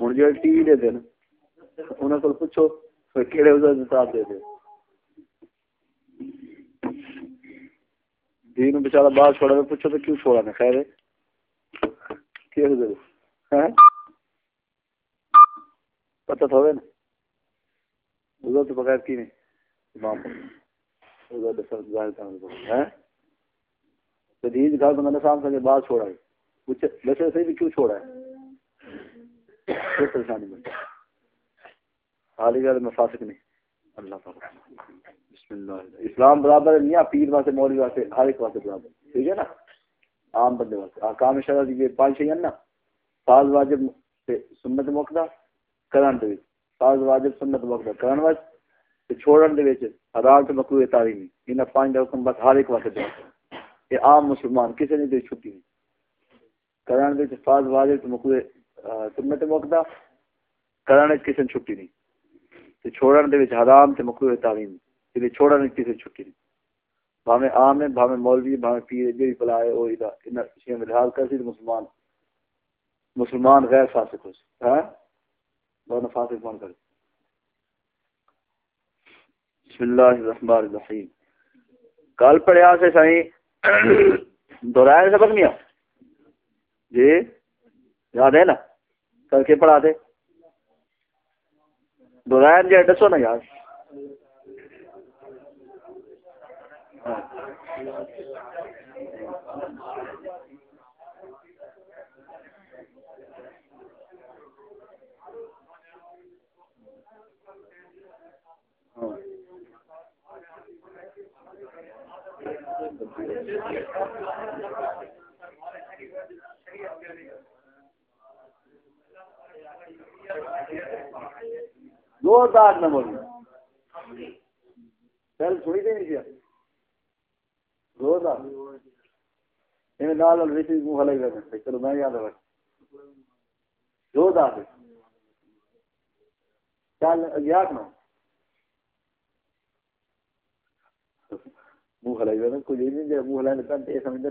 ہوں جی T V دے دین انہوں کو پوچھو کہڑے حساب دے دے دین بچارا باہر چھوڑا میں پوچھو تو کیوں چھوڑا نے خیر ہاں؟ پتہ تو ہوئے نا۔ ادھر تو بغیر کی نہیں، امام۔ تو میں نے سے چھوڑا ہے پوچھے ویسے صحیح بھی کیوں چھوڑا ہے؟ کوئی پریشانی نہیں۔ اللہ تعالیٰ۔ بسم اللہ۔ اسلام برابر نہیں پیر واسطے مولوی واسطے ہر ایک واسطے برابر۔ ٹھیک ہے نا؟ عام بندے واسطے۔ آکام شرع دی پانچ چھ نا۔ فاز واجب سنت موقع کرن دے فاز واجب سنت موقع کرن واسطے چھوڑن دے وچ حلال تے مکروہ تعلیم ان پانچ حکم بس ہر ایک واسطے یہ عام مسلمان کسی نے دی چھٹی۔ نہیں کرن دے فاز واجب تے مکروہ سنت موقع کرن وچ کسی نے چھٹی۔ نہیں تے چھوڑن دے وچ حرام تے مکروہ تعلیم۔ تے چھوڑن وچ کسی چھٹی۔ نہیں بھاویں عام ہے بھاویں مولوی، بھاویں پیر جڑی بلا ہے او ادا ان شیاں میں حال کر سی مسلمان مسلمان غیر فاسق ہو سی۔ ہاں؟ دونوں فاسق کون کرے بسم اللہ الرحمن الرحیم۔ کل پڑھیا سے سائیں۔ دوہرایا سبق نہیں جی یاد ہے نا؟ کر کے پڑھا دے۔ دوہرایا جی دسو نا یار؟ ہاں۔ دو نہ بولی پہلے سنی دے نہیں کیا؟ دو انہیں نال چلو میں یاد رکھ دو داغ چل، یاد نہ منہ ہلائی کوئی نہیں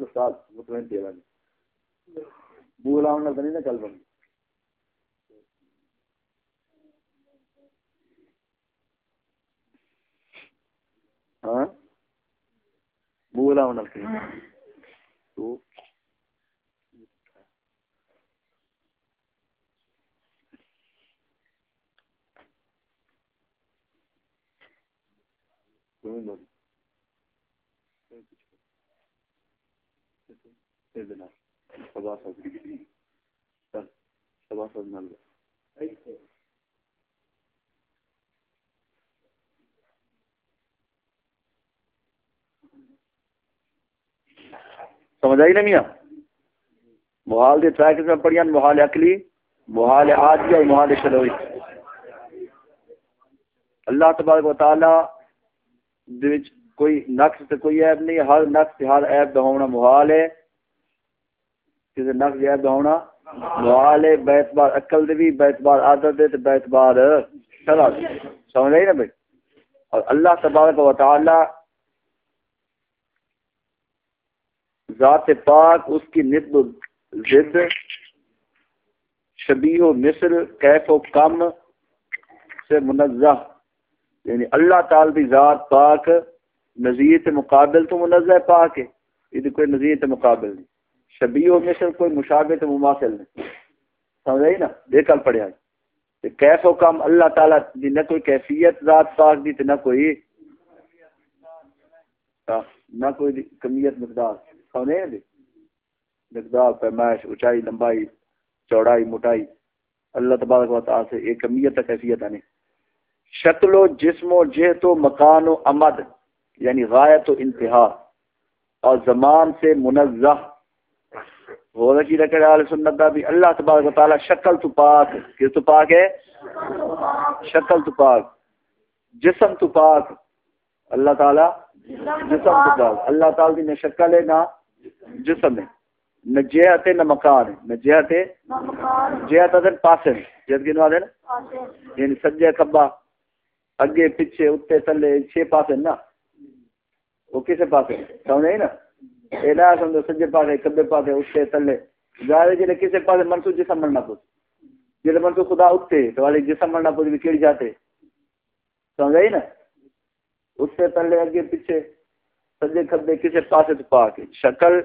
استاد مطمئن نہیں ہاں تو سبا سبا سب سمجھ آئی نا میاں محال دے ترائے قسم پڑھیاں محال عقلی محال عادی اور محال شلوی اللہ تبارک و تعالی دے وچ کوئی نقص تے کوئی عیب نہیں ہر نقص ہر عیب دا ہونا محال ہے کسے نقص عیب دا ہونا محال ہے، بیت بار عقل دے بھی، بیت بار عادت دے تے بیت بار شرع سمجھ آئی نا بھائی؟ اور اللہ تبارک و تعالی ذات پاک اس کی ند ضد، شبیہ و مصر، کیف و کم سے منزہ۔ یعنی اللہ تعالی دی ذات پاک نظیر مقابل تو منزہ پاک ہے، یہ کوئی نظیر مقابل نہیں۔ شبیہ و مصر کوئی مشابہ مماثل نہیں۔ سمجھ آئی نا؟ دیکھ کل پڑھیا ہے کیف و کم اللہ تعالی دی نہ کوئی کیفیت ذات پاک دی تے نہ کوئی نہ کوئی کمیت مقدار۔ سونے دی جی؟ مقدار، پیمائش، اونچائی، لمبائی، چوڑائی، موٹائی۔ اللہ تبارک و تعالی سے ایک کمیت کیفیت نہیں شکل و جسم و جہت و مکان و امد یعنی غایت و انتہا۔ اور زمان سے منزہ وہ رکی رکھے علیہ سنت دا بھی اللہ تبارک و تعالی شکل تو پاک کس تو پاک ہے؟ شکل تو پاک۔ جسم تو پاک۔ اللہ تعالی جسم تو پاک۔ اللہ تعالی دی نہ شکل ہے، نہ جسم ہے۔ نہ جہت ہے، نہ مکان ہے۔ نہ جہت ہے، جہت ادھر پاسے جہت کی نواد نا؟ یعنی سجے کبا۔ اگے، پیچھے اتنے تھلے چھ پاسے نا؟ وہ کسے پاسے سمجھ آئی نا؟ سمجھو سجے پاسے کبے پاسے اٹھتے تلے ظاہر جی کسے پاسے منسو جسم مرنا پوچھ جی منسو خدا اٹھتے تو والے جسم مرنا پوچھ بھی کیڑ جاتے سمجھ نا اٹھتے تلے اگے پیچھے سجے کبے کسے پاسے تو پاک شکل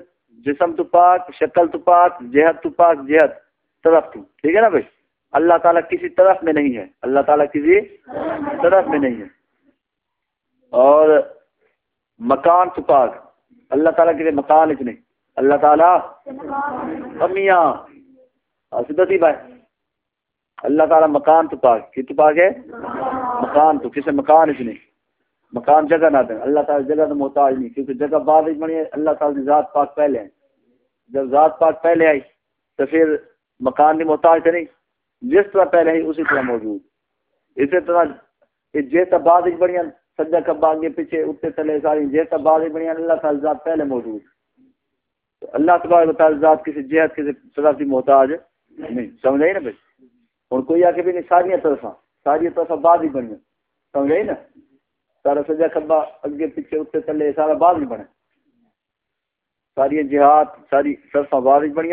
جسم تو پاک شکل تو پاک جہت تو پاک جہت طرف تو ٹھیک ہے نا بھائی اللہ تعالیٰ کسی طرف میں نہیں ہے اللہ تعالیٰ کسی طرف میں نہیں ہے اور مکان تو پاک اللہ تعالیٰ کسی مکان اچ نہیں۔ اللہ تعالیٰ امیاں ہاں، سدتی بھائی اللہ تعالیٰ مکان تو پاک۔ کی تو پاک ہے؟ مکان تو۔ کسی مکان اچ نہیں۔ مکان جگہ نہ دیں۔ اللہ تعالیٰ جگہ تو محتاج نہیں، کیونکہ جگہ بعد بنی ہے۔ اللہ تعالیٰ ذات پاک پہلے ہیں جب ذات پاک پہلے آئی، تو پھر مکان کی محتاج تو نہیں۔ جس طرح پہلے ہی اسی طرح موجود۔ اسی طرح جیسا بعد بڑی سجا کبا آگے پیچھے اتنے تلے ساری جیسا بعد بڑی اللہ تعالی ذات پہلے موجود تو اللہ تبارک تعالی ذات کسی جہت، کسی طرف کی محتاج نہیں سمجھ آئی نا بھائی؟ ہوں کوئی آ کے بھی نہیں، ساری طرف ساری طرف بعد ہی بنی۔ سمجھ آئی نا؟ سارا سجا کبا اگے پیچھے اتنے تلے سارا بعد ہی بنے۔ ساری جہات، ساری طرف بعد ہی بنی۔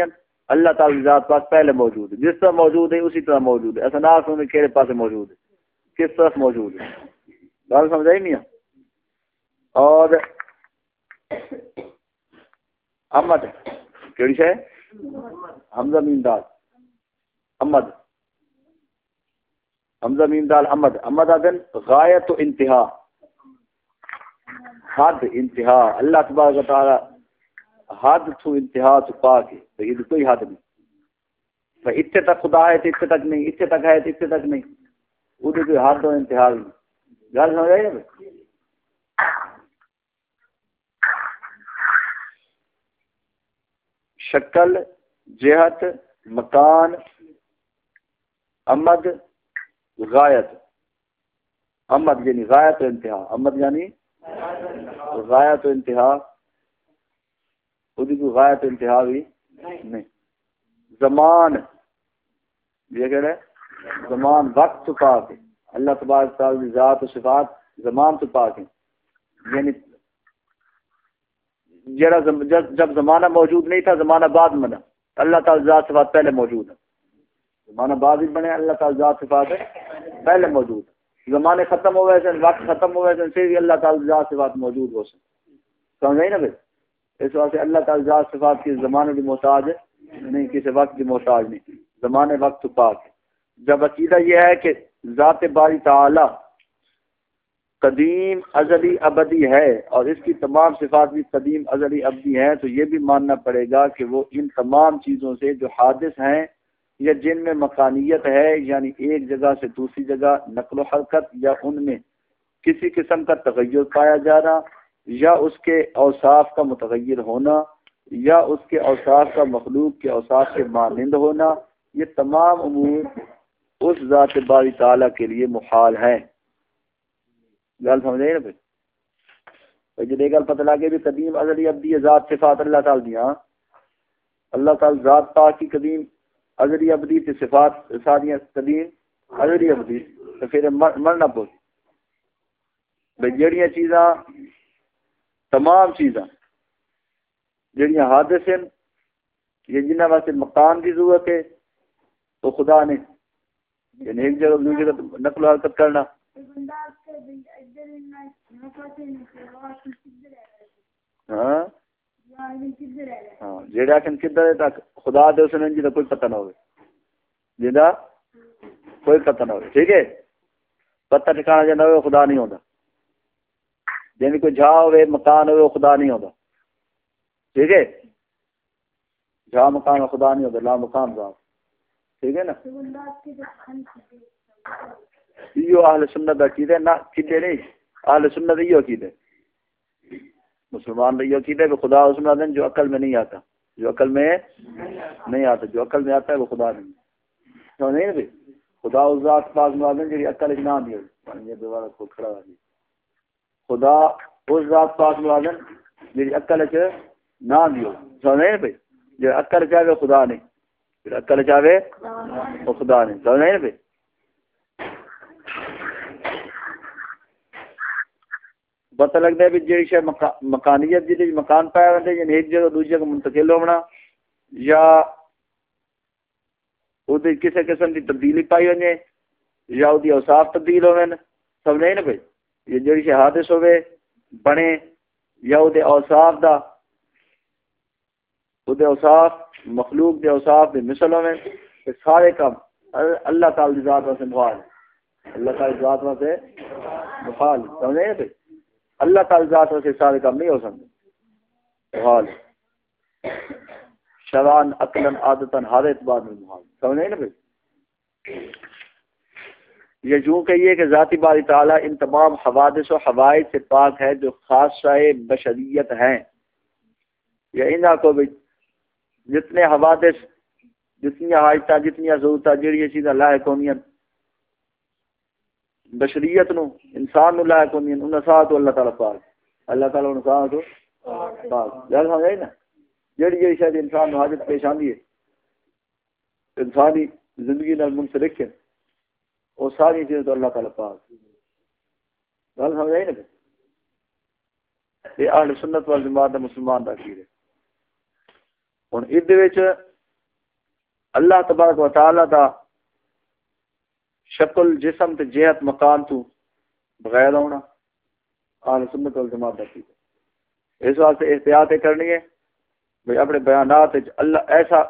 اللہ تعالی ذات پاک پہلے موجود ہے۔ جس طرح موجود ہے، اسی طرح موجود ہے۔ ایسا نہ کہڑے پاس موجود ہے، کس طرف موجود ہے؟ گل سمجھائی نہیں اور احمد، کیڑی شے حمزہ میم دال۔ احمد۔ حمزہ میم دال، احمد۔ احمد ادن غایت و انتہا۔ حد انتہا۔ اللہ تبارک و تعالی حد تو انتہا تو پاک ہے۔ تو یہ کوئی حد نہیں۔ بھائی اتنے تک خدا ہے تو اتنے تک نہیں۔ اتنے تک ہے تو اتنے تک نہیں۔ وہ کوئی حد و انتہا نہیں۔ گل سمجھ آئی شکل، جہت، مکان، امد، غایت۔ امد یعنی غایت و انتہا۔ امد یعنی غایت و انتہا۔ کوئی غایت انتہا بھی نہیں۔ زمان۔ یہ کہہ رہے زمان، وقت تو پاک۔ ہے اللہ تبارک تعالی ذات و صفات زمان تو پاک ہے یعنی جڑا جب زمانہ موجود نہیں تھا، زمانہ بعد بنا۔ اللہ تعالی ذات صفات پہلے موجود ہے زمانہ بعد ہی بنے، اللہ تعالی ذات صفات ہے پہلے موجود ہے زمانے ختم ہو گئے تھے وقت ختم ہو گئے تھے پھر بھی اللہ تعالی ذات صفات موجود ہو سکتے سمجھ نا بھائی؟ اس واسطے اللہ تعالی ذات صفات کی زمانے کی محتاج ہے، نہیں کسی وقت کی محتاج نہیں۔ زمانے وقت پاک ہے۔ جب عقیدہ یہ ہے کہ ذات باری تعالی، قدیم، ازلی، ابدی ہے اور اس کی تمام صفات بھی قدیم، ازلی، ابدی ہیں، تو یہ بھی ماننا پڑے گا کہ وہ ان تمام چیزوں سے جو حادث ہیں یا جن میں مکانیت ہے یعنی ایک جگہ سے دوسری جگہ، نقل و حرکت یا ان میں کسی قسم کا تغیر پایا جا رہا یا اس کے اوصاف کا متغیر ہونا یا اس کے اوصاف کا مخلوق کے اوصاف کے مانند ہونا، یہ تمام امور اس ذات باری تعالیٰ کے لیے محال ہے۔ گل سمجھے نا پھر جی گل پتہ لگے بھی قدیم ازلی ابدی ذات صفات اللہ تعالی دیا ہاں؟ اللہ تعالی ذات پاک کی قدیم ازلی ابدی تے صفات ساری قدیم ازلی ابدی تو پھر مرنا پوچھ۔ بھائی جہیا چیزاں، تمام چیزاں جہیا حادث ہیں، یہ جنہ واسطے مکان کی ضرورت ہے تو خدا نے یعنی ایک جگہ دوسری جگہ نقل و حرکت کرنا۔ ہاں۔ ہاں جہاں کدھر ہے تک خدا دے اس نے جی کوئی پتہ نہ ہوئے۔ جا کوئی پتہ نہ ہوئے، ٹھیک ہے؟ پتہ ٹھکانا جانا ہوئے، خدا نہیں ہوتا یعنی کوئی جھا ہوئے، مکان ہوئے، خدا نہیں ہوتا ٹھیک ہے؟ جھا مکان خدا نہیں ہوتا لا مکان صاحب ٹھیک ہے نا؟ یہ اہل سنت عقیدہ نہ کتے نہیں اہل سنت یہ عقیدہ مسلمان یہ عقیدہ کہ خدا اس میں جو عقل میں نہیں آتا جو عقل میں نہیں آتا جو عقل میں آتا ہے وہ خدا نہیں نہیں بھی خدا اس ذات پاک جو عقل نہ دی یہ دوبارہ کو کھڑا خدا اس ذات پاک میں میری عقل نہ دیو سمجھ نہیں بھائی؟ جو عقل چاہے خدا نہیں۔ پھر عقل چاہے وہ خدا نہیں سمجھ پتہ لگتا ہے بھی جی شاید مکانیت جی مکان پایا ہوتے ہیں یعنی ایک جگہ دوسری جگہ منتقل ہونا یا وہ کسی قسم کی تبدیلی پائی ہوئے یا وہ اوساف تبدیل ہوئے سب نہیں نا بھائی یہ جی شاید حادث ہوئے بنے یا وہ اوساف دا وہ اوساف مخلوق دے اوساف دے مثل ہوئے سارے کام اللہ تعالی ذات واسطے محال اللہ تعالی ذات واسطے محال سمجھے نا اللہ تعالی ذات واسطے سارے کام نہیں ہو سکتے۔ محال شران عقلن عادتن ہر اعتبار میں محال سمجھے نا بھائی یہ جو کہیے کہ ذاتی باری تعالیٰ ان تمام حوادث و حوائد سے پاک ہے جو خاصہ بشریت ہیں۔ یا ان کو بھی جتنے حوادث، جتنی حاجت جتنی ضرورت جہی چیزاں لائق ہونی بشریت نو، انسان نو لائق ہونی ان ساتھ اللہ تعالیٰ پاک اللہ تعالیٰ ان ساتھ پاک گل سمجھ نا؟ جہی جہی شاید انسان نو حاجت پیش آتی ہے، انسانی زندگی نال منسلک ہے وہ ساری چیزیں تو اللہ تعالیٰ پاک گل سمجھ آئی نا؟ یہ اہل سنت وال جماعت مسلمان کا ہے۔ ہوں یہ اللہ تبارک و تعالی دا شکل، جسم تے جہت مکان تو بغیر ہونا آل سنت والجماعت دا اس واسطے احتیاط کرنی ہے بھئی اپنے بیانات اللہ ایسا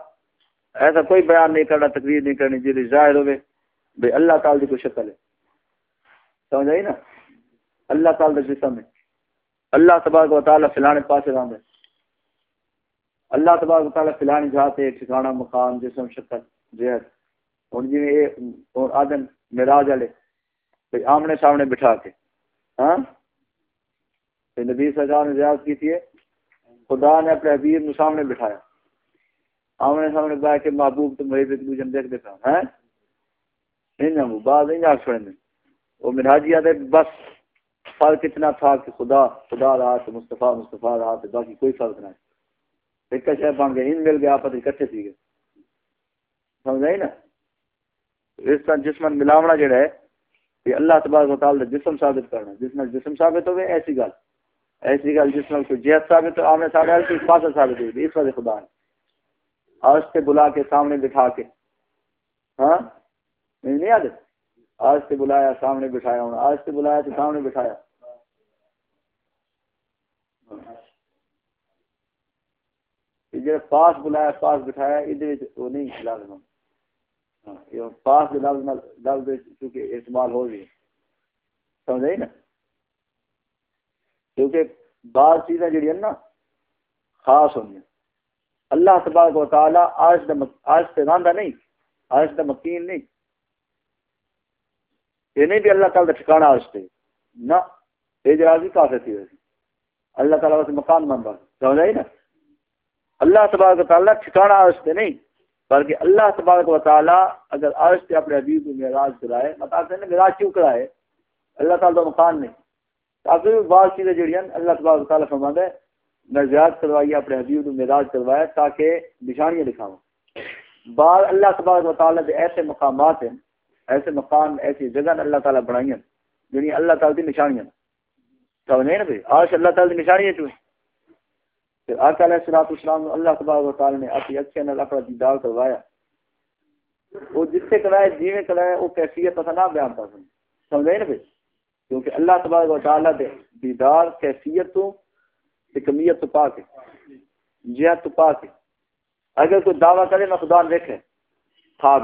ایسا کوئی بیان نہیں کرنا، تقریر نہیں کرنی جی ظاہر ہوئے بھئی اللہ تعالی دی کوئی شکل ہے۔ سمجھ آئی نا؟ اللہ تعالی دا جسم ہے۔ اللہ تبارک و تعالی فلانے پاسے راندے اللہ تبارک تعالیٰ فلانی جاتے ٹھکانا مقام، جسم، شکل، جہت۔ ہوں جی آدم مراج والے آمنے سامنے بٹھا کے ہاں؟ نبی سرکار نے زیاد کی تھی خدا نے اپنے حبیب نے سامنے بٹھایا۔ آمنے سامنے بیٹھ کے محبوب تو میرے ایک دوسرے دیکھ دیکھا ہے ہاں؟ نہیں نہ بعد نہیں آ چھوڑنے وہ مراجی آتے بس فرق اتنا تھا کہ خدا خدا رہا تو مصطفیٰ مصطفیٰ رہا تو باقی کوئی فرق نہیں ایک شہر بن گئے ان مل گیا آپس اکٹھے تھی گئے۔ سمجھ آئی نا؟ اس طرح جسم ملاونا جڑا ہے یہ اللہ تبارک و تعالی جسم ثابت کرنا جس میں جسم ثابت ہوئے ایسی گل۔ ایسی گل جس میں کوئی جہت ثابت ہو، آمنے سارے کی پاسا ثابت ہوئی۔ اس وجہ خدا ہے آج سے بلا کے سامنے بٹھا کے۔ ہاں؟ نہیں یاد آج سے بلایا، سامنے بٹھایا ہوں آج سے بلایا تو سامنے بٹھایا۔ جڑا پاس بلایا پاس بٹھایا یہ وہ نہیں لازم ہاں پاس لفظ لفظ چونکہ استعمال ہو رہی ہے۔ سمجھ آئی نا؟ کیونکہ بعض چیزیں جڑی ہیں نا، خاص ہوں اللہ تبارک و تعالی آج دا آج سے راندہ نہیں آج دا مکین نہیں۔ یہ نہیں بھی اللہ تعالی دا ٹھکانہ آج سے نہ یہ جرازی جی کافی تھی اللہ تعالیٰ سے مکان بن رہا سمجھ آئی نا؟ اللہ تبارک و تعالیٰ ٹھکانا آستے نہیں، بلکہ اللہ تبارک و تعالیٰ اگر آستے اپنے حبیب کو معراج کرائے مطلب نے معراج کیوں کرائے؟ اللہ تعالیٰ کا نہیں۔ تاکہ بعض چیزیں جڑی ہیں، اللہ تبارک و تعالیٰ فرما ہے میں زیاد کروائی، اپنے حبیب کو معراج کروایا تاکہ نشانیاں دکھاؤں۔ بعض اللہ تبارک و تعالیٰ کے ایسے مقامات ہیں، ایسے مقام، ایسی جگہ اللہ تعالیٰ بنائی ہیں، جنہیں اللہ تعالیٰ کی نشانیاں سمجھے نا بھائی؟ آج اللہ تعالیٰ کی نشانیاں چوہیں پھر آقا علیہ السلام اسلام اللہ تبارک و تعالی نے اپنی اچھے نال اپنا دیدار کروایا۔ وہ جس سے کرایا جی میں کرایا وہ کیفیت پتہ نہ بیان کر سکتے سمجھے نا کیونکہ اللہ تبارک و تعالی دے دیدار کیفیت تو کمیت تو پاک ہے۔ جہت تو پاک ہے۔ اگر کوئی دعویٰ کرے نہ خدا دیکھے، خواب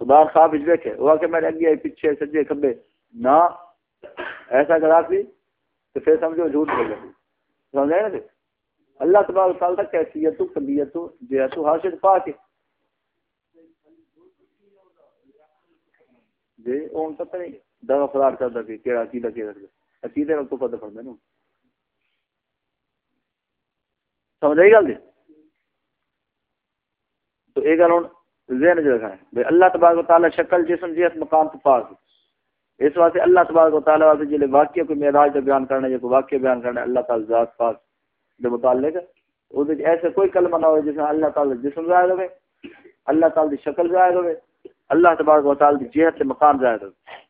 خدا خواب دیکھے وہ کہ میں نے اگے پیچھے سجے کھبے۔ نہ، ایسا کرا سی تو پھر سمجھو جھوٹ بول رہے سمجھا نا جی؟ اللہ تبارک تعالی تک کیفیت کبیت جہت حاصل پا کے جی اون پتہ نہیں۔ دغه فرار کردا کہ کیڑا عقیدہ کی رکھدا عقیدے کو پتہ پڑدا نو سمجھ آئی گل جی؟ تو یہ گل ہوں ذہن چ رکھنا ہے۔ بھائی اللہ تبارک تعالی شکل، جسم جہت مقام تو پاک اس واسطے اللہ تبارک و تعالیٰ واسطے جلے واقعہ کوئی معراج کا بیان کرنا یا کوئی واقعہ بیان کرنا اللہ تعالی ذات پاک دے متعلق او دے ایسے کوئی کلمہ نہ ہو جس میں اللہ تعالی جسم ظاہر ہوئے، اللہ تعالی دی شکل ظاہر ہوئے، اللہ تبارک و تعالی دی جہت سے مقام ظاہر ہوئے۔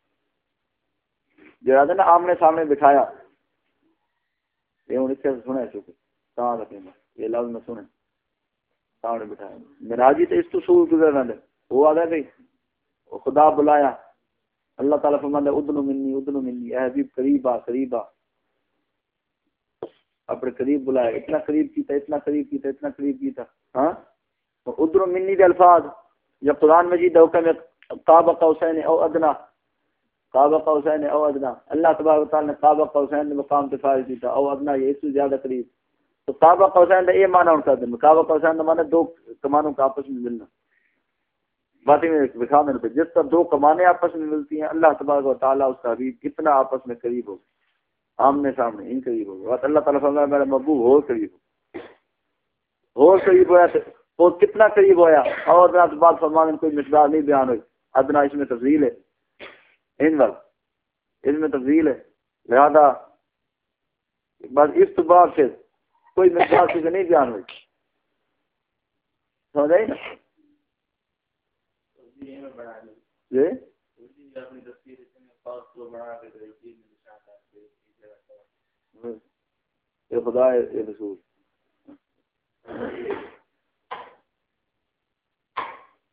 جڑا نا آمنے سامنے بٹھایا، یہ ہوں اتنے سنے چکے کہاں رکھیں یہ لفظ میں سنے سامنے بٹھایا۔ میرا جی تو اس تو سور گزرنا دے وہ آ گیا بھائی۔ خدا بلایا۔ اللہ تعالیٰ فرمانے ادنو منی ادنو منی، اے حبیب قریب آ قریب آ اپنے قریب بلایا اتنا قریب کیتا، اتنا قریب کیتا، اتنا قریب کیتا۔ ہاں؟ ادنو منی دے الفاظ، یا قرآن مجید حکم قاب قوسین او ادنا۔ قاب قوسین او ادنا۔ اللہ تبارک تعالی نے قاب قوسین مقام پہ فائز دیتا او ادنا یہ اس سے زیادہ قریب۔ تو قاب قوسین کا یہ معنی ہوتا ہے قاب قوسین کا معنی دو کمانوں کا آپس میں ملنا۔ باتی میں دکھا میں پہ جس طرح دو کمانے آپس میں ملتی ہیں، اللہ تبارک و تعالیٰ اس کا حبیب کتنا آپس میں قریب ہو آمنے سامنے ان قریب ہوگا اللہ تعالیٰ فرمایا، میرا محبوب ہو قریب ہو۔ اور قریب ہوا وہ کتنا قریب ہوا اور ادنا تو بات فرمانے کوئی مقدار نہیں بیان ہوئی۔ ادنا اس میں تفضیل ہے۔ ان وقت اس میں تفضیل ہے۔ لہذا بس اس تو بعد سے کوئی مقدار سے نہیں بیان ہوئی۔ سمجھ آئی؟ نا جی؟ یہ خدا ہے رسول۔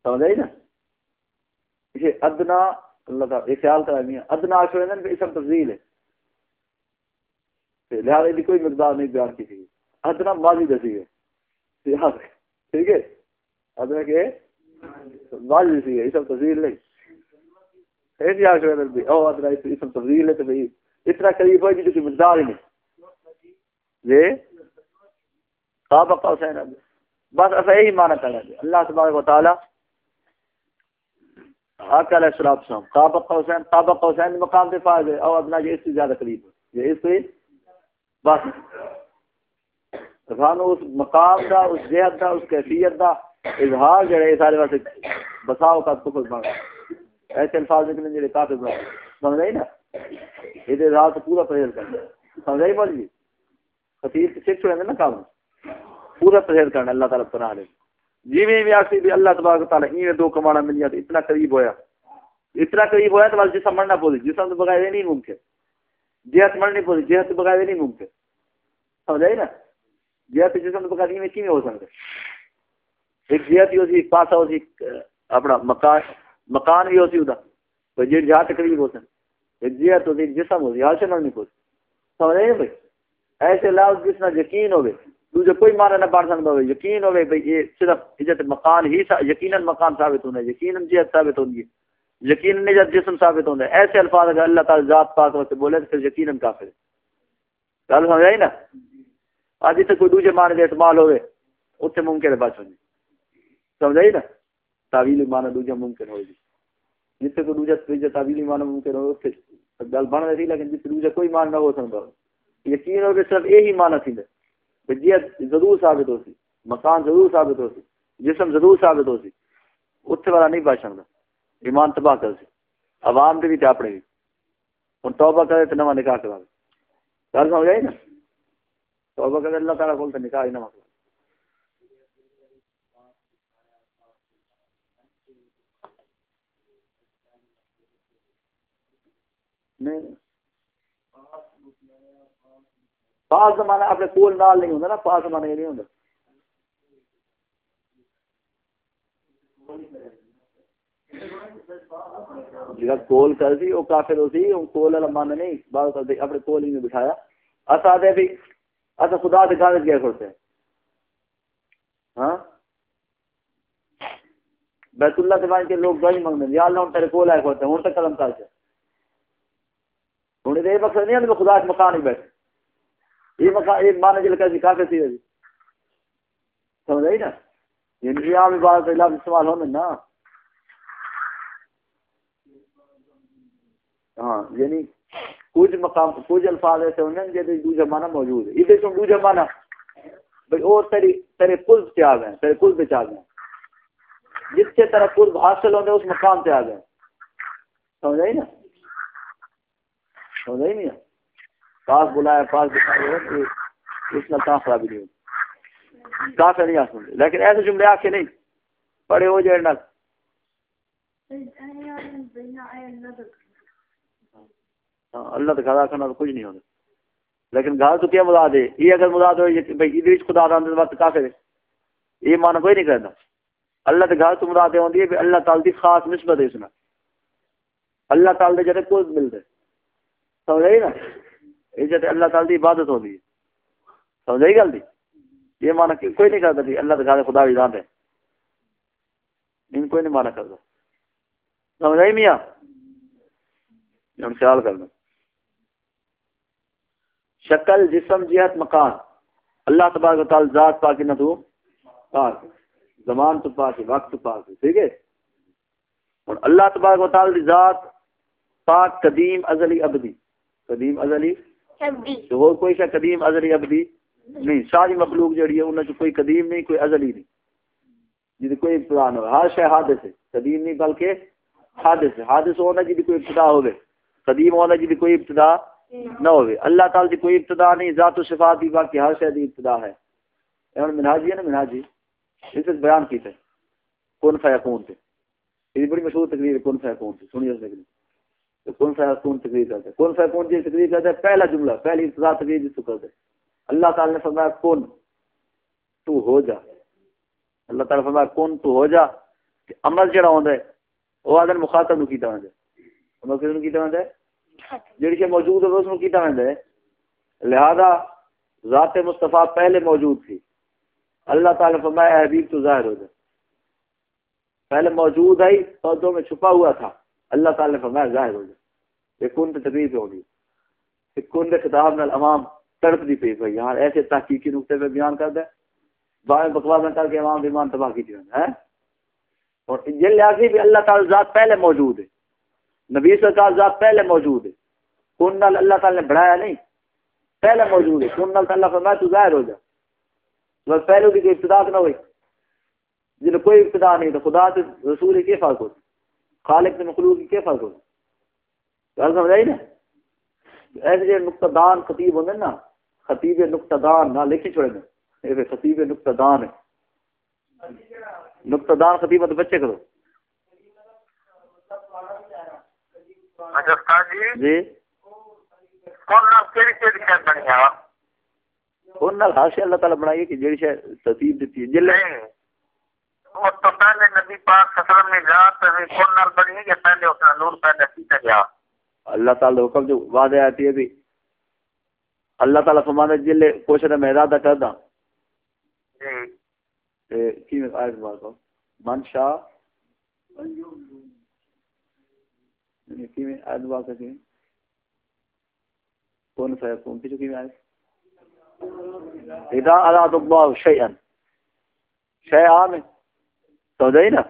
سمجھ آئی نا؟ اسے ادنا، اللہ تعالیٰ، یہ خیال کرا نہیں ادنا آشر ہے نا اسم تفضیل ہے۔ لہٰذا یہ کوئی مقدار نہیں بیان کی تھی۔ ادنا ماضی دسی ہے۔ ٹھیک ہے؟ ادنا کہ ماضی دسی اسم او ادنا اسم اتنا قریب ہوئی جی مقدار ہی نہیں۔ خواب حسین بس ایسا یہی کرنا اللہ تبارک و آقا علیہ السلام حسین حسین مقام پہ فائز ہے اور ادنا یہ اس سے زیادہ قریب ہے۔ یہ اس سے بس۔ اس مقام دا، اس جہت دا، اس کیفیت دا اظہار جڑے یہ سارے واسطے بساؤ کا کفر بن ایسے الفاظ نکلیں جڑے کافر بن سمجھ رہی نا؟ یہ اظہار سے پورا پرہیز کرنا سمجھ رہی بول جی؟ خطیر سکھ چھوڑیں نا کام۔ پورا پرہیز کرنا اللہ تعالیٰ پناہ لے جی میں بھی آخری بھی اللہ تبارک تعالیٰ این دو کمانا مل جاتا اتنا قریب ہویا۔ اتنا قریب ہویا تو بس جسم مرنا پولی جسم تو بغیر نہیں ممکن۔ جہت مرنی پولی جہت بغیر نہیں ممکن۔ سمجھ آئی نا؟ جہت جسم تو بغیر میں کی ہو سکتا؟ ایک ہی ہوتی پاسا ہوتی اپنا مکان مکان بھی ہوتی ہوتا جی جہاں قریب ہوتا۔ ایک ہوتی جسم ہوتی حال سے مرنی پولی سمجھ آئی نا بھائی؟ ایسے لفظ جس میں یقین ہوگی دوسرے کوئی معنی نہ پڑھ سکتا ہوئے یقین ہوئے بھائی، یہ صرف عزت مکان ہی یقیناً مکان ثابت ہونا ہے۔ یقیناً جہت ثابت ہوگی یقیناً نجت جسم ثابت ہونا ہے۔ ایسے الفاظ اگر اللہ تعالیٰ ذات پاک سے بولے تو پھر یقیناً کافر ہے۔ گل سمجھ آئی نا؟ آج جتنے کوئی دوسرے معنی کے استعمال ہوئے اتنے ممکن ہے بات سمجھ سمجھ آئی نا تعویلی معنی دوسرا ممکن ہوئے گی جتنے کوئی دوسرا تعویلی معنی ممکن ہو اس سے گل بن رہی لیکن جتنے دوسرا کوئی معنی نہ ہو سکتا ہو یقین ہو کہ صرف یہی معنی تھی جیت ضرور ثابت ہو سی مکان ضرور ثابت ہو سی جسم ضرور ثابت ہو سی اتنے والا نہیں بچ سکتا ایمان تباہ کر سی عوام کے بھی تے اپنے بھی ہوں توبہ کرے تو نواں نکاح کرا گل سمجھ آئی نا توبہ کرے اللہ تعالیٰ کو نکاح ہی نواں کرا نہیں. پاس زمانہ اپنے کول نال نہیں ہوتا نا، پاس زمانہ یہ نہیں ہوتا جگہ کول کر سی وہ کافر ہو سی کول والا من نہیں بات کرتے اپنے کول ہی میں بٹھایا. اصا دے بھی اصا خدا دکھا دے گیا کرتے ہاں؟ بیت اللہ کے کے لوگ گاہی منگتے یا اللہ ہم تیرے کول آئے کرتے ہوں تک قدم کر کے۔ ہوں۔ یہ مقصد نہیں ہے خدا کے مکان ہی بیٹھے یہ مکان ایک مانا جل کر کافی تھی۔ سمجھ آئی نا؟ یعنی عام عبادت لفظ استعمال ہونے نا۔ ہاں یعنی کچھ مقام کچھ الفاظ ایسے ہونے جیسے دوسرا مانا موجود ہے۔ یہ تم دوسرا مانا بھائی اور تیری تیرے قلب سے آ گئے تیرے قلب پہ آ گئے جس کے طرح قلب حاصل ہونے، اس مقام پہ آ گئے سمجھ آئی نا؟ سمجھ آئی نہیں پاس بلایا پاس بلایا اس میں کہاں خرابی نہیں ہوتی کافی نہیں آ سکتے۔ لیکن ایسے جملے آ کے نہیں۔ پڑے ہو جائے نہ ہاں اللہ دکھا رکھنا تو کچھ نہیں ہوتا لیکن گھر تو کیا مراد ہے؟ یہ اگر مراد ہو بھائی ادھر خدا رہا وقت کافر ہے یہ مانا کوئی نہیں کرنا۔ اللہ کے گھر تو مراد ہوتی ہے اللہ تعالی کی خاص نسبت ہے اس میں اللہ تعالی دے جڑے کوئی ملتے سمجھ آئی نا؟ یہ جیسے اللہ تعالی کی عبادت ہوتی ہے سمجھ آئی گل دی؟ یہ مانا کوئی نہیں کرتا جی اللہ دکھا خدا بھی جانتے ان کوئی نہیں مانا کرتا۔ سمجھ آئی میاں؟ ہم خیال کرنا شکل، جسم، جہت، مکان۔ اللہ تبارک و تعالی ذات پاک نہ تو پاک زمان تو پاک وقت تو پاک ٹھیک ہے؟ اور اللہ تبارک و تعالی ذات پاک، قدیم، ازلی، ابدی۔ قدیم ازلی؟ تو اور کوئی شا قدیم ازلی ابدی نہیں ساری مخلوق جڑی ہے انہاں کوئی قدیم نہیں کوئی ازلی نہیں. جی کوئی ابتدا نہ ہر شے حادث ہے قدیم نہیں بلکہ حادث ہے حادث ہونا جی کوئی ابتدا ہوگی قدیم ہونا جی کوئی ابتدا نہ ہوئے اللہ تعالی دی کوئی ابتدا نہیں ذات و صفات دی باقی ہر شے دی ابتدا ہے۔ ہن منہاجی ہے نا منہاجی؟ اس وچ بیان کیتا ہے۔ کون فیکون تے۔ یہ بڑی مشہور تقریر ہے کون فیکون تے۔ سنی اس لیکن تو کون فیکون تقریر کرتا ہے؟ کون فیکون جی تقریر کرتا ہے؟ پہلا جملہ، پہلی ابتدا تقریر جس کو کرتا ہے اللہ تعالی نے فرمایا، کون تو ہو جا۔ اللہ تعالی فرمایا، کون تو ہو جا کہ عمل جڑا ہوندا ہے، وہ آدم مخاطب نو کیتا ہوندا ہے۔ عمل کس نو کیتا ہوندا ہے؟ جڑی سے موجود ہے، اس میں کیتا ویندا ہے۔ لہذا ذات مصطفیٰ پہلے موجود تھی۔ اللہ تعالی فرمایا، اے حبیب تو ظاہر ہو جا۔ پہلے موجود ہے پودوں میں چھپا ہوا تھا۔ اللہ تعالی نے فرمایا، ظاہر ہو جا یہ کون تے تقریر پہ ہوگی یہ کون دے خطاب نال عوام تڑپ دی پئی، بھائی، یار، ایسے تحقیقی نقطے پہ بیان کر دے۔ بائیں بکواس کر کے عوام ایمان تباہ کی تھی ہے ہاں؟ اور یہ لحاظی بھی اللہ تعالی ذات پہلے موجود ہے۔ نبی سرکار ذات پہلے موجود ہے۔ کون نال اللہ تعالی نے بڑھایا نہیں، پہلے موجود ہے۔ کون نال اللہ فرمایا، تو ظاہر ہو جا۔ بس پہلے کی کوئی ابتدا نہ ہوئی۔ جن کوئی ابتدا نہیں، تو خدا سے رسول کی فرق ہوتی۔ خالق سے مخلوق کی کیا فرق ہوتی گل سمجھ نا؟ ایسے جو نقطہ دان خطیب ہوتے نا خطیب نقطہ دان نہ لکھی چھوڑے نا خطیب نقطہ دان ہے۔ نقطہ دان خطیب تو بچے کرو۔ اچھا جی؟ شے اللہ تعالی بنائی کہ جڑی شے ترتیب دیتی ہے۔ جلے۔ وہ تو پہلے نبی پاک صلی اللہ علیہ وسلم نے کون نال بنی ہے کہ پہلے اس نے نور پیدا کیتا گیا اللہ تعالی حکم جو آتی ہے بھی۔ اللہ تعالی فرماتا ہے جلے کوشش میں ارادہ کردا۔ جی۔ تے کی میں آیت بات کو من یعنی کی میں آیت بات ہے کون کی جو کی میں آیت؟ اذا اراد الله شيئا شيء عام سمجھائی نا۔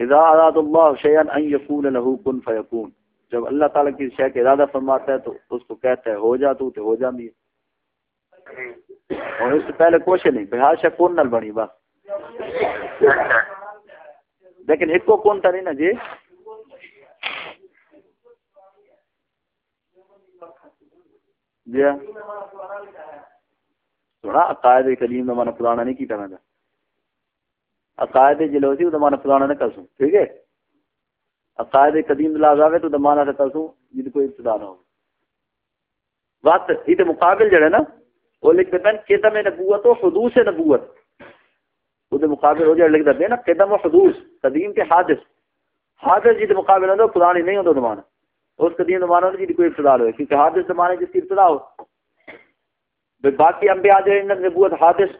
اذا اراد الله شيئا ان يكون له كن فيكون جب اللہ تعالی کی شے کا ارادہ فرماتا ہے تو اس کو کہتا ہے ہو جا تو تے ہو جاندی ہے اور اس سے پہلے کوشش نہیں بہار شے کون نال بنی بس اچھا۔ لیکن ایک کو کون تا نہیں نا جی؟ جی۔ سونا عقائد کلیم کا مانا پرانا نہیں کیتا میں عقائد جلوسی وہ مانا پرانا نہ کر ٹھیک ہے؟ عقائد قدیم لاز آوے تو دمانا سے کر جن کوئی ابتدا نہ ہو وقت، یہ مقابل جڑے نا، وہ لکھ دیتے ہیں قدم نبوت و حدوث نبوت۔ وہ مقابل ہو جائے، لکھ دیتے ہیں نا، قدم و حدوث، قدیم کے حادث۔ حادث جی مقابل ہوتا پرانی نہیں ہوتا زمانہ اس قدیم زمانہ میں جی کوئی ابتدا ہوئے کیونکہ حادث زمانے جس کی ابتدا ہو۔ باقی انبیاء جو ہیں نبوت، حادث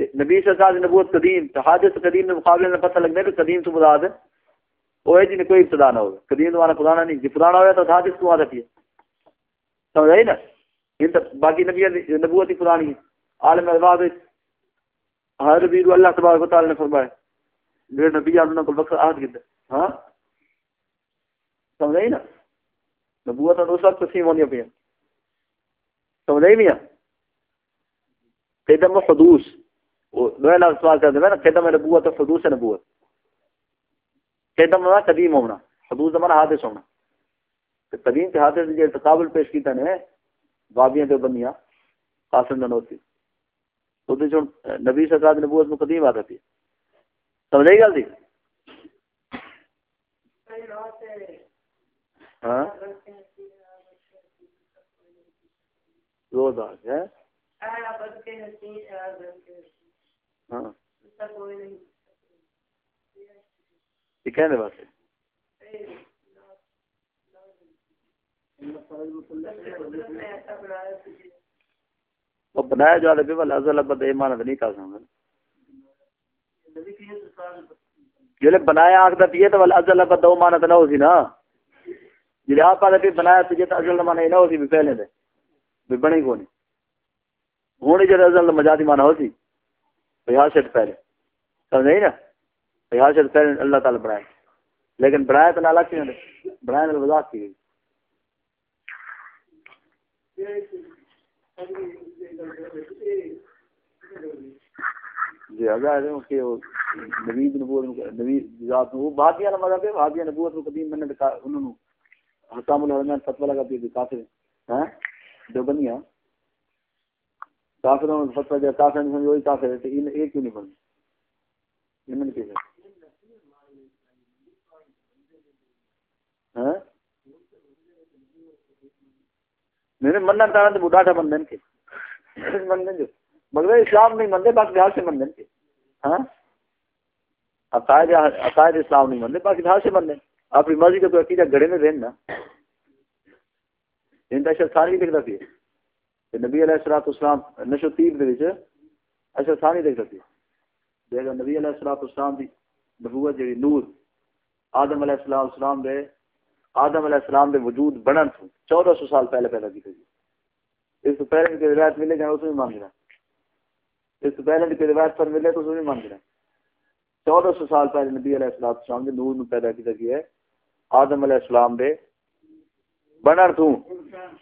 نبی سرکار دی نبوت قدیم تو حادث قدیم کے مقابلے میں پتہ لگتا ہے کہ قدیم تو مراد ہے وہ ہے جی نے کوئی ابتدا نہ ہوگا قدیم زمانہ پرانا نہیں جی پرانا ہوا تو حادث تو عادت ہے۔ سمجھ آئی نا؟ یہ تو باقی نبی نبوت ہی پرانی ہے۔ عالم الباد ہر نبی کو اللہ تبارک و تعالی نے فرمایا میرے نبی انہوں کو وقت عہد کیتا ہاں؟ سمجھ آئی نا؟ نبوت تو سب تسلیم ہونی پہ سمجھ آئی نہیں قدم حدوث۔ وہ نا سوال کر دے نا قدم نبوت و حدوث نبوت۔ قدم ہونا قدیم ہونا، حدوث ہمارا حادث ہونا۔ تو قدیم کے حادث جو تقابل پیش کیتا نے بابیاں تو بنیا قاسم ننوتی وہ جو نبی سرکار دی نبوت میں قدیم آتا تھی سمجھ گل دی ہاں؟ روزہ ہے ہاں۔ یہ کہنے واسطے وہ بنایا جو والے ابد ایمان نہیں کر سکتا جلے بنایا آخر پیے تو والا ازل ابد او مانا نہ ہو سی نا۔ جلے آپ پہلے بنایا تو ازل مانا نہ ہو سی، بھی پہلے دے۔ بھی بنے کو نہیں۔ ہوں جب ازل مجازی مانا ہو سی۔ پہا پہلے۔ سمجھ نہیں نا؟ پہا پہلے اللہ تعالی بنایا لیکن بنایا تو نہ کیوں بنایا تو وضاحت کی گئی۔ جی کہ نبی نبوت نبی ذات وہ مذہب ہے نبوت کو قدیم میں نے انہوں نے حکام الحرمین لگا کافر ہیں۔ ہاں؟ جو کافروں نے فتوا دیا کافر نہیں وہی کافر ہے تو ان ایک کیوں نہیں بنی ان نے کیا ہاں؟ میرے مننا تارا تو بڈھا تھا بندن کے۔ بندن جو۔ مگر اسلام نہیں مندے باقی بہار سے بندن کے۔ ہاں؟ عقائد عقائد اسلام نہیں مندے باقی بہار سے بندن۔ اپنی مرضی کا کوئی عقیدہ گھڑے میں رہنا ان کا اشر ساری دیکھ رہتی ہے۔ نبی علیہ السلاط اسلام نشو تیب دے اشر اچھا، ساری دیکھ رہتی ہے نبی علیہ السلاط اسلام دی نبوت جی نور آدم علیہ السلام اسلام دے، آدم علیہ السلام دے وجود بنن تھو، چودہ سو سال پہلے پیدا کی تھی اس سے پہلے کی روایت ملے جائے اس میں مان گرا اس سے پہلے کی روایت پر ملے تو اس میں مان گرا چودہ سو سال پہلے نبی علیہ السلام اسلام دے نور میں پیدا کی ہے، آدم علیہ السلام دے بنن تھو،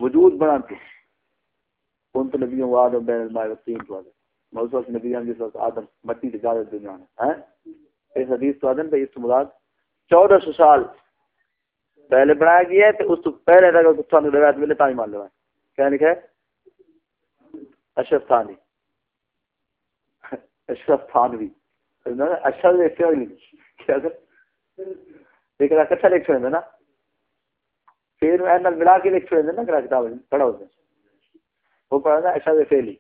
وجود بنن تھو۔ کون تو نبیوں آدم بین الماء والتین تو آدم. موضوع نبیان جس وقت آدم مٹی کی جادت دنیا ہے اس حدیث تو آدم بھائی، اس مراد چودہ سو سال پہلے بنایا گیا ہے تو اس تو پہلے تک تھانوں روایت ملے تاں مان لو کیا لکھا ہے؟ اشرف تھانی اشرف تھانوی۔ اشرف لکھتے ہوئے کیا سر؟ ایک کچھا لکھ چھوڑے نا۔ پھر میں ملا کے لکھ چھوڑے نا کہ کتاب پڑھا ہوتے ہیں وہ پڑھا تھا اشرف فیلی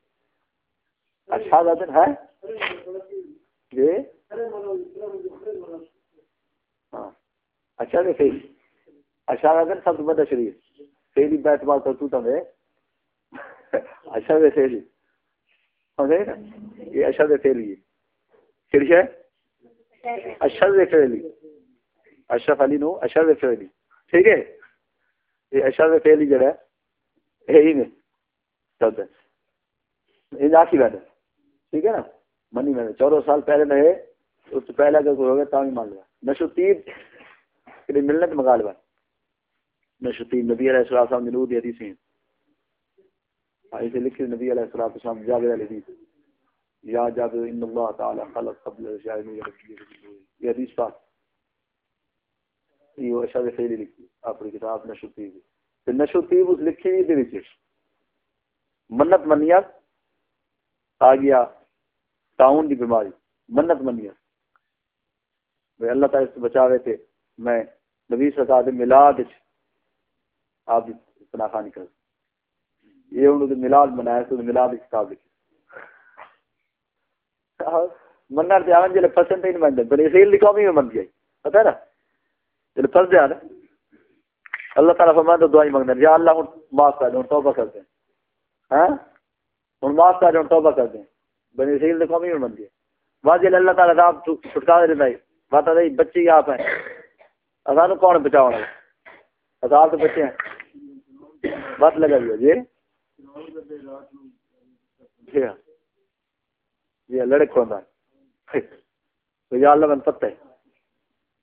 اشرف دن ہے یہ جی۔ ہاں۔ اشرف فیلی اشارہ کر سب بڑا شریف فیلی بیت بال تو تو ہے فیلی سمجھے نا؟ یہ اشرف فیلی ہے۔ پھر ہے؟ اشرف فیلی اشرف علی نو اشرف فیلی ٹھیک ہے؟ یہ اشرف فیلی جڑا ہے۔ یہی میں۔ سب یہ آخری بات ہے۔ ٹھیک ہے نا؟ منی میں چودہ سال پہلے میں اس سے پہلے اگر کوئی ہوگا تاہی مان لیا۔ نشو تیر یعنی ملنے تو مغالبہ۔ نشتی نبی علیہ السلام نے نور دی حدیث ہیں۔ اسے لکھی نبی علیہ السلام صاحب جابر علیہ حدیث یا جابر ان اللہ تعالی خلق قبل الاشیاء من یہ حدیث پاک۔ یہ اشار فعلی لکھی، اپنی کتاب نشتی دی تے نشتی اس لکھی دی وچ منت منیا، آ گیا تعاون دی بیماری، منت منیا۔ وہ اللہ تعالی سے بچاوے تے میں نبی صلی اللہ علیہ وسلم میلاد آپ پناہ خانی کر یہ انہوں نے ملاد بنایا تو ملاد کتاب لکھی۔ منر دے آن جلے پسند نہیں بندے بنی اسرائیل دی قومی میں من گئی۔ پتہ ہے نا؟ جلے پس دے آنے اللہ تعالیٰ فرمائے تو دعائی مانگنے یا اللہ ہن معاف کر دیں توبہ کر دیں ہاں؟ ہن معاف کر دیں توبہ کر دیں۔ بنی اسرائیل دی قومی میں من گئی واجل اللہ تعالیٰ عذاب چھٹکا دے دے بات ہے۔ بچے آپ ہیں۔ اذان کون بچاؤ عذاب تو بچے ہیں۔ بات لگا دیا جی۔ جی ہاں۔ یہ لڑک ہوتا ہے؟ تو یا اللہ، من پتہ ہے۔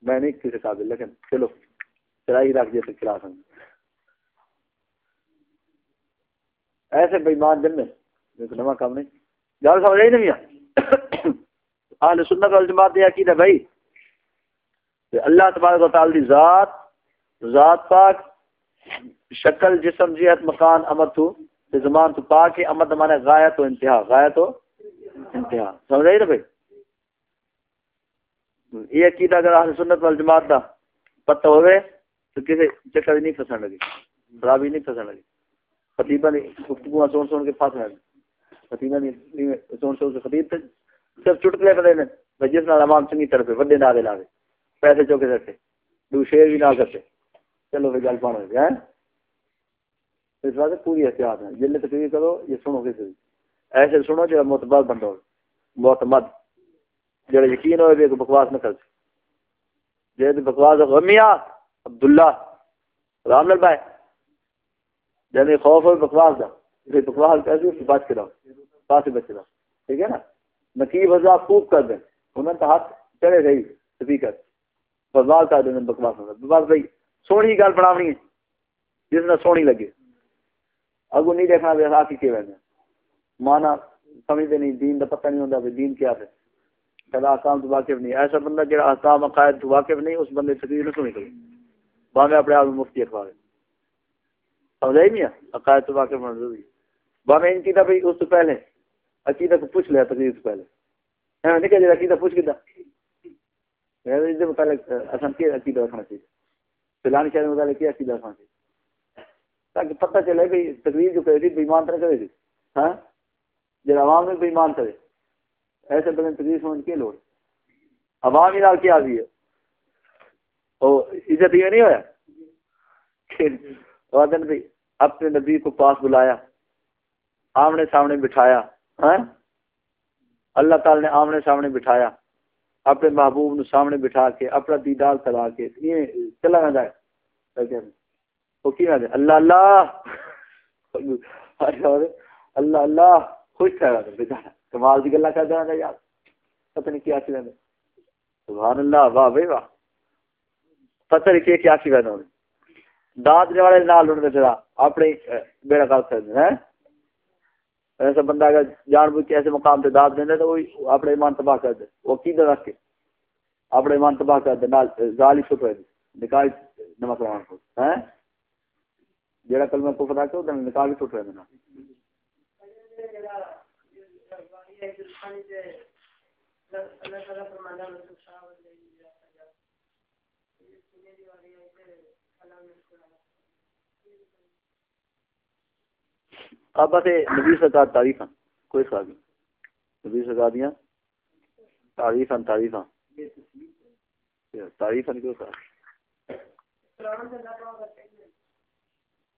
میں نہیں کسی قابل، لیکن چلو چرائی رکھ جیسے کلا سن ایسے بےمان جن میں نواں کام نہیں۔ جال سمجھ آئی نہیں آل سنت والجماعت یہ عقیدہ بھائی۔ کہ اللہ تبارک و تعالی دی ذات ذات پاک، شکل، جسم جہت مکان امد تو زمان تو پاک ہے امد مانے غایت و انتہا، غایت و انتہا۔ سمجھ آئی نا بھائی؟ یہ عقیدہ اگر اہل سنت والجماعت دا پتہ ہوئے، تو کسی چکر نہیں پھنسن لگی خرابی نہیں پھنسن لگی خطیبہ نے گفتگو سن سن کے پھنس رہے خطیبہ نے سن سن کے خطیب تے صرف چٹکلے پڑے نے جس نال عوام چنگی طرف وڈے نعرے لاوے پیسے چوکے رکھے دو شیر بھی نہ کرتے۔ چلو پھر گل پانا ہے اس واسطے پوری احتیاط ہے۔ جلد تقریر کرو، یہ سنو کسی ایسے سنو جو معتبر بندہ ہو۔ معتمد۔ جڑا یقین ہوئے بھی بکواس نہ کر جے بکواس غمیہ، عبداللہ، رام لال بھائی۔ جب خوف ہو بکواس دا۔ بکواس کیسے اس بچ کے رہو۔ پاس بچ رہو۔ ٹھیک ہے نا؟ نقیب حضرات خوب کر دیں۔ انہوں نے ہاتھ چڑھے گئی سپیکر۔ بکواس کر دیں بکواس بکواس بھائی، سونی گل بناونی ہے۔ جس نے سونی لگے۔ اگو نہیں دیکھنا بھی ہاتھ کی وجہ مانا سمجھتے نہیں، دین کا پتہ نہیں ہوتا بھی، دین کیا ہے؟ کدا احکام تو واقف نہیں۔ ایسا بندہ جہاں احکام، عقائد تو واقف نہیں، اس بندے تقریر نہ سنی کری باہر اپنے آپ مفتی اخبار سمجھا ہی نہیں عقائد تو واقف ہونا ضروری باہر ان کی تھا بھائی اس تو پہلے، عقیدہ کو پوچھ لیا تقریر سے پہلے۔ ہاں نکل جائے عقیدہ پوچھ کتا متعلق، اصل کیا عقیدہ رکھنا چاہیے؟ فلانی شہر متعلق کیا عقیدہ رکھنا چاہیے؟ تاکہ پتہ چلے بھائی، تقریر جو کرے تھی بےمان طرح کرے تھی ہاں؟ جب عوام میں بےمان کرے ایسے بندے تقریر سمجھ کے لوڑ عوام ہی نال کیا بھی ہے؟ او عزت یہ نہیں ہوا وعدن بھی اپنے نبی کو پاس بلایا، آمنے سامنے بٹھایا ہاں؟ اللہ تعالی نے آمنے سامنے بٹھایا، اپنے محبوب نے سامنے بٹھا کے، اپنا دیدار کرا کے، یہ چلا نہ جائے۔ وہ کی نہ اللہ اللہ! اللہ اللہ! خوش تھا۔ بیچارہ، کمال کی گلا کر دینا یار۔ پتہ نہیں کیا چلے سبحان اللہ، واہ بھائی واہ۔ پتہ نہیں کیا سی نے والے نال انہوں نے اپنے بیڑا کر سکتے ہیں ایسا بندہ اگر جان بوجھ کے ایسے مقام پہ داد دینا تو وہ اپنے ایمان تباہ کر دے وہ کی رکھ کے اپنے ایمان تباہ کر دے نال گالی چھپ رہے نکاح نمک روان کو ہیں جڑا کلمہ کفر رکھ کے نکاح بھی چھپ رہے نا اللہ تعالیٰ فرمانا رسول صاحب اب بس نبی سرکار تعریف کوئی خرابی نبی سرکار دیا تعریف تعریف تعریف کیوں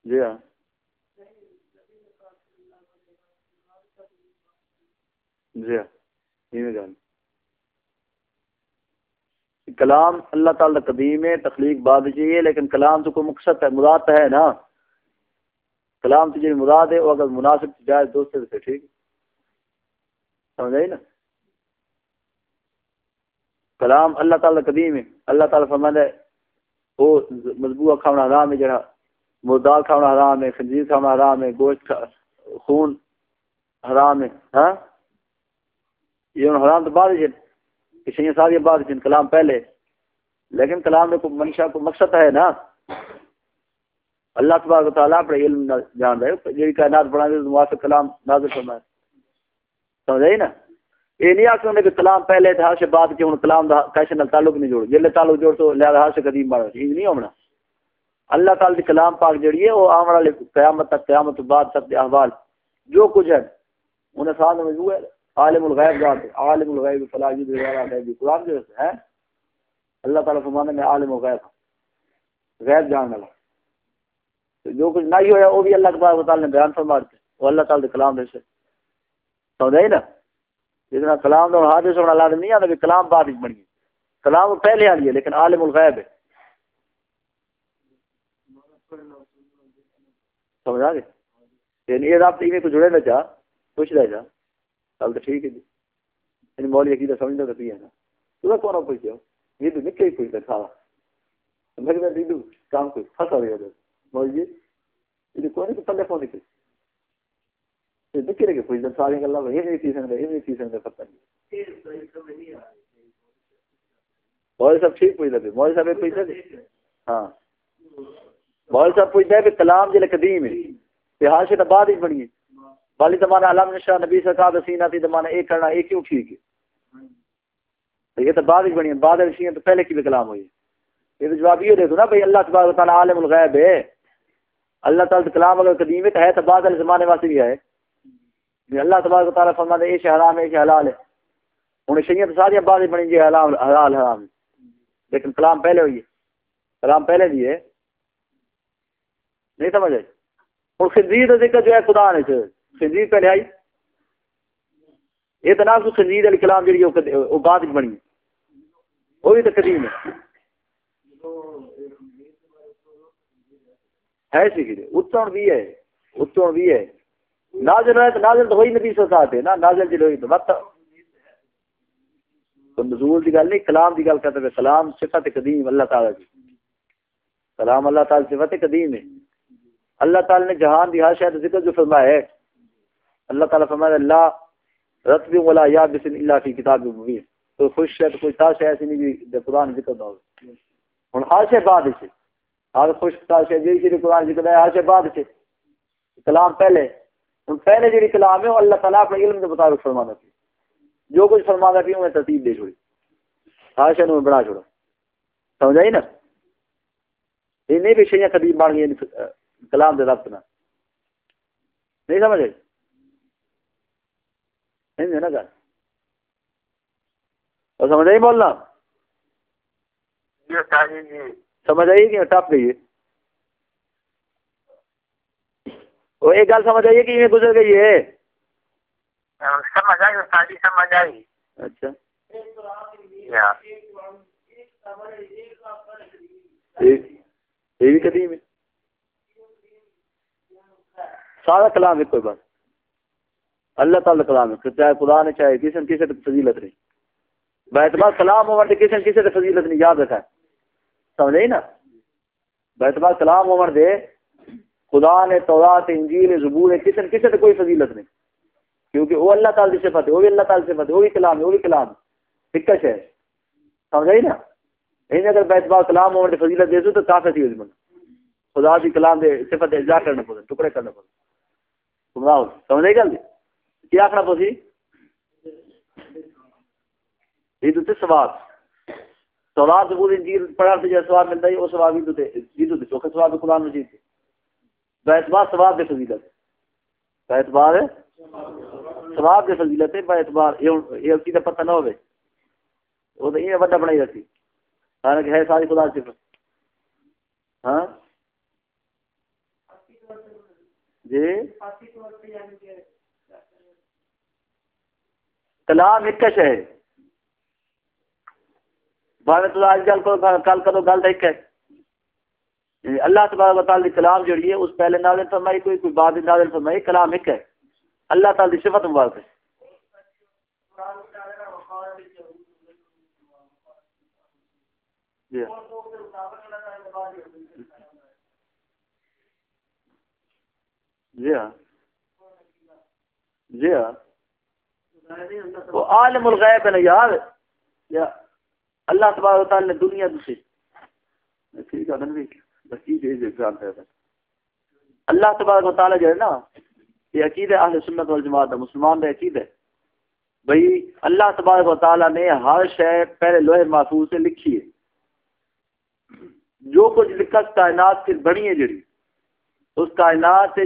جی ہاں۔ جی ہاں گل کلام اللہ تعالی قدیم ہے تخلیق بعد چاہیے لیکن کلام تو کوئی مقصد ہے، مراد ہے نا۔ کلام تو مراد ہے، وہ اگر مناسب جائے دوست سے ٹھیک سمجھ آئی نا؟ کلام اللہ تعالی قدیم ہے۔ اللہ تعالی فرماند ہے، وہ مضبوط کھانا حرام ہے، جڑا مردار کھانا حرام ہے، خنزیر کھانا حرام ہے، گوشت خون حرام ہے ہاں؟ یہ حرام تو بعد کسی ساری بعد کلام پہلے۔ لیکن کلام میں کوئی منشا کو مقصد ہے نا؟ اللہ تبارک و تعالیٰ اپنے علم جان رہے جی کائنات بنا دے موافق کلام نازل فرمائے۔ سمجھ نا؟ یہ نہیں آخر کہ کلام پہلے تھا سے بعد کے ہوں کلام کیسے نال تعلق نہیں جوڑ جلے تعلق جوڑ تو لہذا سے قدیم بڑا چیز نہیں ہونا۔ اللہ تعالی دی کلام پاک جڑی ہے، وہ آمن والے قیامت تک، قیامت بعد سب احوال، جو کچھ ہے۔ انہیں ساتھ میں جو ہے۔ عالم الغیب ذات عالم الغیب فلا یدری غیب۔ قرآن جو ہے، اللہ تعالی فرمانے میں عالم الغیب غیب جاننے والا۔ جو کچھ نہیں ہوا وہ بھی اللہ تبارک تعالی نے بیان فرما دیتے وہ اللہ تعالی کلام میں سے۔ سمجھ نا؟ جتنا کلام تو حادث ہونا لازم نہیں آتا کہ کلام بعد بنی کلام پہلے آ ہے، لیکن عالم الغیب ہے۔ سمجھ آ گئے؟ یعنی یہ رابطے میں کو جڑے نہ چاہ پوچھ رہے جا۔ چل تو ٹھیک ہے جی۔ یعنی مولی عقیدہ سمجھنا تو ہے نا۔ تو کون پوچھو یہ تو نکے ہی پوچھتا سارا میں دیدو کام کوئی پھنسا رہے موجی یہ کوئی نہیں پلے فون کی یہ نکے رہے کوئی ساری گلا یہ نہیں تھی سکتے یہ صاحب ٹھیک پوچھ لگے مول صاحب پوچھ لگے ہاں مول صاحب پوچھتا ہے کہ کلام جلے قدیم ہے یہ حال سے بعد ہی بنی ہے والی زمانہ علام نشاہ نبی سرکار سینہ تھی زمانہ ایک کرنا ایک کیوں ٹھیک ہے یہ تو بعد ہی بنی ہے بعد ہی تو پہلے کی بھی کلام ہوئی یہ تو جواب یہ دے دو نا بھائی اللہ تبارک تعالیٰ عالم الغیب ہے اللہ تعالیٰ کلام اگر قدیم ہے تو ہے تو بعد والے زمانے واسطے بھی ہے۔ اللہ تبارک تعالیٰ فرما دے یہ حرام ہے، یہ حلال ہے۔ ہوں شریعت ساری بعد بنی جی حلال حلال، حرام۔ لیکن کلام پہلے ہوئی ہے۔ کلام پہلے بھی ہے۔ نہیں سمجھ آئی؟ ہوں خنزیر کا ذکر جو ہے خدا نے خنزیر پہلے آئی۔ یہ تو نہ خنزیر علی کلام جی وہ بعد بنی وہ بھی تو قدیم ہے۔ ہے سی اتن بھی ہے اتن بھی ہے۔ نازل ہے تو نازل تو ہوئی نبی سو ساتھ ہے نا نازل جی ہوئی تو مت تو نزول کی گل نہیں، کلام کی گل کرتے ہیں کلام صفت قدیم اللہ تعالیٰ کی کلام اللہ تعالیٰ صفت قدیم ہے۔ اللہ تعالیٰ نے جہان دی ہر شاید ذکر جو فرمایا ہے۔ اللہ تعالیٰ فرمایا اللہ رتب ولا یا بسن اللہ کی کتاب مبین۔ تو خوش ہے تو کوئی تاش ایسی نہیں بھی قرآن ذکر نہ ہو ہوں ہر شے بعد سے ہر خوش تاش ہے جی،, جی قرآن جی، ذکر ہے ہر شے بعد سے کلام پہلے۔ پہلے جی کلام ہے اللہ تعالیٰ اپنے علم کے مطابق فرمانا تھی جو کچھ فرمانا تھی انہیں ترتیب دے چھوڑی۔ ہر شے بڑا چھوڑا۔ سمجھ آئی نا؟ یہ نہیں بھی شیاں قدیم بن گئی یعنی کلام دے ربط نہ۔ نہیں سمجھ آئی نہیں نا گل؟ اور سمجھ آئی بولنا؟ جی۔ سمجھ آئی کہ ٹپ گئی ہے؟ وہ ایک گل سمجھ آئیے کہ یہ گزر گئی ہے؟ سمجھ آئی سمجھ آئی۔ اچھا۔ یہ بھی قدیم ہے۔ سارا کلام ہے کوئی بات۔ اللہ تعالی کلام ہے۔ چاہے خدا نے چاہے کسی نے کسی فضیلت نہیں بیتبار کلام عمر کسی نے کسی فضیلت نہیں یاد رکھا سمجھ نا؟ بیتبار کلام عمر دے، خدا نے تورات، انجیل، زبور کسی نے کسی کوئی فضیلت نہیں۔ کیونکہ وہ اللہ تعالی سے فتح وہ بھی اللہ تعالی سے فتح وہ بھی کلام ہے، وہ بھی کلام دقت ہے۔ سمجھ نا؟ نہیں اگر بیتبار کلام عمر فضیلت دے دو تو کافی تھی بند خدا کی کلام دے صفت اجزا کرنا پڑے، ٹکڑے کرنا پڑے۔ سمجھاؤ؟ سمجھ گل کیا آخنا پوسی؟ یہ تو سواب سواب زبور انجیل پڑھا سے جو سواب ملتا ہے، وہ سواب ہی تو جی تو چوکھے سواب قرآن مجید سے بیتبار سواب دے فضیلت بیتبار سواب دے فضیلت ہے بیتبار یہ اس کی تو پتہ نہ ہوئے۔ وہ تو یہ بڑا بنائی رکھی۔ حالانکہ ہے ساری خدا صفت ہاں؟ جی؟ کلام ایک ہے۔ بھاوے تو آج کل کو کل کرو گل ایک ہے اللہ تبارک و تعالی کلام جڑی ہے، اس پہلے نازل فرمائی، کوئی کوئی بعد نازل فرمائی، کلام ایک ہے۔ اللہ تعالی دی صفت مبارک ہے۔ جی۔ جی ہاں۔ جی ہاں۔ وہ عالم الغیب ہے نا، یار۔ اللہ تبارک تعالی نے دنیا ٹھیک ہے۔ اللہ تبارک تعالی جو ہے نا یہ عقید اہل سنت والجماعت مسلمان کا عقید ہے بھائی اللہ تبارک و تعالی نے ہر شے پہلے لوہے محفوظ سے لکھی ہے۔ جو کچھ لکھا کائنات پھر بنی ہے جڑی۔ اس کائنات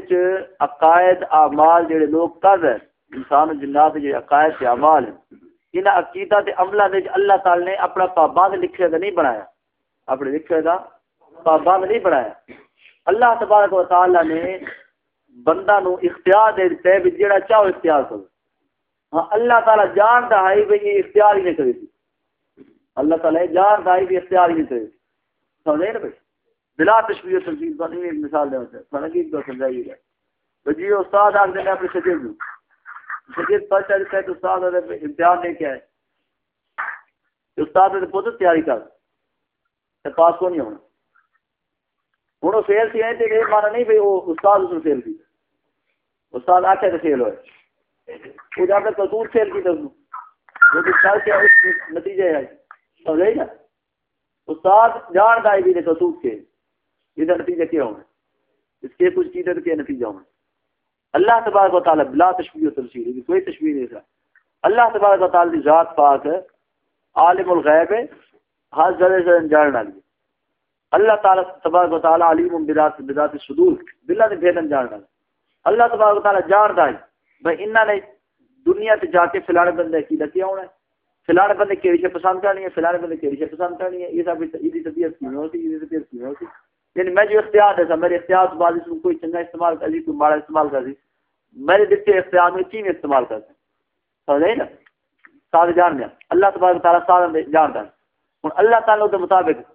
عقائد اعمال جڑے لوگ کر رہے انسان و جنات جڑے عقائد کے اعمال ہیں۔ ان عقیدہ تے عملہ دے اللہ تعالی نے اپنا پابند لکھے دا نہیں بنایا۔ اپنے لکھے دا پابند نہیں بنایا۔ اللہ تبارک و تعالی نے بندہ نو اختیار دے دیتا ہے جڑا چاہو اختیار کرو۔ ہاں اللہ تعالی جانتا ہے بھئی یہ اختیار ہی نہیں کرے اللہ تعالی جانتا ہے بھی اختیار ہی نہیں کرے سمجھے نا بھائی؟ بلا تشبیہ تنظیم کا نہیں مثال دے ہوتے میں نے کو سمجھائیے گا جی استاد آگ دینے اپنے شکر کو استاد امتحان لے کے آئے۔ استاد نے تیاری کر پاس کو نہیں ہونا؟ ہوں وہ فیل سی ہے تو مانا نہیں بھائی وہ استاد اس نے فیل کی استاد آخر تو فیل ہوئے۔ جا کر قصور فیل کی وہ کے اس نتیجے ہے سمجھے نا استاد جان گائے بھی قصور کے یہ نتیجہ کیا ہونا اس کے کچھ چیزیں کیا نتیجہ ہونا اللہ تبارک و تعالیٰ بلا تشبیہ و تفصیل کوئی تشبیہ نہیں رہا اللہ تبارک و تعالیٰ کی ذات پاک ہے، عالم الغیب ہے، ہر ذرے سے جان ڈالی اللہ تعالی تبارک و تعالی علیم بذات بذات الصدور دلہ دے بھیدن جاندا اللہ تبارک و تعالی جاندا ہے بھئی انہاں نے دنیا تے جا کے فلانے بندے کی لکیا ہونا ہے۔ فلانے بندے کی شے پسند کرنی ہے، فلانے بندے کی شے پسند کرنی ہے، یہ سب، یہ طبیعت کی ہوتی ہے، یہ طبیعت کی ہوتی یعنی میں جو اختیار ہے میرے اختیار سے بعد اس کو کوئی چنگا استعمال کر دی، کوئی ماڑا استعمال کر دی، میرے دل کے اختیار میں چیز استعمال کرتے سمجھ نا؟ سارے جان دیا۔ اللہ تبارک تعالیٰ سارے جانتا ہے ہوں اللہ تعالیٰ کے مطابق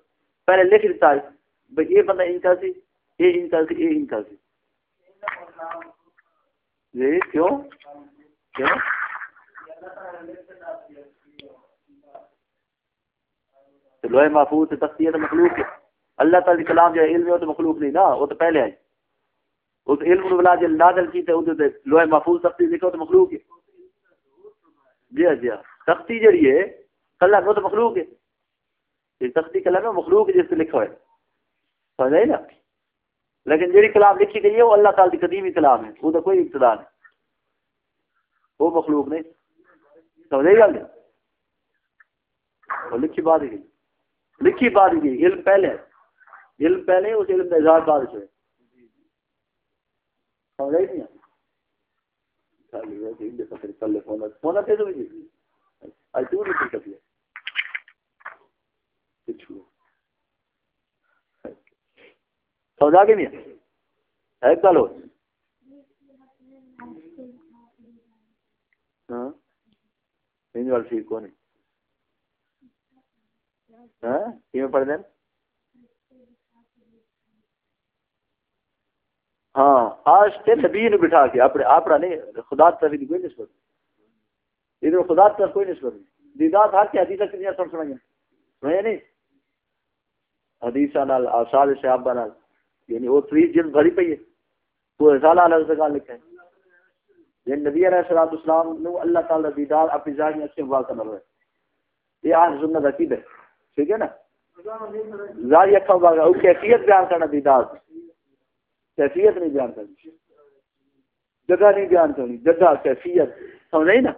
پہلے لکھ دیتا ہے بھائی یہ بندہ ان کا سی یہ ان کا سی یہ ان کا سی جی کیوں؟ کیوں؟ لوہے محفوظ سے تختی ہے تو مخلوق ہے۔ اللہ تعالی کلام جو علم ہے وہ تو مخلوق نہیں نا، وہ تو پہلے ہے۔ اس علم بلا جو نازل کی تے لوہے محفوظ تختی لکھو تو مخلوق ہے۔ جی ہاں جی ہاں۔ تختی جڑی ہے، کلام وہ تو مخلوق ہے۔ یہ تختی کلام ہے مخلوق جس سے لکھا ہے۔ سمجھ نا؟ لیکن جڑی کلام لکھی گئی ہے وہ اللہ تعالی کی قدیمی کلام ہے۔ وہ تو کوئی ابتدا نہیں۔ وہ مخلوق نہیں۔ سمجھ گل؟ وہ لکھی بات گئی لکھی بات گئی علم پہلے علم پہلے اس علم کا اظہار بعد سے۔ سمجھ نہیں تو آج تو نہیں سمجھا کے نہیں؟ ہے چلو ہاں؟ ٹھیک کون ہاں؟ پڑھ دیں ہاں آج تے نبی نے بٹھا کے اپنے آپ نہیں، خدا تفریح کوئی نسبت ادھر خدا تک کوئی نسبت نہیں۔ دیدار تھا کہ حدیثہ کتنی سن سنائیں سنائیں نہیں؟ حدیثہ نال، آثار صحابہ نال یعنی وہ تری جلد بھری پئی ہے۔ وہ رسالہ علیہ السلام لکھا ہے۔ یعنی نبی علیہ السلام اسلام نو اللہ تعالی دیدار اپنی ظاہر اچھے ہوا کرنا رہے یہ آج سنت عقید ہے۔ ٹھیک ہے نا؟ ظاہر اکھا ہوا گا وہ کیفیت بیان کرنا دیدار۔ کیفیت نہیں بیان کرنی۔ جگہ نہیں بیان کرنی، جگہ، کیفیت سمجھ نا؟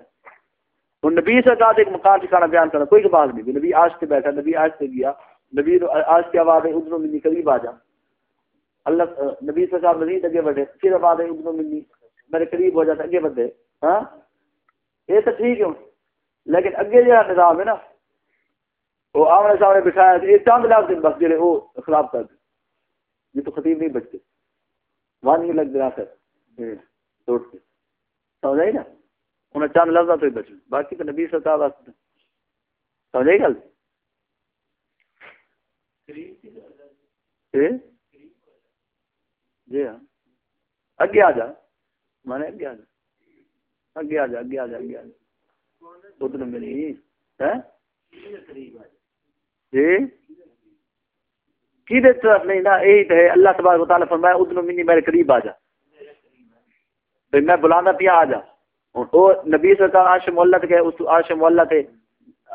وہ نبی سے کہا ایک مقام ٹھکانا بیان کرنا کوئی بات نہیں۔ نبی آج سے بیٹھا، نبی آج سے گیا، نبی آج کی آواز ہے، ادھر منی، قریب آ جا۔ اللہ، نبی سے مزید اگے بڑھے، پھر آواز ہے، ادھر منی، میرے قریب ہو جاتا اگے بڑھے۔ ہاں؟ یہ تو ٹھیک ہے۔ لیکن اگے جو نظام ہے نا۔ وہ آمنے سامنے بٹھایا، یہ چاند لاکھ دن بس جڑے وہ خراب کر دیں یہ تو خطیب نہیں بچتے۔ وہاں نہیں لگ سر توڑ کے سمجھ آئی نا انہیں چند لفظ تو بچے باقی تو نبی ستا واسطے سمجھ آئی گل جی ہاں اگے آ جا میں اگے آ جا اگے آ جا اگے آ جا اگے آ جا ادھر ملی ہے جی کی طرف نہیں نا یہی تو ہے اللہ تبارک تعالیٰ فرمایا، ادھر منی میرے قریب آ جا بھائی میں بلانا پیا آ جا وہ نبی سرکار آش مولت کے اس آش مولت ہے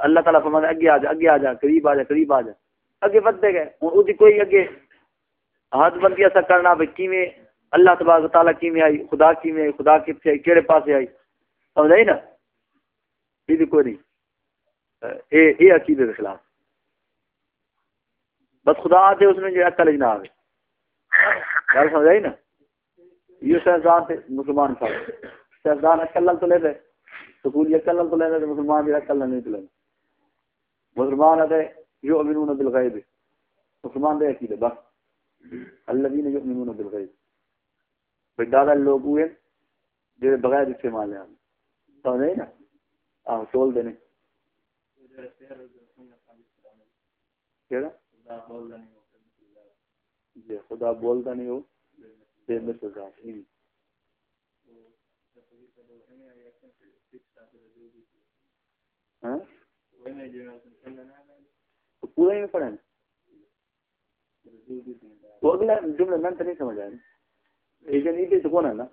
اللہ تعالیٰ فرمایا، اگے آ جا اگے آ جا قریب آ جا قریب آ جا اگے بڑھتے گئے۔ ہوں وہ کوئی اگے ہاتھ بندی ایسا کرنا بھائی کیویں اللہ تبارک تعالیٰ کیویں آئی، خدا کیویں آئی، خدا کتنے آئی کہڑے پاسے آئی۔ سمجھ آئی نا؟ یہ کوئی نہیں۔ یہ عقیدے کے خلاف۔ بس خدا آتے اس میں جو عقل نہ آئے گل سمجھ آئی نا؟ یہ سائنسدان تھے مسلمان تھا۔ سائنسدان عقل تو لے لیتے سکول عقل تو لے لیتے مسلمان بھی عقل نہیں تو لیتے مسلمان آتے جو امنون بالغیب۔ مسلمان دے عقیدے، بس۔ الذين يؤمنون بالغیب۔ بھائی دادا لوگ ہوئے جو بغیر استعمال ہیں سمجھ آئی نا؟ ہاں ٹول دینے۔ کیڑا؟ جی خدا بولتا نہیں ہو، بے مثل ذات۔ ہاں؟ پورا ہی پڑھیں وہ اگلا جملہ میں تو نہیں سمجھ آیا۔ ایجن ای تو کون ہے نا؟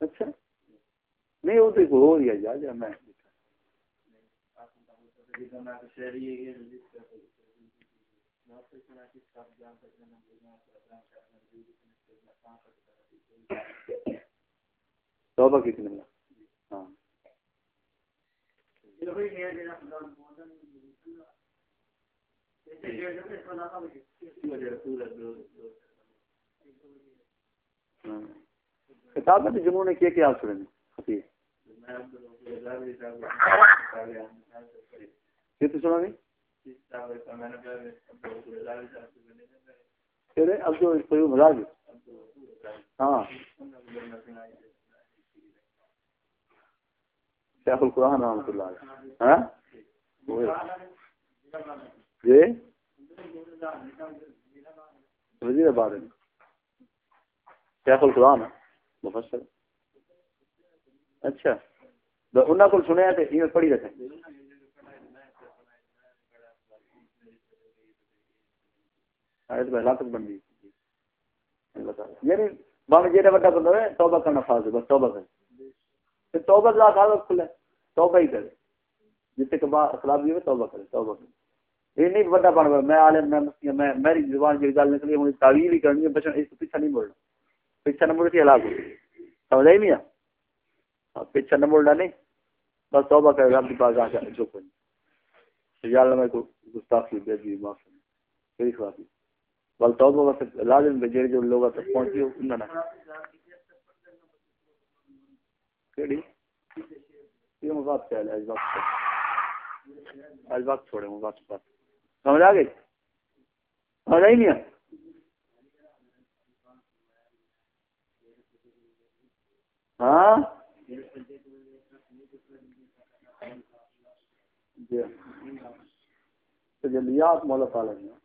اچھا۔ نہیں، وہ تو ہو رہی ہے جا، میں۔ توبہ کتنے ہاں۔ ہاں۔ کتاب میں جنہوں نے کیا کیا آپ سنے خطیب۔ کتنے سنا نہیں تیرے اب جو کوئی مزاج ہاں۔ شیخ القرآن رحمۃ اللہ ہاں؟ جی وزیر آباد شیخ القرآن، مفسر۔ اچھا۔ انہوں کو سنیا تو یہ پڑھی رکھیں۔ آیت پہلا تک بن گئی۔ یعنی بن جیڑا بڑا بندہ ہے، توبہ کرنا فرض ہے، بس توبہ کرے۔ توبہ لا کھا کھلے، توبہ ہی کرے۔ جتنے کے بعد خلاف بھی توبہ کرے توبہ کرے۔ یہ نہیں بڑا بن گیا، میں عالم، میں مستی میں میری زبان کی گل نکلی، ہوں تعویل ہی کرنی ہے بچن اس کو پیچھے نہیں مڑنا پیچھے نہ مڑ کے ہلاک ہو سمجھ آئی نہیں ہاں پیچھے نہ مڑنا نہیں۔ بس توبہ کرے، رب کی پاس آ کے جو کوئی۔ یا اللہ میں کو گستاخی بے دی، معاف کرنا کوئی خلاف بل توبہ وقت لازم ہے جڑے جو لوگ تک پہنچی ہو انہاں نہ کیڑی یہ مبات چل ہے اس وقت آج وقت چھوڑے مبات بات سمجھ آ گئی سمجھ آئی نہیں ہاں جی تجلیات مولا تعالی نے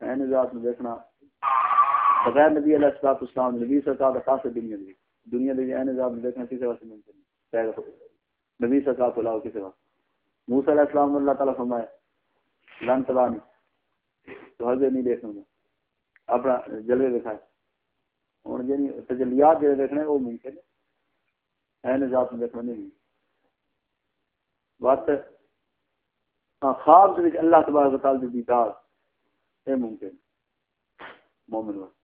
این ذات میں دیکھنا۔ بغیر نبی علیہ الصلوۃ والسلام، نبی سرکار کا خاص دنیا دی دنیا دی این ذات میں دیکھنا کسی واسطے ممکن نہیں۔ نبی سرکار کو لاؤ کسی واسطے۔ موسی علیہ السلام نے اللہ تعالی فرمایا، لن ترانی تو حضرت نہیں دیکھوں گا اپنا جلوے دکھائے۔ اور یعنی تجلیات جو دیکھنے وہ ممکن ہے این ذات میں دیکھنا نہیں۔ بات ہاں خواب دے اللہ تبارک و تعالی دی دیدار۔ اے ممکن۔ مومن وقت۔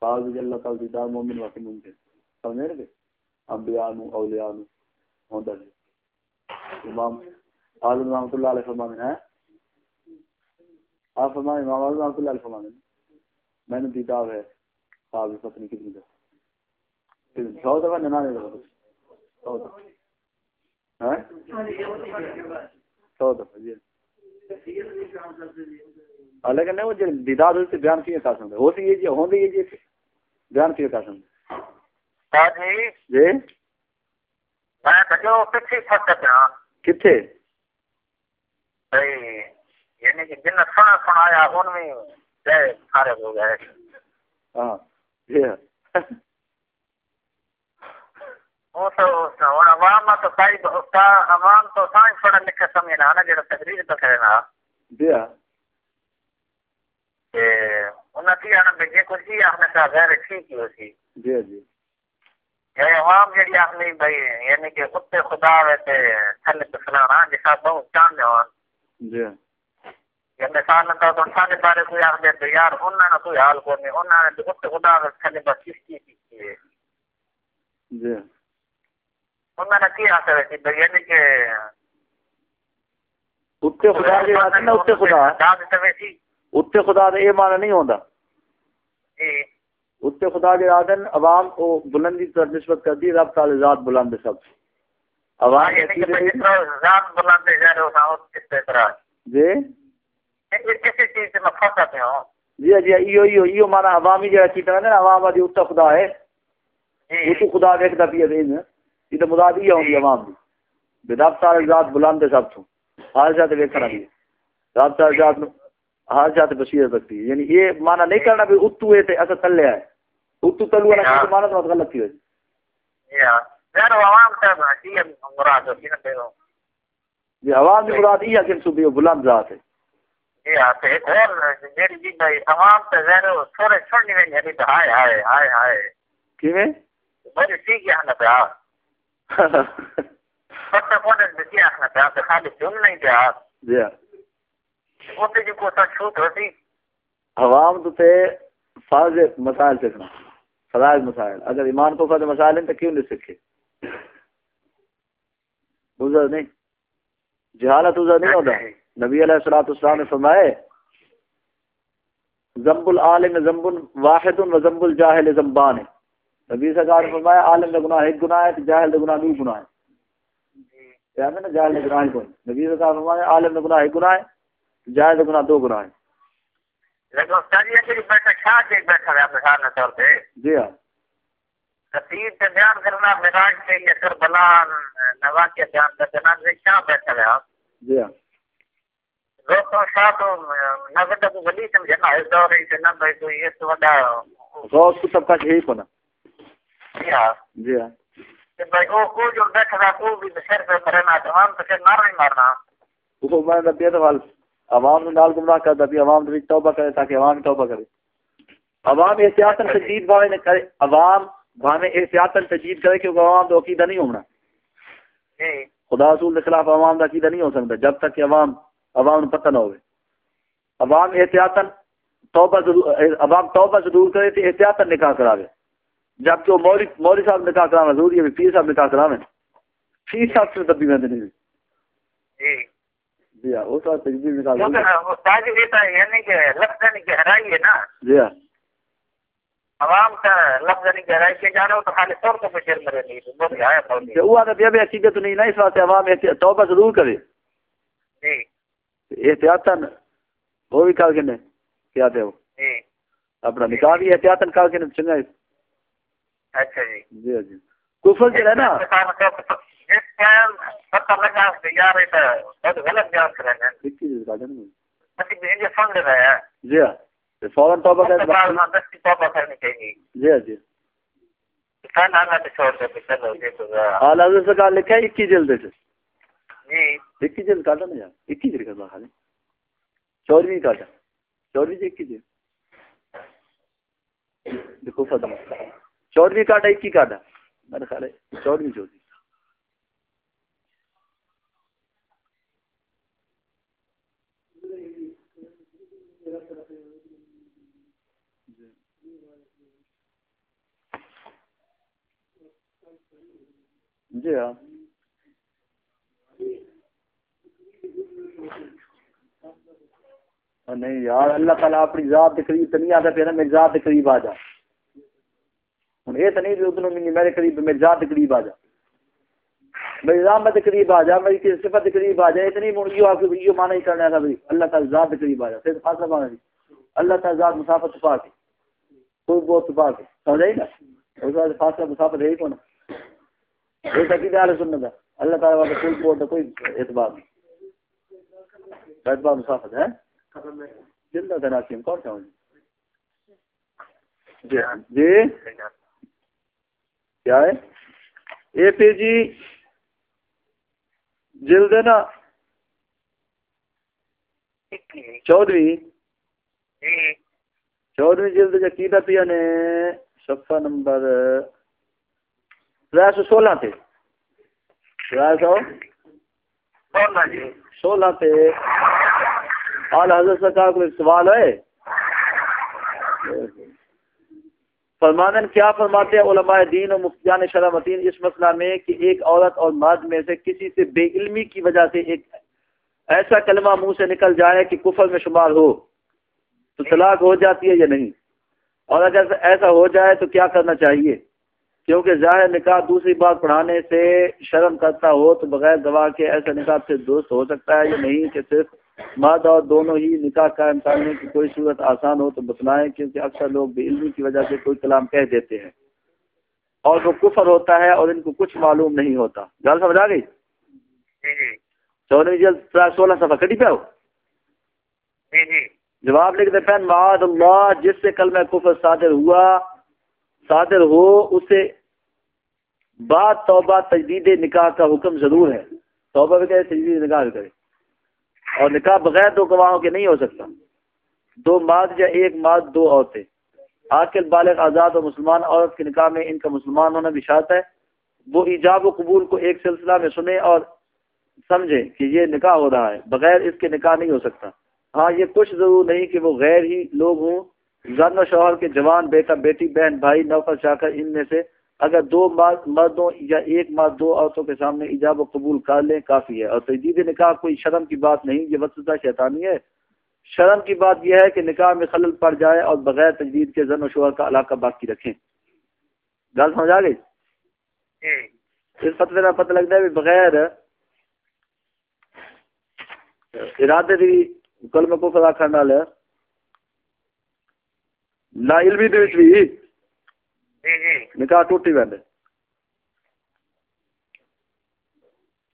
خواب دے اللہ تعالی دیدار مومن وقت ممکن۔ سمجھ رہے؟ انبیاء نو، اولیاء نو، ہوندا ہے امام عالم رحمۃ اللہ علیہ فرمانے ہیں۔ آپ فرمائیں، امام عالم رحمۃ اللہ علیہ فرمانے میں نے دیدار ہے۔ صاحب خواب پتنی کتنی دفعہ۔ سو دفعہ ننانوے دفعہ۔ سو دفعہ۔ سو دفعہ جی۔ لیکن نہیں وہ جو دیدار ہوئی تو بیان کیے کر سکتے ہو سی یہ ہوں یہ جی بیان کیے کر سکتے جی۔ میں بجو پیچھے پھٹ پیا کتنے یعنی کہ جن سنا سنایا ان میں سارے ہو گئے۔ ہاں جی وہ تو ہوں عوام تو عوام تو سائنس پڑھا لکھا سمجھنا نا جڑا تقریر تو کرنا جی انہیں کی آنا بجے کچھ ہی آخنا کا غیر ٹھیک ہی ہوتی۔ جی جی۔ یہ عوام جڑی آخنی بھائی یعنی کہ اتنے خدا ویسے تھلے پسلانا جسا بہت چاہتے ہو جی۔ یا مثال نہ تو سارے بارے کوئی آخ دے تو یار انہوں نے کوئی حال کو نہیں انہوں نے اتنے خدا ویسے تھلے بس کس کی کی ہے۔ جی۔ انہوں نے کی آخر ہے بھائی یعنی کہ اتنے خدا دی بات نا اتنے خدا۔ تے سی۔ اتنے خدا دا یہ معنی نہیں جی اتنے خدا کے آدن عوام کو بلندی پر نسبت کر دی رب تعالی ذات بلند ہے سب۔ عوام یعنی ذات بلند ہے جی۔ کسی چیز سے جی جی ایو ایو ایو مانا عوامی جڑا ہے نا عوام دی اتنے خدا ہے۔ جی۔ اتنے خدا دیکھتا پیا دین یہ تو مراد یہ عوام دی۔ رب تعالی ذات بلند ہے سب تو۔ ہر جات دیکھنا بھی رب تعالی ذات ہر جات بصیرت رکھتی ہے۔ یعنی یہ مانا نہیں کرنا بھی اتو ہے تے اصل تلے ہے اتو تلو والا کسی مانا تو غلط ہوئی۔ جی ہاں۔ غیر عوام سے یہ مراد ہے نا جی عوام دی مراد یہ ہے کہ سو بھی بلند ذات ہے جی ہاں ایک اور جیڑی جی بھائی عوام سے غیر تھوڑے چھوڑنی نہیں ہے تو ہائے ہائے ہائے ہائے۔ کیویں؟ بڑی ٹھیک ہے نا پیا پتہ کونے دتی آخنا پیا تو خالی سن نہیں پیا جی تو کوتا چھوٹ ہوتی۔ عوام تو تے فرض مسائل سیکھنا فرائض مسائل۔ اگر ایمان کو فرض مسائل ہیں تو کیوں نہیں سیکھے؟ گزر نہیں۔ جہالت ازر نہیں ہوتا۔ نبی علیہ نے العالم واحد و الجاہل نبی سرکار نے فرمایا عالم کا گناہ ایک گناہ ہے جاہل کا گناہ دو گناہ ہے کیا ہے نا جاہل کا گناہ کوئی۔ نبی سرکار نے فرمایا عالم کا گناہ ایک گناہ ہے۔ جاہل کا گناہ دو گناہ ہے جی ہاں۔ تفسیر سے بیان کرنا مراج سے یا کربلا نواقع بیان کرنا سے کیا بیٹھا ہے آپ؟ جی ہاں۔ دوستوں شاہ تو نظر تو ولی سمجھے نا اس دور سے نہ بھائی کوئی اس وڈا غوث کو سب کا یہی کونا جی ہاں۔ جی ہاں۔ کہ بھائی وہ کو جو بیٹھا تھا وہ بھی سر پہ کرنا تمام تو پھر مارنا ہی مارنا۔ وہ میں نے دیا سوال عوام نے نال گمراہ کر دیا عوام بھی توبہ کرے تاکہ عوام توبہ کرے۔ عوام احتیاطاً تجدید بھاوے نے کرے عوام بھاوے احتیاطاً تجدید کرے کیونکہ عوام تو عقیدہ نہیں ہونا۔ خدا رسول کے خلاف عوام کا عقیدہ نہیں ہو سکتا جب تک کہ عوام عوام کو پتہ نہ ہوئے۔ عوام احتیاطاً توبہ ضرور عوام توبہ ضرور کرے تو احتیاطاً نکاح کراوے۔ جبکہ وہ مولوی مولوی صاحب نکاح کرانا ضروری ہے پیر صاحب نکاح کراوے۔ پیر صاحب سے تبھی میں نہیں جی ہاں وہ سب نکاح یہ تو یعنی کہ لفظ یعنی گہرائی ہے نا۔ جی ہاں۔ عوام کا لفظ یعنی گہرائی کے جا رہا ہو تو خالی طور پہ فکر میں رہنی ہے وہ بھی آیا تھا کہ وہ آدھا بھی عقیدت نہیں نا اس واسطے عوام احتیاط- توبہ ضرور کرے۔ جی۔ احتیاطاً وہ بھی کر کے نے کیا تھے وہ۔ جی۔ اپنا نکاح بھی احتیاطاً کر کے نے چنگا ہے۔ اچھا جی۔ جی ہاں جی۔ کفر جو ہے نا اس ٹائم پتہ لگا کہ یار یہ بہت غلط بیان کر رہے ہیں یہ رہے ہیں جی ہاں فوراً توبہ توبہ کرنی چاہیے جی ہاں جی حضرت لکھا ہے اکی جلد جی اکی جلد کاٹا نا یار اکی جلد کرنا خالی کاٹا۔ اکی جلد دیکھو فتح کاٹا اکی کاٹا میرے خیال ہے جی ہاں نہیں یار، اللہ تعالیٰ اپنی ذات کے قریب تو نہیں آتا، پھر میری ذات کے قریب آ جا۔ ہوں یہ تو نہیں بھی اتنا میرے قریب میری ذات کے قریب آ جا۔ میری رحمت کے قریب آ جا، میری کسی صفت کے قریب آ جا، اتنی من یہ آپ کو یہ مانا ہی کرنا تھا بھائی۔ اللہ تعالیٰ ذات کے قریب آ جا، پھر فاصلہ مانا نہیں اللہ تعالیٰ ذات مسافت چھپا کے، کوئی بہت چھپا کے سمجھ نا اس بعد فاصلہ مسافت ہے ہی کون؟ علیہ سنت ہے۔ اللہ تعالیٰ والا کوئی کوئی اعتبار نہیں۔ اعتبار مسافت ہے۔ زندہ کون سا جی جی؟ کیا ہے؟ اے پی جی جلد ہے نا؟ جی۔ جلد پیا نے صفحہ نمبر سو سولہ تے۔ تر سو بولنا جی۔ سولہ تے۔ آل حضرت سرکار کو ایک سوال ہے؟ فرمانن کیا فرماتے ہیں علماء دین اور مفتیان شرع متین اس مسئلہ میں کہ ایک عورت اور مرد میں سے کسی سے بے علمی کی وجہ سے ایک ایسا کلمہ منہ سے نکل جائے کہ کفر میں شمار ہو؟ تو طلاق ہو جاتی ہے یا نہیں؟ اور اگر ایسا ہو جائے تو کیا کرنا چاہیے؟ کیونکہ ظاہر نکاح دوسری بار پڑھانے سے شرم کرتا ہو تو بغیر گواہ کے ایسا نکاح سے درست ہو سکتا ہے یا نہیں کہ صرف مرد اور دونوں ہی نکاح قائم کرنے کی کوئی صورت آسان ہو تو بتلائیں کیونکہ اکثر لوگ بے علمی کی وجہ سے کوئی کلام کہہ دیتے ہیں۔ اور وہ کفر ہوتا ہے اور ان کو کچھ معلوم نہیں ہوتا۔ گل سمجھ آ گئی؟ چودہ جلد سولہ سفا کٹی پہ ہو جواب لکھتے پہن معاد اللہ جس سے کل میں کفر صادر ہوا صادر ہو اسے بعد توبہ تجدید نکاح کا حکم ضرور ہے۔ توبہ بھی کرے تجدید نکاح بھی کرے۔ اور نکاح بغیر دو گواہوں کے نہیں ہو سکتا۔ دو مرد یا ایک مرد دو عورتیں۔ آکل بالغ، آزاد اور مسلمان عورت کے نکاح میں ان کا مسلمان ہونا بھی شرط ہے۔ وہ ایجاب و قبول کو ایک سلسلہ میں سنیں اور سمجھیں کہ یہ نکاح ہو رہا ہے۔ بغیر اس کے نکاح نہیں ہو سکتا۔ ہاں یہ کچھ ضرور نہیں کہ وہ غیر ہی لوگ ہوں۔ زن و شوہر کے جوان بیٹا، بیٹی، بہن، بھائی، نوکر، چاکر، ان میں سے اگر دو مردوں یا ایک مرد دو عورتوں کے سامنے ایجاب و قبول کر لیں کافی ہے۔ اور تجدید نکاح کوئی شرم کی بات نہیں یہ وسطہ شیطانی ہے۔ شرم کی بات یہ ہے کہ نکاح میں خلل پڑ جائے اور بغیر تجدید کے زن و شوہر کا علاقہ باقی رکھیں۔ گل سمجھ آ گئی؟ اس فتوے کا پتہ لگتا ہے بغیر ارادے دی کل میں کو فضا کرنا لے لا علمی دے بھی جی جی نکاح ٹوٹی ویندے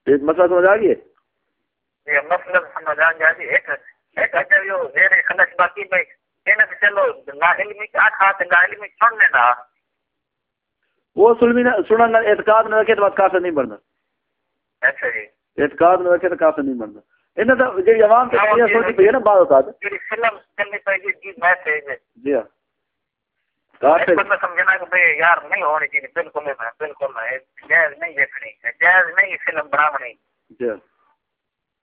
ایک مسئلہ سمجھ آ یہ مسئلہ سمجھ آ گیا جی۔ ایک ایک میرے باقی میں کہنا کہ چلو نا وہ سلمی نہ سننا اعتقاد نہ رکھے تو بات کافر نہیں بننا۔ اچھا جی۔ اعتقاد نہ رکھے تو کافر نہیں بننا۔ تو جی عوام کے یہ سوچی پئی ہے نا بعض اوقات۔ میری فلم چلنی پئی جی جی میسج جی ہاں۔ کافر میں سمجھنا کہ یار نہیں ہونی چاہیے بالکل نہیں بالکل جائز نہیں دیکھنی جائز نہیں فلم بناونی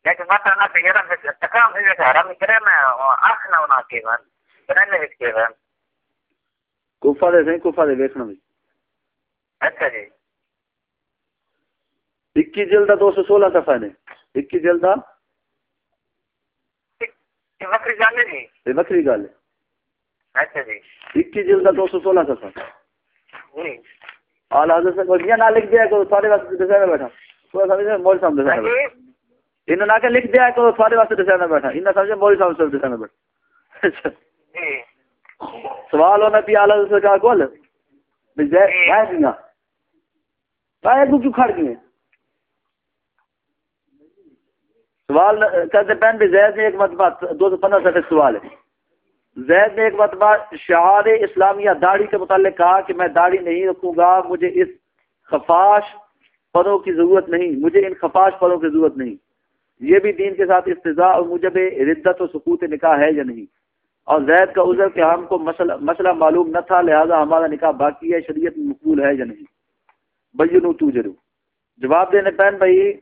لیکن نہ کہ یار تکام نہیں حرام کرے میں آنکھ نہ کے وچ کے کوفہ دے کوفہ دے ویکھنا وچ اچھا جی اکی دو سو سولہ صفحہ نے اکی جلدہ وکری گل ہے وکری گل ہے اچھا جی اکی جلدہ دو سو سولہ صفحہ جی اعلیٰ حضرت سے نہ لکھ دیا کرو سارے واسطے میں بیٹھا تھوڑا سمجھ مول صاحب میں انہوں نے آ کے لکھ دیا کرو سارے واسطے میں بیٹھا انہیں سمجھے مول صاحب سے میں بیٹھا جی سوال ہونا پی اعلیٰ حضرت سرکار کول کو کیوں کھڑ گئے سوال کہتے پہن بھی زید ایک مرتبہ دو سو پندرہ سفر سوال ہے زید نے ایک مرتبہ شعار اسلامیہ داڑھی کے متعلق کہا کہ میں داڑھی نہیں رکھوں گا، مجھے اس خفاش پروں کی ضرورت نہیں، مجھے ان خفاش پروں کی ضرورت نہیں۔ یہ بھی دین کے ساتھ استضاء اور مجھب ردت و سکوت نکاح ہے یا نہیں؟ اور زید کا عذر کہ ہم کو مسئلہ مسئلہ معلوم نہ تھا، لہذا ہمارا نکاح باقی ہے، شریعت میں مقبول ہے یا نہیں؟ بینو تو جرو۔ جواب دینے پہن بھائی،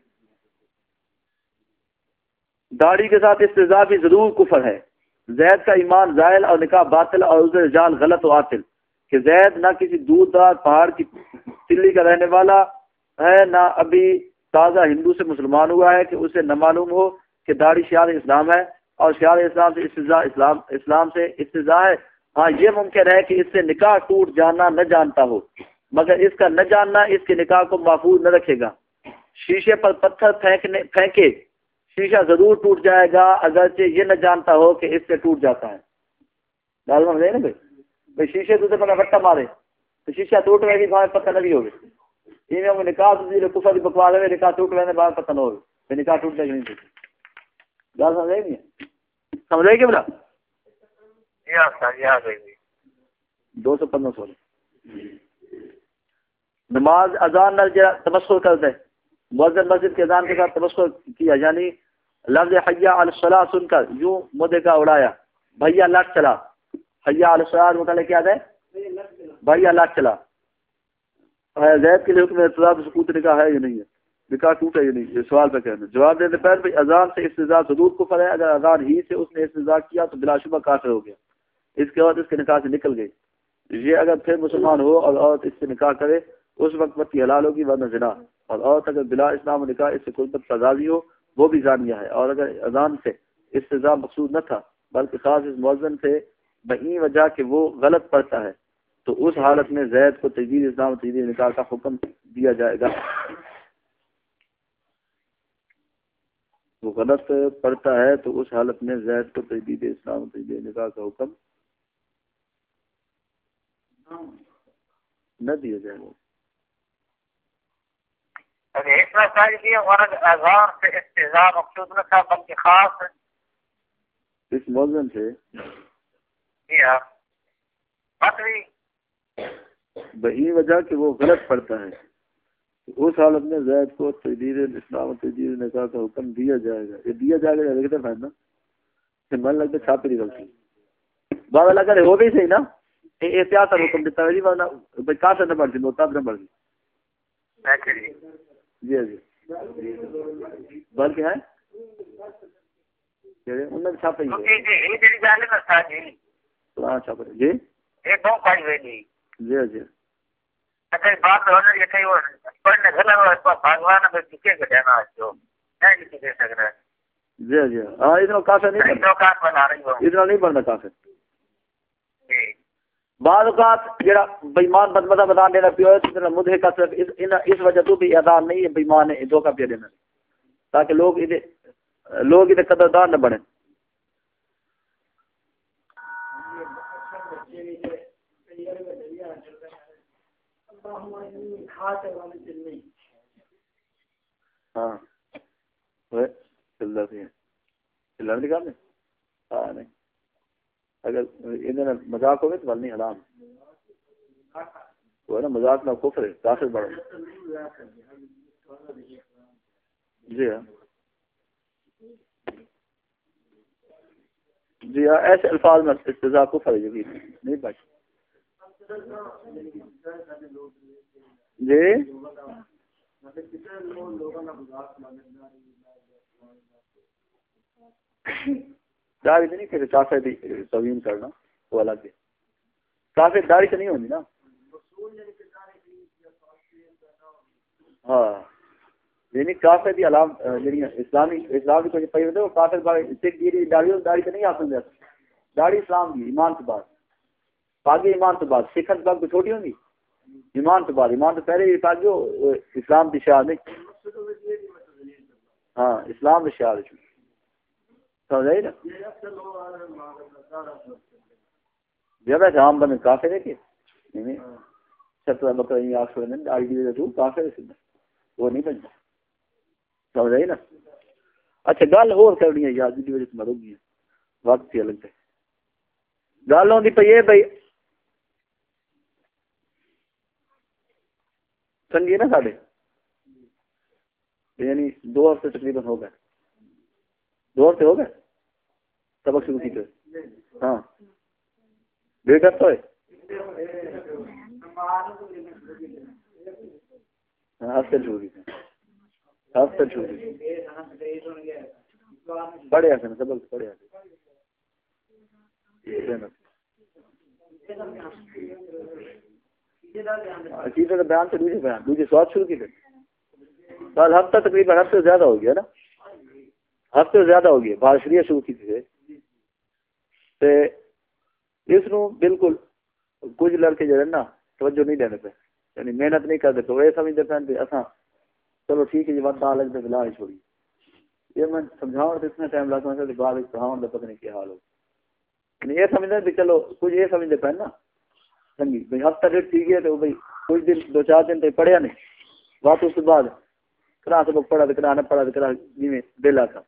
داڑھی کے ساتھ استضاء بھی ضرور کفر ہے۔ زید کا ایمان زائل اور نکاح باطل اور عذر رجال غلط و عاطل کہ زید نہ کسی دور دار پہاڑ کی تلی کا رہنے والا ہے، نہ ابھی تازہ ہندو سے مسلمان ہوا ہے کہ اسے نہ معلوم ہو کہ داڑھی شیار اسلام ہے اور شیار اسلام سے استضاء اسلام اسلام سے استضاء ہے۔ ہاں یہ ممکن ہے کہ اس سے نکاح ٹوٹ جانا نہ جانتا ہو، مگر اس کا نہ جاننا اس کے نکاح کو محفوظ نہ رکھے گا۔ شیشے پر پتھر پھینکنے، پھینکے شیشہ ضرور ٹوٹ جائے گا اگرچہ یہ نہ جانتا ہو کہ اس سے ٹوٹ جاتا ہے۔ ڈال نا بھائی؟ بھائی شیشے تو پتا بٹا مارے۔ تو شیشہ ٹوٹ رہے گی پتہ نہیں ہوگی۔ میں نکاح کفر کی بکوا لے نکاح ٹوٹ باہر پتہ نہ ہوگی۔ نکاح ٹوٹنے کی نہیں سمجھ سمجھ کہ بلا؟ دو سو پندرہ سولہ نماز اذان نہ تبصر کر دے مؤذن مسجد کے اذان کے ساتھ تبصر کیا یعنی لفظ حیا الصلاح سن کر، یوں مدے کا اڑایا۔ بھیا لٹ چلا۔ حیا الصلاح متعلق مطلب کیا ہے بھیا لٹ چلا۔ زید کے لیے حکم اعتراض سکوت نکاح ہے یا نہیں ہے؟ نکاح ٹوٹا یا نہیں؟ یہ سوال پہ کہنا۔ جواب دیتے پہلے بھائی اذان سے استضاء ضرور کو ہے اگر اذان ہی سے اس نے استضاء کیا تو بلا شبہ کافر ہو گیا۔ اس کے بعد اس کے نکاح سے نکل گئی یہ اگر پھر مسلمان ہو اور عورت اس سے نکاح کرے، اس وقت پتی حلال ہوگی ورنہ زنا۔ اور عورت اگر بلا اسلام نکاح اس سے قربت فضازی ہو وہ بھی زانیہ ہے اور اگر اذان سے استضاء مقصود نہ تھا، بلکہ خاص اس مؤذن سے بہی وجہ کہ وہ غلط پڑتا ہے، تو اس حالت میں زید کو تجدید اسلام تجدید نکاح کا حکم دیا جائے گا۔ وہ غلط پڑتا ہے تو اس حالت میں زید کو تجدید اسلام تجدید نکاح کا حکم نہ دیا جائے۔ گا اس موزن سے؟ بہی وجہ کہ وہ غلط پڑتا ہے۔ اس حالت میں زید کو تجدید اسلام تجدید نکاح کا حکم دیا جائے گا۔ یہ دیا جائے گا دیکھتے فائدہ؟ من لگتا چھاپے کی غلطی۔ بابا لگا ہو بھی صحیح نا؟ احتیاط حکم دیتا ہے۔ جی ورنہ کہاں سے نہ بڑھ محتاط نہ بڑھ جی جی۔ بلکہ ہے؟ انہوں نے چھاپے ہاں چھاپے جی؟ جی جی۔ اچھا بات کہیں وہ پڑھنے گھر ہوا اس کو بھگوان میں کسے کو جانا ہے جو۔ نہیں ہے جی جی۔ ہاں اتنا کافی نہیں جو کام بنا رہی ہو اتنا نہیں بننا کافی۔ جی۔ بعض اوقات جڑا بےمان بد مزہ بدان دینا پیو ہے مدھے کا صرف اس, اس وجہ تو بھی ادا نہیں ہے بےمان ہے دھوکہ پیا دینا تاکہ لوگ ادھے لوگ ادھے قدردار نہ بنے ہاں۔ چلتا سی چلن کی گل ہے؟ ہاں نہیں۔ اگر یہ مذاق ہوگی تو نہیں، حرام۔ وہ نا مذاق نہ کفر ہے، کافر بڑا۔ جی ہاں۔ جی ہاں ایسے الفاظ میں استضاء کفر ہے یہ نہیں بچ جی؟ داڑھی نہیں کہ کافی توہین کرنا وہ الگ ہے۔ کافی داڑھی تو نہیں ہوتی نا؟ ہاں۔ یعنی کافی دی علام جڑی اسلامی اسلام کی کوئی پئی ہوندے وہ کافر باغ سکھ دی داڑھی داڑھی تو نہیں آ سکدے داڑھی اسلام دی ایمان کے بعد۔ پاگی ایمان تو بعد سکھن پاگ چھوٹی ہوندی ایمان تو بعد ایمان تو پہلے پاگ جو اسلام دی شاہ نہیں ہاں اسلام دی شاہ سمجھائی نا؟ بنے کافر ہے کہ؟ چھترا بکرا یہ آخ سوئے آئی ڈی تو کافر ہے وہ نہیں بنتا۔ سمجھائی نا؟ اچھا گل ہو کرنی ہے، یاد جی وجہ سے مرو گی۔ وقت سے الگ ہے۔ گل ہوتی پی ہے بھائی۔ سنگی نا سارے یعنی دو ہفتے تقریباً ہو گئے۔ دو ہفتے ہو گئے؟ سبق شروع کی ہاں۔ ڈیٹ ہفتہ ہاں ہفتے شروع کی ہفتے شروع کی پڑھے آتے سبق پڑھے آتے عقیدت بیان سے دوسرے بیان، دوسرے سواد شروع کی کل ہفتہ تقریباً ہفتے سے زیادہ ہو گیا نا۔ ہفتے سے زیادہ ہو گیا بارش شروع کی تھی۔ تے اس نو بالکل کچھ لڑکے جو ہے نا توجہ نہیں دینے پہ یعنی محنت نہیں کرتے تو یہ سمجھتے پہن پہ اساں چلو ٹھیک ہے جی وقت آ لگتا ہے لا چھوڑی یہ میں سمجھاؤں تو اتنا ٹائم لگتا ہے بعد پڑھاؤں تو پتہ نہیں کیا حال ہو۔ یعنی یہ سمجھتے کہ چلو کچھ یہ سمجھتے پہ نا۔ سنگی بھائی ہفتہ ڈیٹ ٹھیک ہے تو بھائی کچھ دن، دو چار دن تو پڑھیا نہیں۔ بات اس کے بعد کرا سبق پڑھا تو کرا نہ پڑھا تو کرا جی دل آتا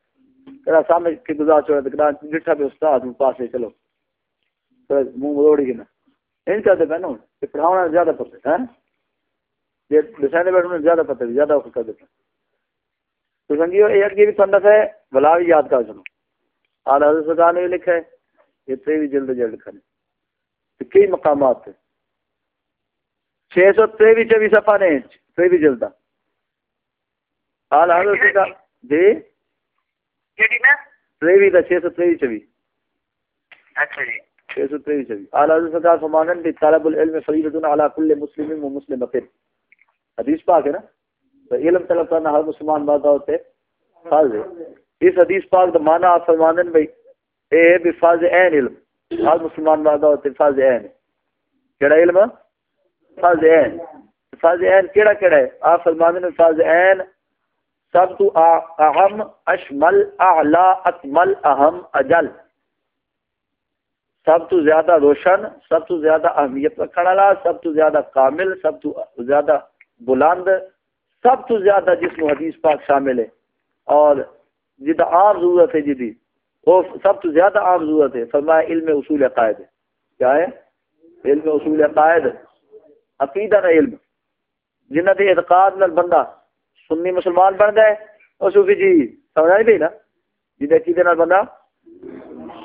کرا سامنے کے گزار چھوڑا تو کرا ڈٹھا پہ استاد پاس ہے چلو۔ منہ مروڑی کے نا نہیں کرتے پہ نا پڑھاؤنا زیادہ پتہ ہے دسائنے بیٹھنے زیادہ پتہ ہے زیادہ وقت کر دیتا تو سنگیو، یہ اگے بھی پندس ہے، بلا بھی یاد کر سنو۔ آل حضرت سرکار نے لکھا ہے، یہ تریوی جلد جلد لکھا ہے کئی مقامات تھے چھ سو تریوی چوبی سفا نے تریوی جلد آل حضرت سرکار جی؟ چوبی اچھا جی۔ چھ سو تریوی چوبی آل حضرت سرکار فرمانن بھی طالب العلم فریضۃ علی کل مسلم و مسلمۃ حدیث پاک ہے نا؟ تو علم طلب کرنا ہر مسلمان مرد ہوتے فرض ہے اس حدیث پاک کا معنی آپ فرمانن بھائی اے ہے بھی فرض عین علم۔ ہر مسلمان مرد ہوتے فرض عین۔ کیڑا علم؟ فرض عین۔ فرض عین کیڑا کیڑا ہے؟ آپ فرمانن فرض عین سب تو اہم اشمل اعلی اکمل، اہم، اجل۔ سب تو زیادہ روشن سب تو زیادہ اہمیت رکھنے والا سب تو زیادہ کامل سب تو زیادہ بلند سب تو زیادہ جس میں حدیث پاک شامل ہے۔ اور جی جدہ عام ضرورت ہے جدی وہ سب تو زیادہ عام ضرورت ہے۔ فرمایا علم اصول عقائد۔ ہے کیا ہے؟ علم اصول عقائد۔ عقیدہ نہ علم۔ جنہ کے اعتقاد نہ بندہ سنی مسلمان بن گئے۔ اور صوفی جی سمجھا نہیں پی نا؟ جنہیں عقیدے جی بندہ۔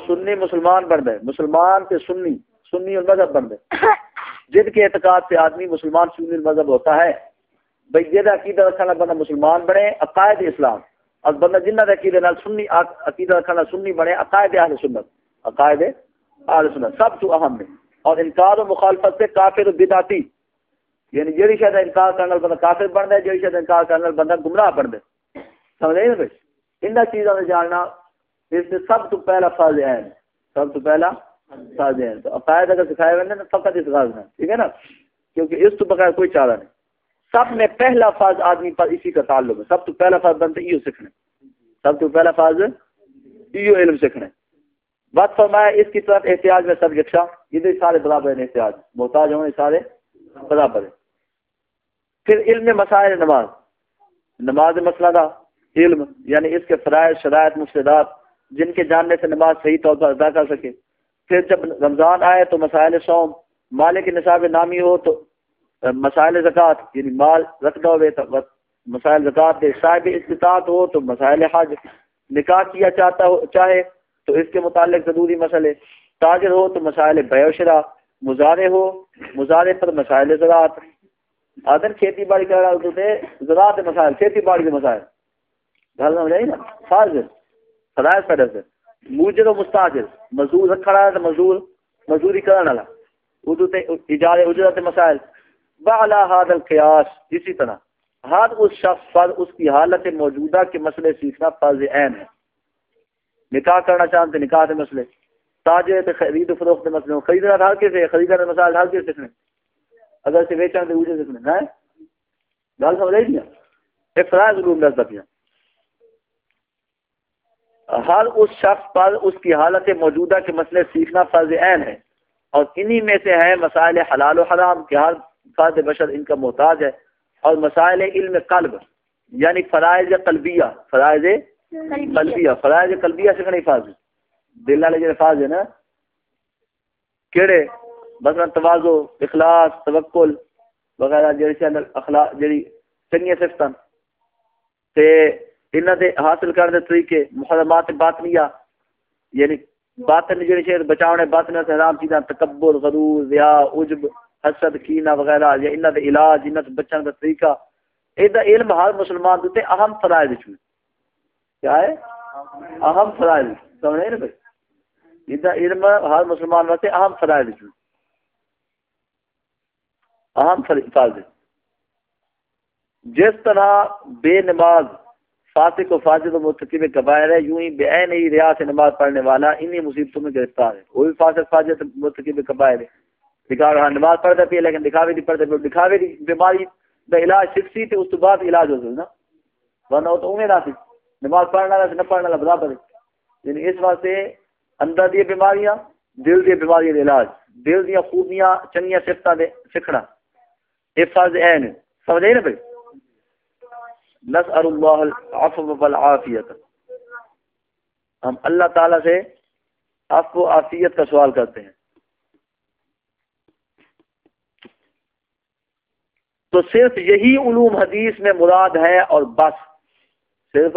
سنی مسلمان بن گئے۔ مسلمان سے سنی سنی مذہب بن گئے۔ جن کے اعتقاد سے آدمی مسلمان، سنی مذہب ہوتا ہے، بھائی جی جہاں عقیدہ رکھنا بندہ مسلمان بنے، عقائد اسلام۔ اور بندہ جنہ کے عقیدے نال سنی، عقیدہ رکھنا سنی بنے، عقائد اہل سنت۔ عقائد اہل سنت، سب تو اہم ہے اور انکار و مخالفت سے کافر بدعتی۔ یعنی جڑی شاید انکار کرنے والا بندہ کافر بن ہے جڑی شاید انکار کرنے والا بندہ گمراہ بن ہے سمجھ نا بھائی؟ ان چیزوں نے جاننا اس سے سب تو پہلا فرض ہے۔ سب تو پہلا فرض ہے۔ تو عقائد اگر سکھائے ہوئے نا فقط اس غاز میں۔ ٹھیک ہے نا؟ کیونکہ اس تو بغیر کوئی چارہ نہیں۔ سب میں پہلا فرض آدمی پر اسی کا تعلق ہے۔ سب تو پہلا فرض بنتا ہے یہ سیکھنے سب تو پہلا فرض یہ علم سیکھنے بات فرمایا اس کی طرف احتیاط میں سب یکشا یہ سارے برابر ہیں احتیاط محتاج ہوں سارے۔ برابر ہیں پھر علم مسائل نماز۔ نماز مسئلہ کا علم یعنی اس کے فرائض، شرائط مفصدات جن کے جاننے سے نماز صحیح طور پر ادا کر سکے۔ پھر جب رمضان آئے تو مسائل سوم مالک نصاب نامی ہو تو مسائل زکوٰۃ یعنی مال رکھنا ہوئے تو مسائل زکوٰۃ دے صاحب استطاعت ہو تو مسائل حج۔ نکاح کیا چاہتا ہو، چاہے تو اس کے متعلق ضروری مسئلے۔ تاجر ہو تو مسائل بیوشرا مظاہرے ہو مظاہرے پر مسائل زراعت۔ آدر کھیتی باڑی کر رہا ہوتے تھے زراعت مسائل، کھیتی باڑی کے مسائل۔ گھر میں جائے نا؟ فرض سے۔ موجر و مستاجر، مزدور رکھا رہا ہے تو مزدور، مزدوری کرنے والا۔ اردو تے اجارے، اجرت مسائل۔ بالا حاد القیاس، اسی طرح۔ ہر اس شخص پر اس کی حالت موجودہ کے مسئلے سیکھنا فرض عین ہے۔ نکاح کرنا چاہتے نکاح کے مسئلے۔ تاجر خرید و فروخت کے مسئلے خریدنا ہر کے سے خریدنا مسائل ہر کے سیکھنے اگر سے بیچن تو اجرت سیکھنے ہے گل سمجھ رہی ایک فرائض علوم دس دفعہ ہر اس شخص پر اس کی حالت موجودہ کے مسئلے سیکھنا فرض عین ہے۔ اور انہی میں سے ہے مسائل حلال و حرام کہ ہر فرد بشر ان کا محتاج ہے۔ اور مسائل علم قلب یعنی فرائض قلبیہ فرائض قلبیہ۔ فرائض قلبیہ سے نہیں فرض؟ دل والے جو فرض ہے نا، کیڑے، مثلا توازو، اخلاص، توکل وغیرہ جیسے اخلاق جڑی چنگی صفتاں تے انہاں دے حاصل کرنے دے طریقے محرمات باطنیہ یعنی باطن جڑی شے بچاونے، باطن سے حرام چیزاں، تکبر، غرور ریا عجب، حسد، کینہ وغیرہ، یا انہاں دے علاج، انہاں دے بچن دا طریقہ، اے دا علم ہر مسلمان دے اہم فرائض وچ کیا ہے؟ اہم فرائض، سمجھے نا بھائی؟ یہ دا علم ہر مسلمان واسطے اہم فرائض وچ اہم فرائض جس طرح بے نماز فاسق و فاجد و مرتکب کبائر ہے یوں ہی بے عین ہی ریا سے نماز پڑھنے والا انہی مصیبتوں میں گرفتار ہے۔ وہ بھی فاسق فاجد مرتکب کبائر ہے دکھا رہا نماز پڑھتا پی لیکن دکھاوے دی پڑھتے پہ دکھاوے دی بیماری دا علاج سکسی تھی اس تو بعد علاج ہو سکتا ورنہ وہ تو امید آتی نماز پڑھنا رہا نہ پڑھنا رہا برابر ہے۔ یعنی اس واسطے اندر دی بیماریاں، دل دی بیماریاں دے علاج، دل دیا خوبیاں، چنگیاں صفتاں دے سکھنا یہ فرض عین سمجھے نا بھائی؟ نسأل اللہ العفو والعافیت۔ ہم اللہ تعالیٰ سے عفو و عافیت کا سوال کرتے ہیں۔ تو صرف یہی علوم حدیث میں مراد ہے اور بس، صرف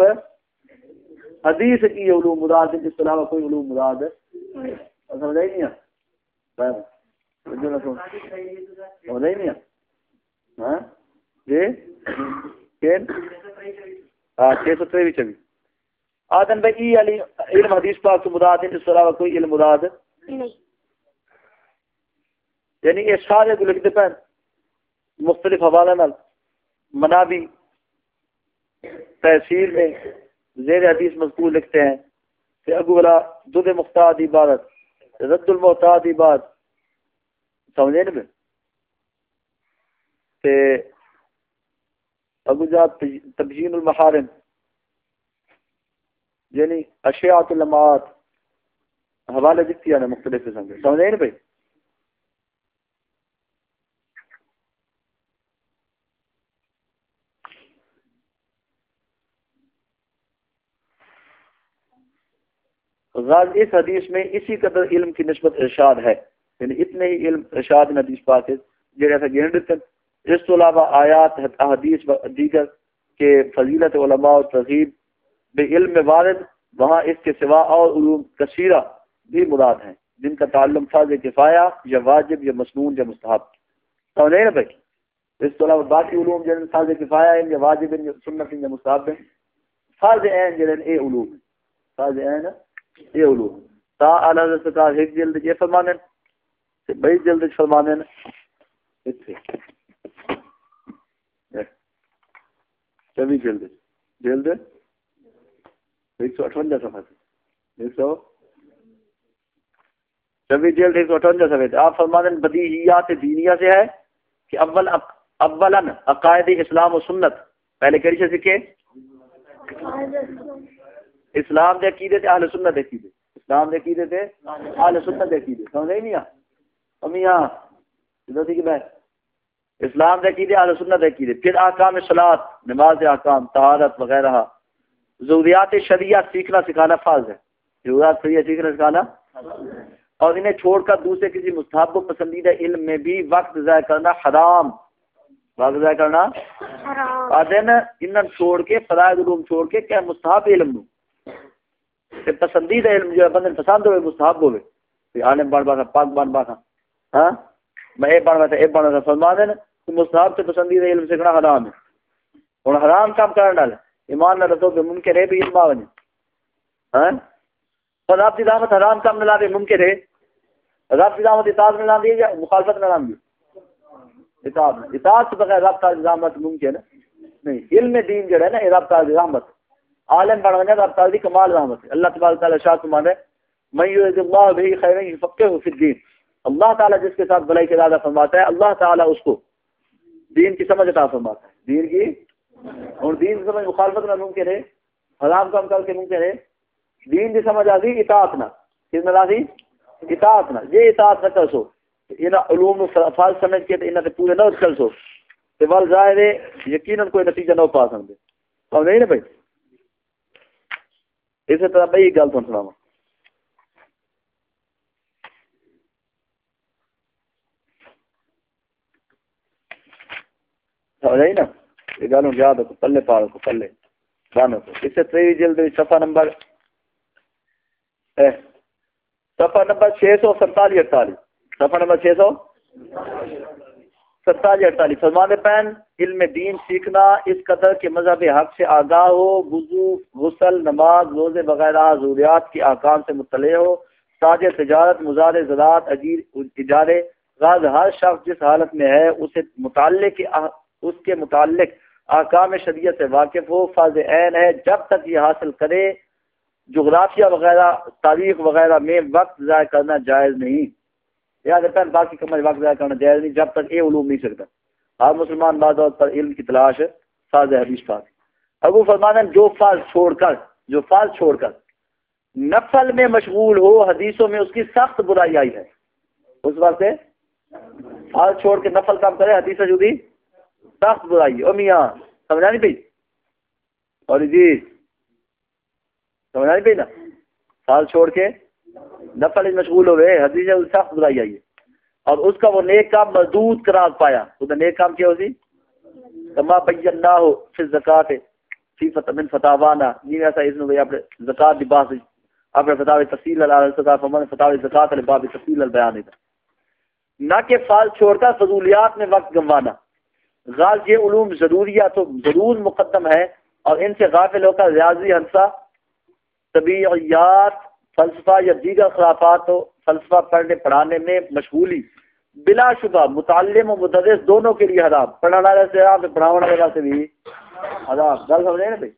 حدیث کی یہ علوم مراد ہے جس کے علاوہ کوئی علوم مراد ہے۔ سمجھ نہیں نہیں ہاں؟ جی؟ ہاں چھ سو تریوی چوی۔ آدن بھائی ای علی علم حدیث پاک تو مراد ہے اس طرح کوئی علم مراد نہیں۔ یعنی یہ سارے کو لکھتے پہن۔ مختلف حوالہ نال منابی تحصیل میں زیر حدیث مذکور لکھتے ہیں کہ ابو والا دودھ مختار عبادت، رد المحتاط عبادت۔ سمجھے نا کہ ابو جا تبجین المحارم یعنی اشیاء علمات حوالے دکھتی ہیں مختلف قسم کے۔ سمجھے نا بھائی؟ غاز اس حدیث میں اسی قدر علم کی نسبت ارشاد ہے۔ یعنی اتنے ہی علم ارشاد میں حدیث پاک ہے جڑے ایسا گن دیتے اس تو علاوہ آیات حدیث دیگر کے فضیلت علماء و تغیب بے علم وارد، وہاں اس کے سوا اور علوم کثیرہ بھی مراد ہیں، جن کا تعلم فرض کفایہ یا واجب یا مسنون یا مستحب۔ سمجھے نا بھائی؟ اس کے علاوہ باقی علوم جن فرض کفایہ ہیں یا واجب ہیں یا سنت ہیں یا مستحب ہیں فرض عین جن اے علوم فرض عین یہ علو تا اعلی حضرت سرکار ایک جلد یہ فرمانے تے بئی جلد فرمانے ایتھے چوی جلد. جلد؟ ایک سو ایک سو؟ جلد ایک سو سفید آپ بدیہیات سے ہے کہ اول اولا عقائد اسلام و سنت. پہلے کیڑی سے سیکھے؟ اسلام دے عقیدے تے اہل سنت دے عقیدے۔ اسلام دے عقیدے تے اہل سنت دے عقیدے۔ سمجھ نہیں آ؟ امیاں ادھر سی کہ میں اسلام دے عقیدے اہل سنت دے عقیدے۔ پھر احکام صلات نماز احکام طہارت وغیرہ۔ ضروریات شریعت سیکھنا سکھانا فرض ہے۔ ضروریات شریعت سیکھنا سکھانا اور انہیں چھوڑ کر دوسرے کسی مستحب و پسندیدہ علم میں بھی وقت ضائع کرنا حرام۔ وقت ضائع کرنا حرام۔ انہوں چھوڑ کے فرائض علوم چھوڑ کے کہ مستحب علم نو؟ کہ پسندیدہ علم جو ہے بندے پسند ہوئے، مستحب ہوئے۔ عالم بن باکھا پاک بن باکھا ہاں؟ میں اے بن باکھا اے بن باکھا فرما دینا تو مستحب سے پسندیدہ علم سیکھنا حرام ہے۔ اور حرام کام کرنا ڈالے ایمان نہ رسو کہ ممکن ہے بھی علم آنے ہاں؟ اور آپ کی دعوت حرام کام نہ لا ممکن ہے۔ رب کی دعوت اطاعت میں لا دی یا مخالفت میں لا دی اطاعت اطاعت سے بغیر رب کا الزامت ممکن ہے۔ نہیں، علم دین جو ہے نا رب کا الزامت عالم بڑھ گیا رب تعالی کمال رحمت ہے۔ اللہ تبارک تعالی شاہ تمان ہے میں یرید اللہ بھی خیر فقہ فی الدین اللہ تعالی جس کے ساتھ بلائی کے ارادہ فرماتا ہے، اللہ تعالی اس کو دین کی سمجھ عطا فرماتا ہے۔ دین کی؟ اور دین کی سمجھ مخالفت نہ ممکن ہے، حرام کام کر کے ممکن ہے۔ دین کی سمجھ آتی اطاعت نہ۔ کس میں آتی اطاعت نہ۔ یہ اطاعت نہ کر سو۔ ان علوم فال سمجھ کے انہاں تے پورے نہ کر سو۔ تے ول ظاہر ہے، یقینا کوئی نتیجہ نہ پا سکدے اور نہیں نا بھائی؟ اسی طرح بھائی گل تم سناواں۔ سمجھ نا؟ یہ گل یاد رکھو، پلے پا رکھو، پلے۔ بن رکھو۔ اسے تری جلد صفحہ نمبر صفحہ نمبر چھ سو سنتالی اڑتالیس صفحہ نمبر چھ سو؟ ستالی اڑتالیس فرمان پین، علم دین سیکھنا اس قدر کے مذہب حق سے آگاہ ہو، وضو، غسل، نماز، روزے وغیرہ ضروریات کے احکام سے مطلع ہو تاج تجارت، مزار زراعت، اجیر، اجارے، غاز، ہر شخص جس حالت میں ہے، اسے متعلق اس کے متعلق احکام شریعت سے واقف ہو فرض عین ہے، جب تک یہ حاصل کرے، جغرافیہ وغیرہ، تاریخ وغیرہ میں وقت ضائع کرنا جائز نہیں۔ باقی کمر وقت ضائع کرنا جائز نہیں، جب تک یہ علوم نہیں سکتا۔ ہر مسلمان بعض پر علم کی تلاش فاض حدیث فاض ابو فرمان جو فاض چھوڑ کر، جو فاض چھوڑ کر نفل میں مشغول ہو، حدیثوں میں اس کی سخت برائی آئی ہے۔ اس وقت سے فاض چھوڑ کے نفل کام کرے حدیث جدی سخت برائی او میاں، سمجھا نہیں پی اور جی سمجھا نہیں پی نا؟ فاض چھوڑ کے نفل مشغول ہوئے، حدیث سخت برائی آئی ہے۔ اور اس کا وہ نیک کام مردود قرار پایا۔ اس کا نیک کام کیا ہو ہوتی کما بینا ہو پھر زکات فی فتح من فتاوانا۔ نہیں ایسا اس میں اپنے زکات دی بات اپنے فتاوی تفصیل اللہ صدار فرمان فتاوی زکات علی باب تفصیل البیان دیتا نہ کہ فال چھوڑ کر فضولیات میں وقت گنوانا۔ غاز یہ علوم ضروریہ تو ضرور مقدم ہے۔ اور ان سے غافل ہو کر ریاضی ہنسا۔ طبیعیات فلسفہ یا دیگر خرافات ہو فلسفہ پڑھنے پڑھانے میں مشغولی، بلا شبہ، متعلم و مدرس دونوں کے لیے حرام۔ پڑھنے والے سے حرام پڑھانے والے سے بھی حرام۔ گل سمجھے نا بھائی؟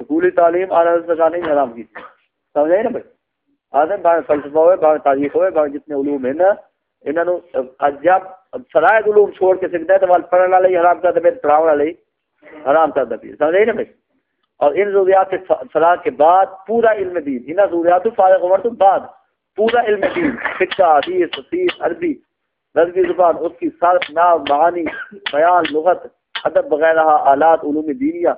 سکولی تعلیم اعلیٰ سرکار نے حرام کی سمجھے نا بھائی؟ آدم باہر فلسفہ ہوئے باہر تاریخ ہوئے باہر جتنے علوم ہیں نا، انہوں جب فرائض علوم چھوڑ کے سکھتا ہے تو پڑھنے والے ہی حرام کر دے پڑھانے والے ہی حرام کر دے۔ سمجھے نا بھائی؟ اور ان ضروریات سے فلاح کے بعد پورا علم دین، ان ضروریات فارغ عمر تو بعد پورا علم دین فکا حدیث تفسیر عربی، رضوی زبان، اس کی صرف ناو معانی، بیان، لغت، ادب وغیرہ، آلات، علوم دینیا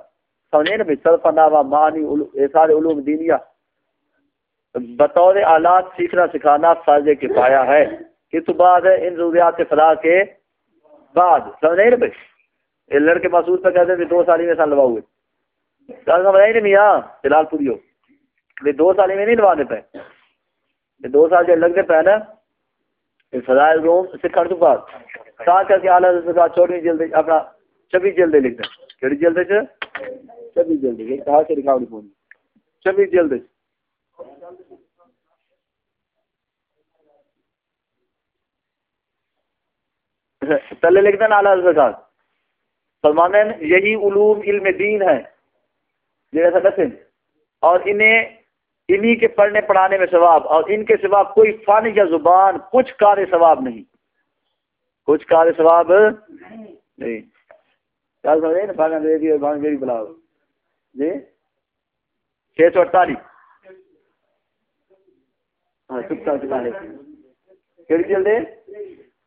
سمجھے نا بھائی صرف ناوا معانی سارے علوم دینیا بطور آلات سیکھنا سکھانا فائدے کے پایا ہے۔ اس بعد ہے ان ضروریات سے فلاح کے بعد، سمجھے نا بھائی؟ یہ لڑکے محسوس پہ کہتے ہیں دو سال ہی میں سال لوا ہوئے سال کا بتائی نہیں میاں؟ فی الحال پوری ہو یہ دو سال میں نہیں لوانے پہ یہ دو سال جو لگنے پہ نا یہ فضائل روم سکھڑ تو بعد۔ سال کر کے اعلیٰ سے چودہ جلد اپنا چھبیس جلد لکھ دیں کہڑی جلد سے چھبیس جلد کہاں سے لکھا ہوئی چھبیس جلد۔ تلے لکھ دیں اعلیٰ زکات فرمانے یہی علوم، علم دین ہے۔ جیسا دسن اور انہیں، انہی کے پڑھنے پڑھانے میں ثواب، اور ان کے سوا کوئی فن یا زبان، کچھ کار ثواب نہیں۔ کچھ کار ثواب نہیں۔ کیا سمجھے میری بلاؤ۔ جی؟ چھ سو اڑتالیس ہاں چپ کر چلا لے۔ کہڑی جلد ہے؟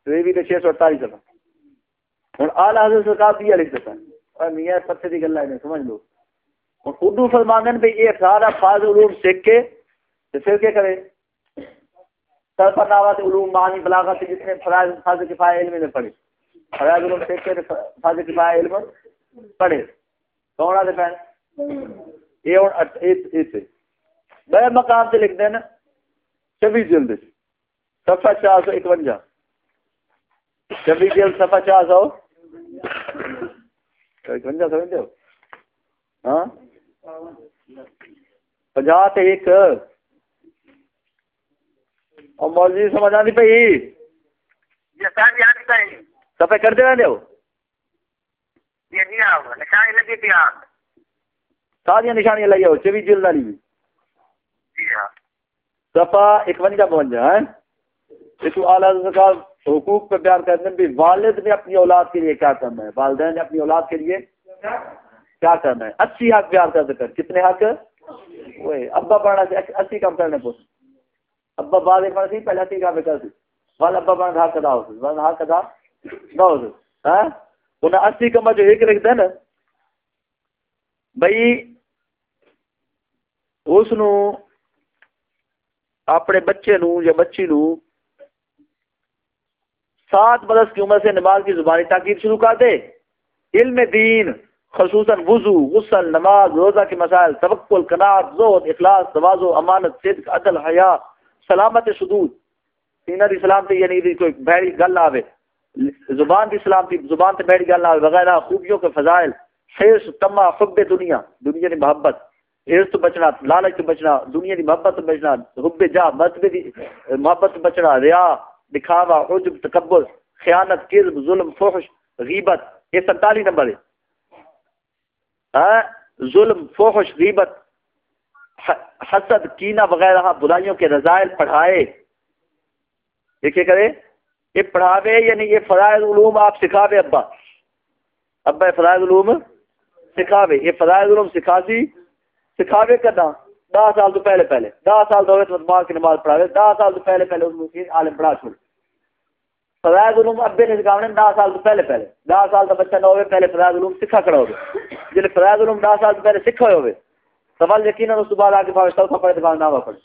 تو بھی تو چھ سو اڑتالیس چلا ہوں آل حضرت سرکار دیا لکھ دیتا اور میاں پتے کی گلا سمجھ لو۔ ہوں اردو فرماندن بھائی یہ سارا فاض علوم سیکھ کے تو پھر کیا کرے سرفر ناوا سے علوم معنی بلاغت جتنے فرائض فاض کفایہ علم میں پڑھے فرائض علوم سیکھ کے فاض کفایہ علم پڑھے کون آتے پہن یہ ہوں اس بے مقام سے لکھ دینا چوبیس جلد۔ صفحہ چار سو اکوجا چوبیس جلد، صفحہ چار سو اکوجا سمجھتے ہو؟ ہاں؟ پنجا تے ایک مولوی سمجھ آتی پی کرتے رہتے ہو۔ ساری نشانیاں لگی ہو چوبیس جلد والی۔ بھی صفحہ اکوجا بونجا ہے اس کو اعلیٰ سرکار حقوق پہ بیان کرتے ہیں بھی والد نے اپنی اولاد کے لیے کیا کرنا ہے؟ والدین نے اپنی اولاد کے لیے۔ کیا کرنا ہے اسی حق بیان کر سکتے کتنے حق؟ وہی۔ ابا پڑھنا سے اسی کام کرنے پوچھ ابا بعد پڑھنا سی، پہلے اسی کام کر سی وال ابا پڑھنا حق ادا ہو سی وال حق ادا نہ ہو سی ہاں؟ انہیں اسی کام جو ایک لکھتے ہیں نا، بھائی، اس نو اپنے بچے نو یا بچی نو سات برس کی عمر سے نماز کی زبانی تاکید شروع کر دے۔ علم دین۔ خصوصاً وضو، غسل، نماز، روزہ کے مسائل، توکل کنات زہد اخلاص، توازو، امانت، صدق، عدل، حیا، سلامت شدود سینہ دی سلامتی یعنی دی کوئی بھڑی گل آوے۔ زبان دی سلامتی، زبان تے بھڑی گل آوے، وغیرہ خوبیوں کے فضائل۔ حرص تما حب دنیا دنیا دی محبت۔ حرص تو بچنا، لالچ تو بچنا، دنیا دی محبت تو بچنا، حب جا مرتبے دی محبت تو بچنا، ریا، دکھاوا، عجب، تکبر، خیانت کذب ظلم، فحش، غیبت، یہ سنتالی نمبر ہے۔ ظلم، فحش، غیبت حسد، کینہ وغیرہ، برائیوں کے رضائل پڑھائے۔ یہ کیا کرے؟ یہ پڑھاوے یعنی یہ فرائض علوم آپ سکھاوے، ابا۔ ابا فرائض علوم سکھاوے۔ یہ فرائض علوم سکھاسی سکھاوے کرنا دہ سال تو پہلے پہلے۔ دہ سال تو ہوئے ماں کی نماز پڑھاوے دہ سال تو پہلے پہلے اس عالم پڑھا چھوڑ فرائض علوم ابے نے سکھاونے دہ سال تو پہلے پہلے دہ سال کا بچہ نہ ہوئے پہلے فرائض علوم سکھا کھڑا ہوگا جب فرائض علوم دہ سال تو پہلے سکھا ہوئے سوال یقینا اس بعد آ کے پاوے سوکھا پڑے دکان نہ پڑے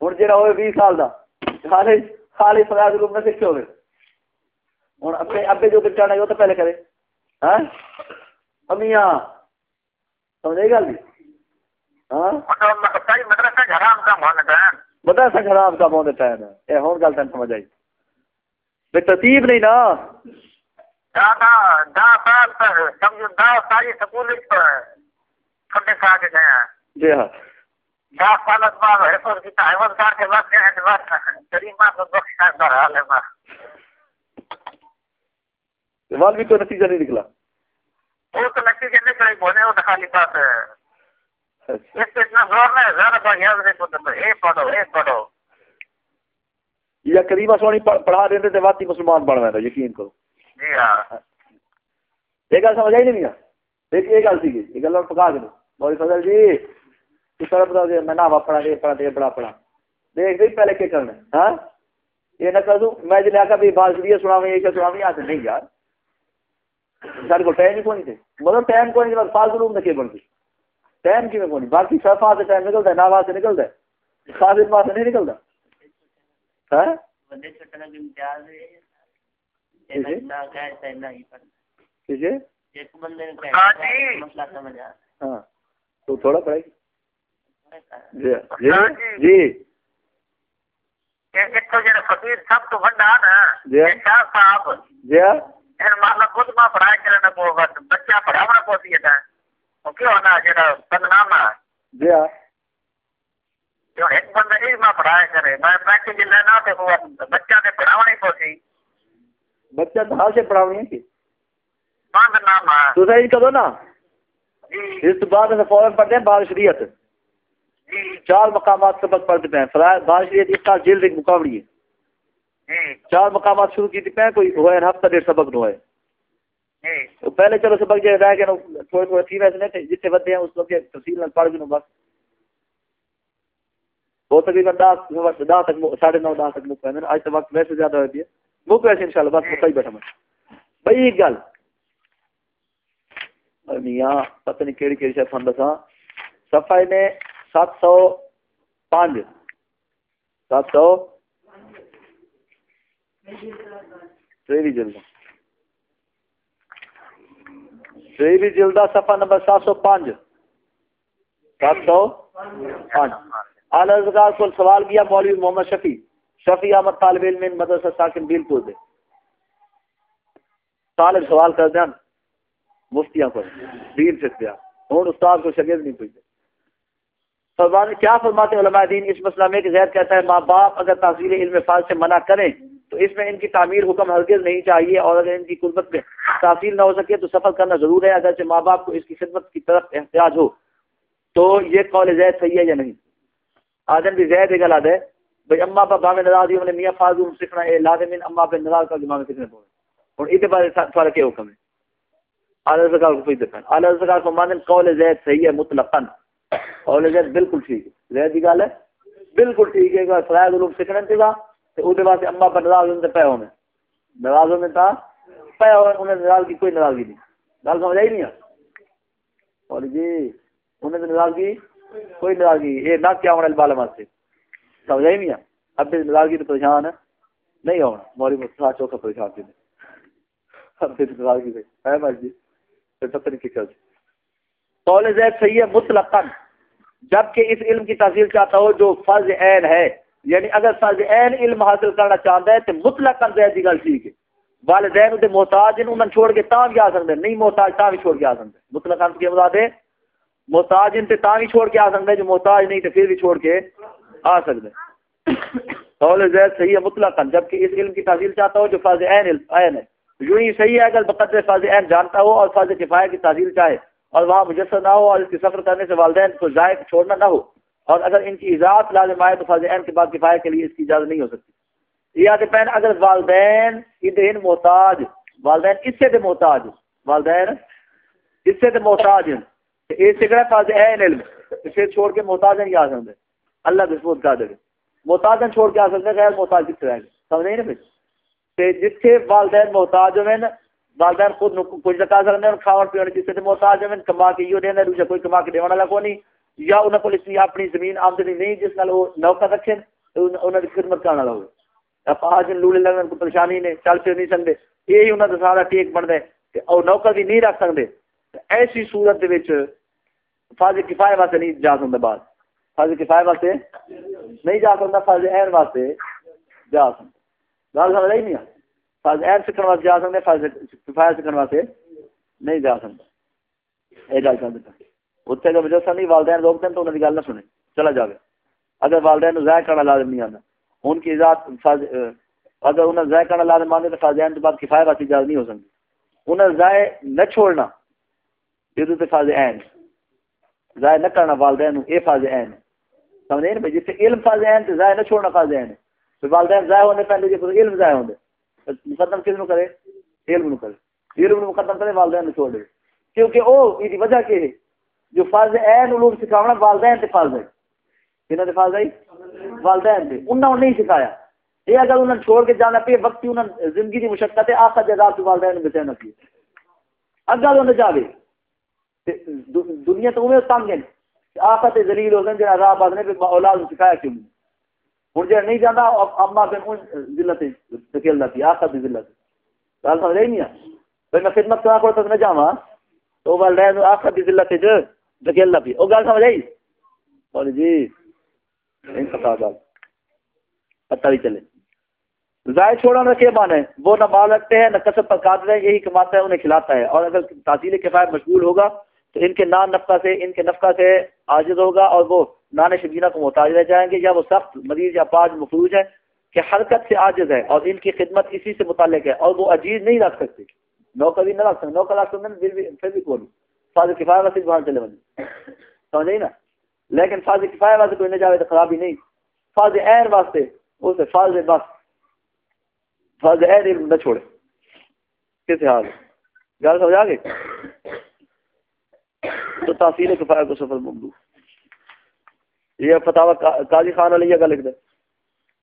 ہوں جہاں ہوئے بیس سال کا خالی خالی فرائض علوم نہ سکھے ہوئے۔ ہوں ابے ابے جو بچہ نہیں وہ تو پہلے کرے۔ ہاں؟ امیاں سمجھے گل جی؟ ہاں؟ مدرسہ حرام کا مان ہے مدرسہ حرام کا مان ہے یہ ہوں گل تین سمجھ آئی۔ بے ترتیب نہیں نا۔ دادا دا سال پر سمجھو دا ساری سکول کھڈے کھا کے گئے ہیں۔ جی ہاں۔ دا سال بعد حفظ کیتا حفظ کر کے بس ہے۔ بس کریمہ کو در حال ہے۔ بھی نتیجہ نہیں نکلا۔ وہ تو نتیجے نکلے بولے وہ خالی بات ہے۔ اس پہ اتنا زور نہیں زیادہ بڑھ یاد نہیں کو اے پڑھو اے پڑھو۔ یا کریمہ سونی پڑھا دیتے تھے واقعی مسلمان بن رہے یقین کرو۔ جی ہاں۔ یہ گل سمجھ آئی نہیں ایک یہ گل سی یہ گل پکا دو۔ بولی فضل جی۔ اس طرح بتا دے میں نہ پڑھا دے پڑھا دے بڑا پڑھا۔ دیکھ دے پہلے کیا کرنا ہاں؟ یہ نہ کر دوں میں جلے آکا بھی بات سڑیے سناویں یہ کیا سناویں؟ آتے نہیں یار۔ سارے کو ٹائم ہی کونی تھے۔ مطلب ٹائم کونی تھے فالتو روم نہ بنتی ٹائم کی میں کونی باقی وہاں سے ٹائم نکلتا ہے نہ سے نکلتا ہے۔ خاص سے نہیں نکلتا ہاں؟ کسی؟ ہاں۔ تو تھوڑا پڑے گی جی۔ تو جڑا فقیر سب تو بڑا نا جی۔ شاہ صاحب۔ جی۔ ان مالا خود ماں پڑھائی کرنا کو بچہ پڑھاونا پوسی ہے۔ وہ کیوں نا جڑا بدنام ہے۔ جی۔ جو ایک بندہ ماں پڑھایا کرے۔ میں پیسے جی لینا تے بچہ تے پوسی بچہ حال سے پڑھاونی ہے باندھ نامہ تو صحیح کرو نا؟ جی۔ اس بعد فوراً پڑھتے ہیں بال شریعت۔ جی۔ چار مقامات سبق پڑھتے ہیں۔ فرائض بال شریعت اس کا جلد ایک مقابلی ہے۔ جی۔ چار مقامات شروع کی پہ کوئی ہوئے ہفتہ ڈیڑھ سبق نو ہے جی۔ پہلے چلو سبق جو رہ گئے تھوڑے تھوڑے تھی ویسے نہیں جتنے ودے ہیں اس وقت تفصیل نال پڑھ گئے بس۔ وہ تقریباً دس دس تک ساڑھے نو دس تک مک پہ آج تو وقت ویسے زیادہ ہوتی ہے مک ویسے ان شاء اللہ بس مکا ہی بیٹھا میں۔ بھائی، ایک گل۔ میاں، پتہ نہیں کہڑی کہڑی شاید فن دساں۔ صفحہ نے سات سو پانچ۔ سات سو تریوی جلد تریوی جلد صفحہ نمبر سات سو پانچ۔ سات سو پانچ۔ اعلی ازگار کو سوال کیا مولوی محمد شفیع شفیع احمد طالب علم مدرسہ ساکن بیلپور دے طالب سوال کر دیں مفتیاں کو۔ دین سے پیا ہوں، استاد کو شگرد نہیں پوچھتے۔ فرمان، کیا فرماتے علماء دین اس مسئلہ میں کہ زید کہتا ہے، ماں باپ اگر تحصیل علم فاض سے منع کریں، تو اس میں ان کی تعمیر حکم ہرگز نہیں چاہیے اور اگر ان کی قربت میں تحصیل نہ ہو سکے تو سفر کرنا ضرور ہے، اگرچہ ماں باپ کو اس کی خدمت کی طرف احتیاج ہو۔ تو یہ قول زید صحیح ہے یا نہیں؟ آدم بھی زید گل آد ہے بھائی اما پا میں ناراض ہوئی میاں فاضو سیکھنا ہے لازمین اما پہ ناراض کا گما میں سیکھنے پڑے۔ اور اس بارے فرق کیا حکم ہے؟ اعلی زکار کو پوچھتے ہیں اعلی زکار کو مانن قول زید صحیح ہے، مطلقاً۔ قول زید بالکل ٹھیک ہے۔ زید کی گل ہے؟ بالکل ٹھیک ہے اگر فرائض علوم سیکھنے تے گا، تے اودے واسطے اما پر ناراض ہونے پے ہونے۔ ناراض ہونے تا پے ہونے، انہیں ناراضگی کوئی ناراضگی نہیں۔ گل سمجھ آئی نہیں اور جی انہیں ناراضگی کوئی ناراضگی یہ نہ کیا ہونے بالے واسطے۔ سمجھ آئی نہیں اب بھی ناراضگی تو پریشان نہیں ہونا موری مصطفیٰ چوکا پریشان تھی۔ اب بھی ناراضگی ہے بھائی جی؟ پتہ نہیں کیا قول زید صحیح ہے مطلقاً۔ جبکہ اس علم کی تحصیل چاہتا ہو جو فرض عین ہے۔ یعنی اگر فرض عین علم حاصل کرنا چاہتا ہے تو مطلق زید کی گل ٹھیک ہے۔ والدین اسے محتاج ہیں انہوں چھوڑ کے تاں بھی آ سکتے نہیں محتاج تاں بھی چھوڑ کے آ سکتے مطلق کی مراد محتاج ان سے تاں بھی چھوڑ کے آ سکتے جو محتاج نہیں تو پھر بھی چھوڑ کے آ سکتے قول زید صحیح ہے مطلق جبکہ اس علم کی تحصیل چاہتا ہو جو فرض عین علم، عین ہے۔ یوں ہی صحیح ہے، اگر بقدر فرض عین جانتا ہو اور فرض کفایہ کی تحصیل چاہے اور وہاں مجسر نہ ہو اور اس کی سفر کرنے سے والدین کو ضائع چھوڑنا نہ ہو، اور اگر ان کی اجازت لازم آئے تو فرض عین کے بعد کفایہ کے لیے اس کی اجازت نہیں ہو سکتی۔ یہ پہن اگر والدین ادین محتاج، والدین اس سے محتاج، والدین اس سے محتاج ہیں۔ یہ سگڑا فرض عین علم اسے چھوڑ کے محتاج نہیں آ سکتے اللہ دسمت کا دے۔ محتاج چھوڑ کے آ سکتے غیر محتاج کس طرح سمجھ نہیں نا بھائی؟ جتنے والدین محتاج ہوئے والدین خود کچھ لگا سکتے ہیں کھاؤ پینے جس سے محتاج ہیں کما کے یہ دینا دوسرا کوئی کما کے دینے والا کو نہیں یا انہوں کو اس اپنی زمین آمدنی نہیں، جس نال وہ نوکر رکھے انہوں کی خدمت کرنے والا ہو پانچ دن لوڑے لگنے کو پریشانی نے چل پھر نہیں سکتے۔ یہی انہوں کا سارا ٹیک بنتا ہے کہ وہ نوکر بھی نہیں رکھ سکتے۔ ایسی صورت فرض کفایت واسطے نہیں جا سکتا بعد۔ فرض کفایت واسطے نہیں جا سکتا، فرض اہم واسطے جا سکتا۔ گل سمجھ آئی نہیں فرض عین سیکھنے واسطے جا سکتے فرض کفایت سیکھنے واسطے نہیں جا سکتا۔ یہ گل کر دیتا اتنے جب مجسا نہیں والدین روکتے ہیں تو انہوں کی گل نہ سنے چلا جائے اگر والدین ضائع کرنا لازم نہیں آنا ان کی ذات فرض، اگر انہیں ضائع کرنا لازم مانے تو فرض عین کے بعد کفایت والی اجازت نہیں ہو سکتی۔ انہیں ضائع نہ چھوڑنا، یہ تو فرض عین۔ ضائع نہ کرنا والدین یہ فرض عین۔ سمجھے نا جیسے علم فرض عین تو ضائع نہ چھوڑنا فرض عین۔ ہے والدین ضائع ہونے پہلے جب علم ضائع ہونے مقدم کس نو کرے؟ علم نو کرے۔ علم نو مقدم کرے، والدین نو چھوڑ دے۔ کیونکہ او یہ وجہ کہ ہے، جو فرض عین علوم سکھاونا، والدین تے فرض ہے۔ انہاں دے فرض ہے؟ والدین تے۔ انہاں نہیں سکھایا۔ یہ اگر انہوں نے چھوڑ کے جانا پہ وقت انہوں نے زندگی کی مشقت ہے آخر جگہ سے والدین بچانا پی اگر انہوں نے جاوے دنیا تو انہیں تنگ ہے آخر ذلیل ہو گئے جہاں راہ بازنے پہ اولاد سکھایا کیوں نہیں؟ ہوں جی نہیں جانا اما پھر ضلعت دکھیل جاتی آخر کی ضلعت گل سمجھ رہی نہیں پھر میں خدمت کرا کو تک نہ جاوا تو والدین آخر کی ضلعت دکھیل جاتی وہ گل سمجھ آئی؟ بولے جی نہیں پتا گل۔ پتہ بھی چلے۔ ضائع چھوڑا نہ کیا مانے وہ نہ مال رکھتے ہیں نہ کسب پر کاٹ رہے ہیں یہی کماتا ہے، انہیں کھلاتا ہے۔ اور اگر تعطیل کفایت مشغول ہوگا تو ان کے نان نفقہ سے، ان کے نفقہ سے عاجز ہوگا اور وہ نان شبینہ کو محتاج رہ جائیں گے یا وہ سخت مریض یا پاج مفروض ہے کہ حرکت سے عاجز ہے اور ان کی خدمت اسی سے متعلق ہے اور وہ عجیز نہیں رکھ سکتے۔ نوکر بھی نہ رکھ سکتے، نوکر رکھ سکتے پھر بھی پھر بھی کون؟ فاضل کفایہ واسطے باہر چلے بنے سمجھ نا؟ لیکن فاضل کفایہ واسطے کوئی نہ جاوے تو خرابی نہیں۔ فاضل عین واسطے اسے فاضل بس۔ فاضل عین علم نہ چھوڑے۔ کس حال؟ گل سمجھا گے تو تاثیر کفایہ کو سفر ممدو یہ فتح قاضی خان علیہ کا لکھ دے۔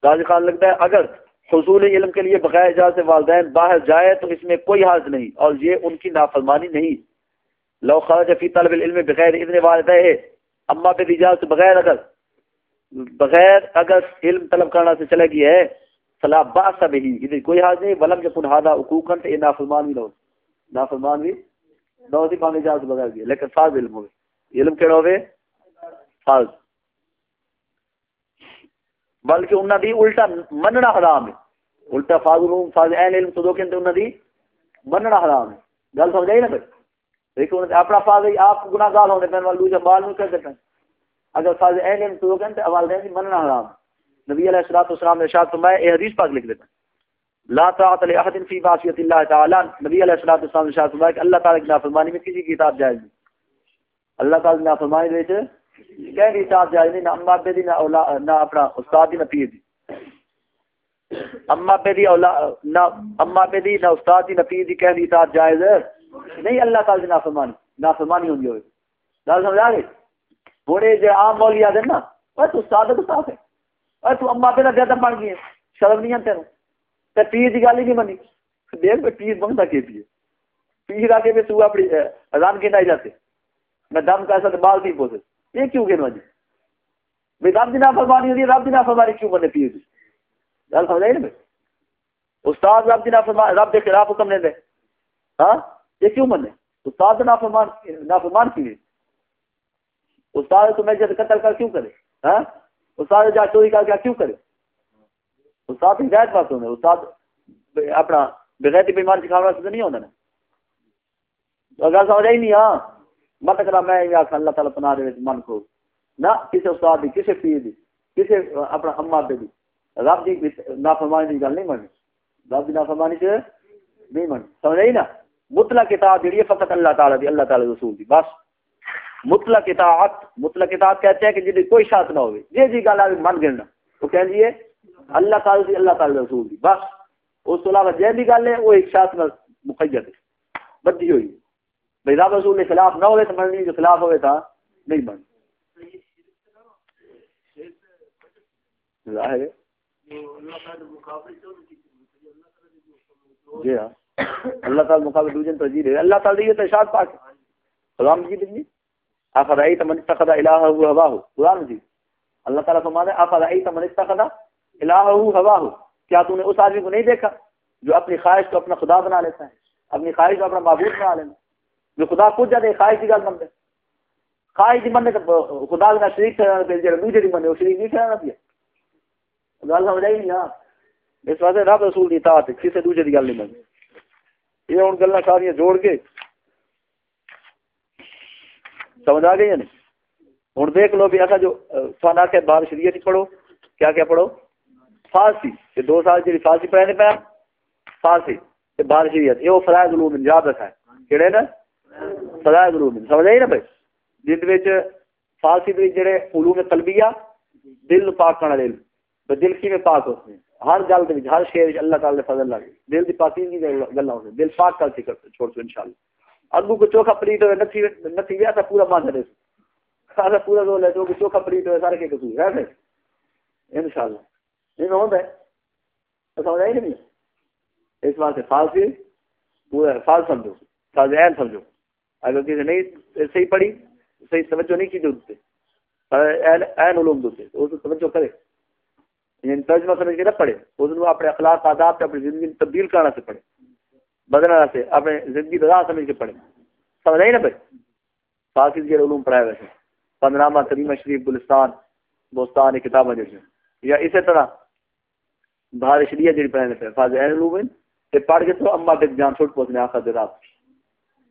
قاضی خان لکھتا ہے اگر حصول علم کے لیے بغیر اجازت والدین باہر جائے تو اس میں کوئی حرض نہیں۔ اور یہ ان کی نافرمانی نہیں۔ لو خرج فی طلب العلم بغیر اذن والدہ ہے اما پہ اجازت بغیر اگر بغیر اگر علم طلب کرنا سے چلے گی ہے، فلا باس بھی کوئی حرض نہیں۔ ولم یکن هذا حقوقا یہ نافرمان بھی نہ ہو۔ نافرمان بھی نہ ہوتی پانے اجازت بغیر گیا لیکن فرض علم ہوئے۔ علم کیڑا ہوئے؟ فرض بلکہ انہوں دی الٹا مننا حرام ہے۔ الٹا فاضل فاضل این علم تو دو کہ انہوں دی مننا حرام ہے۔ گل سمجھ آئی نا بھائی؟ لیکن اپنا فاضل آپ گناہ گار ہونے پہن والو جب بال میں کر دیتے ہیں اگر فاضل این علم تو دو کہ والدین دی مننا حرام۔ نبی علیہ الصلوۃ والسلام نے ارشاد فرمایا، اے حدیث پاک لکھ دیتا۔ لا طاعت لاحد فی معصیت اللہ تعالی نبی علیہ الصلوۃ والسلام نے ارشاد فرمایا کہ اللہ تعالی کی نافرمانی میں کسی کی کتاب جائز نہیں. اللہ تعالی کی نافرمانی میں کہیں اطاعت جائز نہیں، نہ اما بے دی، نہ نہ اپنا استاد دی، نہ پیر دی. اما بے دی اولاد نہ اما بے دی، نہ استاد دی، نہ پیر دی، کہیں اطاعت جائز نہیں، اللہ تعالی دی نافرمانی. نافرمانی ہوندی ہوئے گل سمجھا گئے بڑے جو عام مولوی آدھے نا، وہ تو استاد تو صاف ہے. وہ تو اما بے دا زیادہ بن گئی شرم نہیں ہے تینوں تے پیر دی گل ہی نہیں منی دیکھ میں پیر بنتا کی پیر؟ پیر آ کے بھی تو اپنی اذان کے نہیں جاتے۔ میں دم کا ایسا بال نہیں پوچھے یہ کیوں گن وجہ بھائی، رب دینا فرمانی ہوتی ہے، رب دینا فرمانی کیوں بنے پیر گل سمجھ آئی نا بھائی؟ استاد رب دینا فرمان رب کے خلاف حکم لے دے ہاں؟ یہ کیوں بنے؟ استاد نا فرمان نا فرمان کیوں استاد تمہیں جیسے قتل کر کیوں کرے؟ ہاں؟ استاد جا چوری کر کیا کیوں کرے؟ استاد ہدایت بات ہونے استاد اپنا بغیر بیمار سکھانا سے نہیں ہوتا گل سمجھ آئی نہیں ہاں۔ مت کرا، میں یا اللہ تعالی پناہ دے من کو۔ نہ کسی استاد دی کسی پیر دی کسی اپنا اما دے دی۔ رب دی نافرمانی دی گل نہیں مننی۔ رب دی نافرمانی سے نہیں من سمجھ آئی نا؟ مطلق اطاعت جڑی ہے، فقط اللہ تعالی دی، اللہ تعالی رسول دی، بس۔ مطلق اطاعت مطلق اطاعت کہتے ہیں کہ جی کوئی شرط نہ ہوئے۔ جی جی گل آئی من گرنا تو کہہ دیے اللہ تعالی دی اللہ تعالی رسول دی۔ بس، اس تو علاوہ جے بھی گل ہے، وہ ایک شرط میں مقید ہے۔ بدی ہوئی۔ بھائی، رب رسول کے خلاف نہ ہوئے تو مننی جو خلاف ہوئے تھا، نہیں بن۔ ظاہر جی ہاں۔ اللہ تعالی مقابل دوجن ترجیح دے۔ اللہ تعالی یہ ارشاد پاک قرآن مجید نہیں جی۔ افرائیت من اتخذ الہ الہہ ہواہ قرآن مجید اللہ تعالی فرماتا ہے افرائیت من اتخذ الہہ ہواہ کیا تو نے اس آدمی کو نہیں دیکھا جو اپنی خواہش کو اپنا خدا بنا لیتا ہے؟ اپنی خواہش کو اپنا معبود بنا لینا جو خدا خود جاتے خواہش کی گل بنتے خواہش کی بننے خدا کا شریک ٹھہرانا پہ جڑا دوسرے کی بننے وہ شریک نہیں ٹھہرانا پہ گل سمجھ آئی نہیں؟ ہاں۔ اس واسطے رب رسول کی اطاعت کسی دوسرے کی گل نہیں بنتی یہ ہوں گلا ساری جوڑ کے۔ سمجھ آ گئی نہیں؟ ہوں دیکھ لو بھی ایسا جو فانا کے بال شریعت پڑھو، کیا کیا پڑھو؟ فارسی، یہ دو سال جی فارسی پڑھنے پہ فارسی بال شریعت یہ وہ فرائض علوم یاد رکھا ہے۔ کہڑے نا فرائض علوم سمجھ آئی نا بھائی؟ جن وچ فارسی دے جڑے علوم قلبیہ، دل پاک کرنا علم۔ دل کی میں پاک ہوتے ہر گل دے ہر شعر اللہ تعالی دے فضل لگے دل دی پاکیزگی دی گلاں ہوندی دل پاک کر کے چھوڑ تو انشاءاللہ۔ اگو کو چوکھا پلیٹ ہوئے، نتھی نتھی ویا تا پورا مان دے سارا پورا رول ہے تو چوکھا پلیٹ ہوئے، سارے کے قصور ہے پھر انشاءاللہ۔ یہ ہوندا ہے سمجھ آئی نہیں اس واسطے فارسی پورا فارس سمجھو فارسی این سمجھو اگر کسی نہیں صحیح پڑھی صحیح توجہ نہیں کی دوتے این علوم دوتے تو اس توجہ کرے یعنی ترجمہ سمجھ کے نہ پڑھے اس نے اپنے اخلاق آداب پہ اپنی زندگی تبدیل کرنا سے پڑھے بدلنا سے اپنے زندگی رضا سمجھ کے پڑھے سمجھ آئی نا بھائی فارسی کے علوم پڑھائے ویسے پندرامہ کریمہ شریف گلستان بوستان کتابیں جیسے یا اسی طرح بہار شریعہ جی پڑھنے پہ فاض اہل علوم ہیں پڑھ کے تو اما بن جان چھوٹ پہنچنے آخر دے رات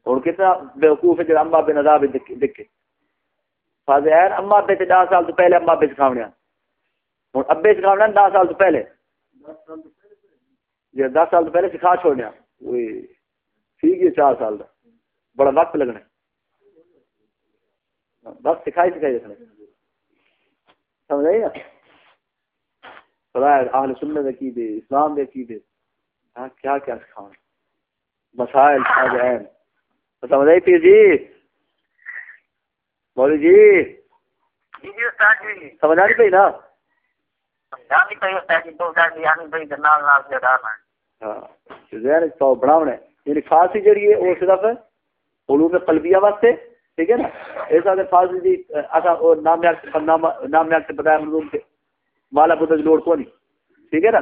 اور کتنا بیوقوف ہے جو اما بن عذاب دکھے۔ فاض اہل اما بے دس سال تو پہلے اما بے سکھاونے ہوں ابے سکھاونا دس سال تو پہلے۔ جی دس سال تو پہلے سکھا چھوڑیا چھوڑنے ٹھیک ہے چار سال کا بڑا وقت لگنا۔ بس سکھائی سکھائی رکھنا سمجھ آئی نا؟ خدا اہل سنت دے دے اسلام دے کی دے۔ ہاں کیا کیا سکھاؤں؟ مسائل اہم سمجھ آئی پیر جی۔ مولوی جی۔ جی جی جی۔ سمجھ آ نہیں پی نا؟ استاد جی نا۔ ہاں یعنی خاصی جڑی ہے وہ صرف علوم قلبیہ واسطے ٹھیک ہے نا؟ اس واسطے فاضل جی او نام یاک نام سے بتایا ملوم کے مالا بدھ دی لوڑ کونی۔ ٹھیک ہے نا؟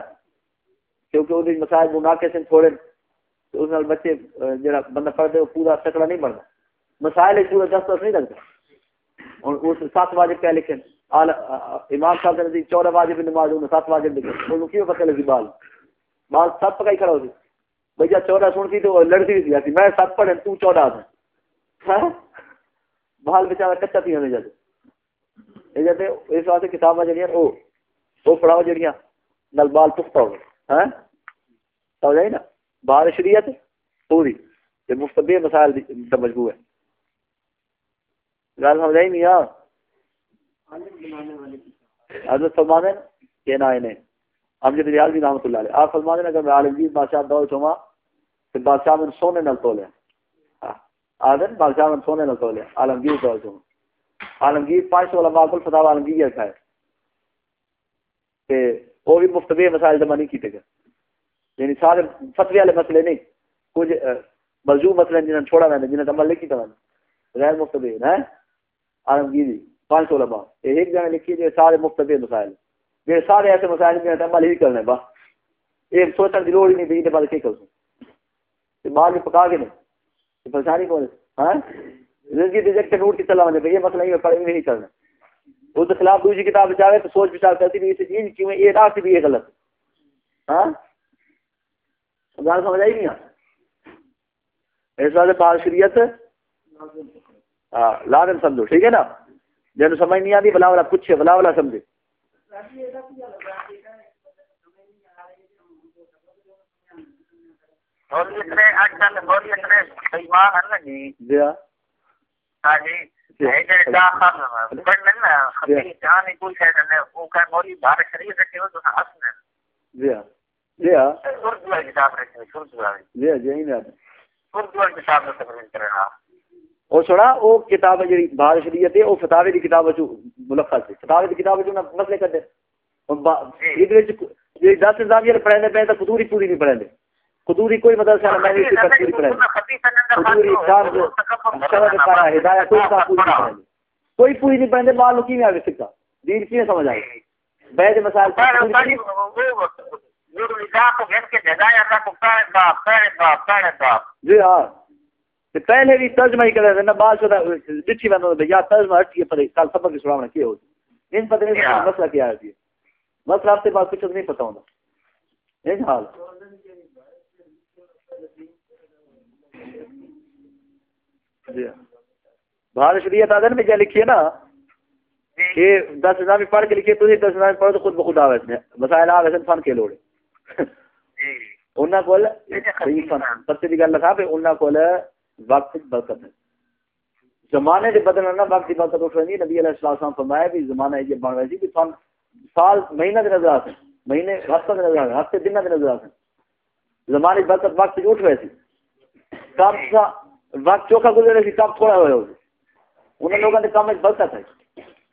کیونکہ وہ مسائل مناقے سے تھوڑے تو اس نال بچے جڑا بندہ پڑھتے وہ پورا تکڑا نہیں بنتا۔ مسائل پورا دس دس نہیں لگتا۔ اور اس سات واجب کیا لکھیں امام صاحب نے چودہ واجب نماز انہوں سات واجب لکھے انہوں کیوں پتہ لگی بال؟ بال سات پکائی کھڑا ہوتی بھیا چودہ سنتی تو لڑتی بھی تھی۔ میں سات پڑھے تو چودہ تھا ہاں؟ بال بیچارہ کچا تھی ہمیں جاتے یہ جاتے اس واسطے کتابیں جڑیاں او وہ وہ پڑھاؤ جڑیاں، نل بال پختہ ہو گئے ہاں؟ سمجھ آئی نا؟ بال شریعت پوری، یہ مفتبی مسائل کا مجبور ہے گل سمجھ آئی نہیں ہاں حضرت فرمانے کہ نہ انہیں امجد ریال بھی رحمۃ اللہ علیہ۔ آپ فرمانے اگر میں عالمگیر جی بادشاہ دور چھوا تو بادشاہ میں سونے نل تو لیا ہاں، آدن بادشاہ میں سونے نل تو لیا عالمگیر جی دور چھوا عالمگیر جی پانچ سو علماء کل فتاوہ عالمگیر رکھا ہے۔ کہ وہ بھی مفتبی مسائل جمع نہیں کیتے گئے۔ یعنی سارے فتوی والے مسئلے نہیں، کچھ ملزوم مسئلے جنہیں چھوڑا میں نے جنہیں عمل نہیں کیتا میں غیر مفتبی ہے عالمگیری، پانچ سو علماء ایک جگہ لکھی جو سارے مفتبی مسائل۔ میرے سارے ایسے مسائل میں عمل ہی کرنے با ایک سوچنے کی لوڑ ہی نہیں بھی بعد کی کروں۔ مال بھی پکا کے نہیں۔ پریشانی کون ہاں؟ زندگی ریجیکٹ نوٹ کی چلا ہونے یہ مسئلہ نہیں پڑھ نہیں کے خلاف دوسری کتاب بچاوے تو سوچ بچار کرتی بھی اس چیز کیوں یہ راہ بھی یہ غلط ہاں؟ سمجھ آئی نہیں اس واسطے پال شریعت۔ ہاں لازم سمجھو ٹھیک ہے نا؟ جن سمجھ نہیں آتی بلا والا پوچھے بلا والا سمجھے۔ بولی اتنے آج کل بولی اتنے بےمان ہے نا جی۔ جی ہاں۔ ہاں جی۔ ہے۔ وہ جی ہاں۔ جی ہاں۔ جی ہاں جی سنا وہ کتاب جی بار شریعت ہے وہ فتاوی کی کتاب ملخص ہے۔ فتاوی کی کتاب مسئلے کرتے دس نظام پہ تو پوری نہیں پڑھنے خدوری کوئی مدرسہ میں نہیں صرف پوری پڑھنے خدوری شرط پارا ہدایت کوئی کا پوری نہیں پڑھنے کوئی پوری نہیں پڑھنے مال کی میں آگے سکتا۔ دین کی سمجھ آئے بیت مسائل جی ہاں۔ پہلے بھی ترجمہ ہی کرے نہ بعد شدہ ڈٹھی بندوں نے یا ترجمہ ہٹ کے پتہ کل سبق کی سناونا کیا ہوتی۔ ان پتہ نہیں مسئلہ کیا ہے۔ مسئلہ آپ کے پاس کچھ نہیں پتہ ہونا ایک حال جی۔ بھارت شریعت آدھر میں کیا لکھی ہے نا؟ کہ دس میں پڑھ کے لکھیے تو دس ہزار پڑھو تو خود بخود آوے مسائل آوے سن فن کے لوڑے۔ انہاں کول صحیح فن۔ پتے دی گل لگا پہ انہاں کول وقت برکت ہے۔ زمانے دے بدلنا نا وقت دی برکت اٹھ رہی نبی علیہ فرمایا بھی زمانہ یہ بن کہ فن۔ سال مہینہ دے نظر آتے مہینے ہفتہ دے نظر ہفتے دن دے نظر زمانے برکت وقت اٹھ وقت چوکھا گزرے سی کم تھوڑا ہوئے ہوئے انہوں لوگوں نے کام ایک برکت ہے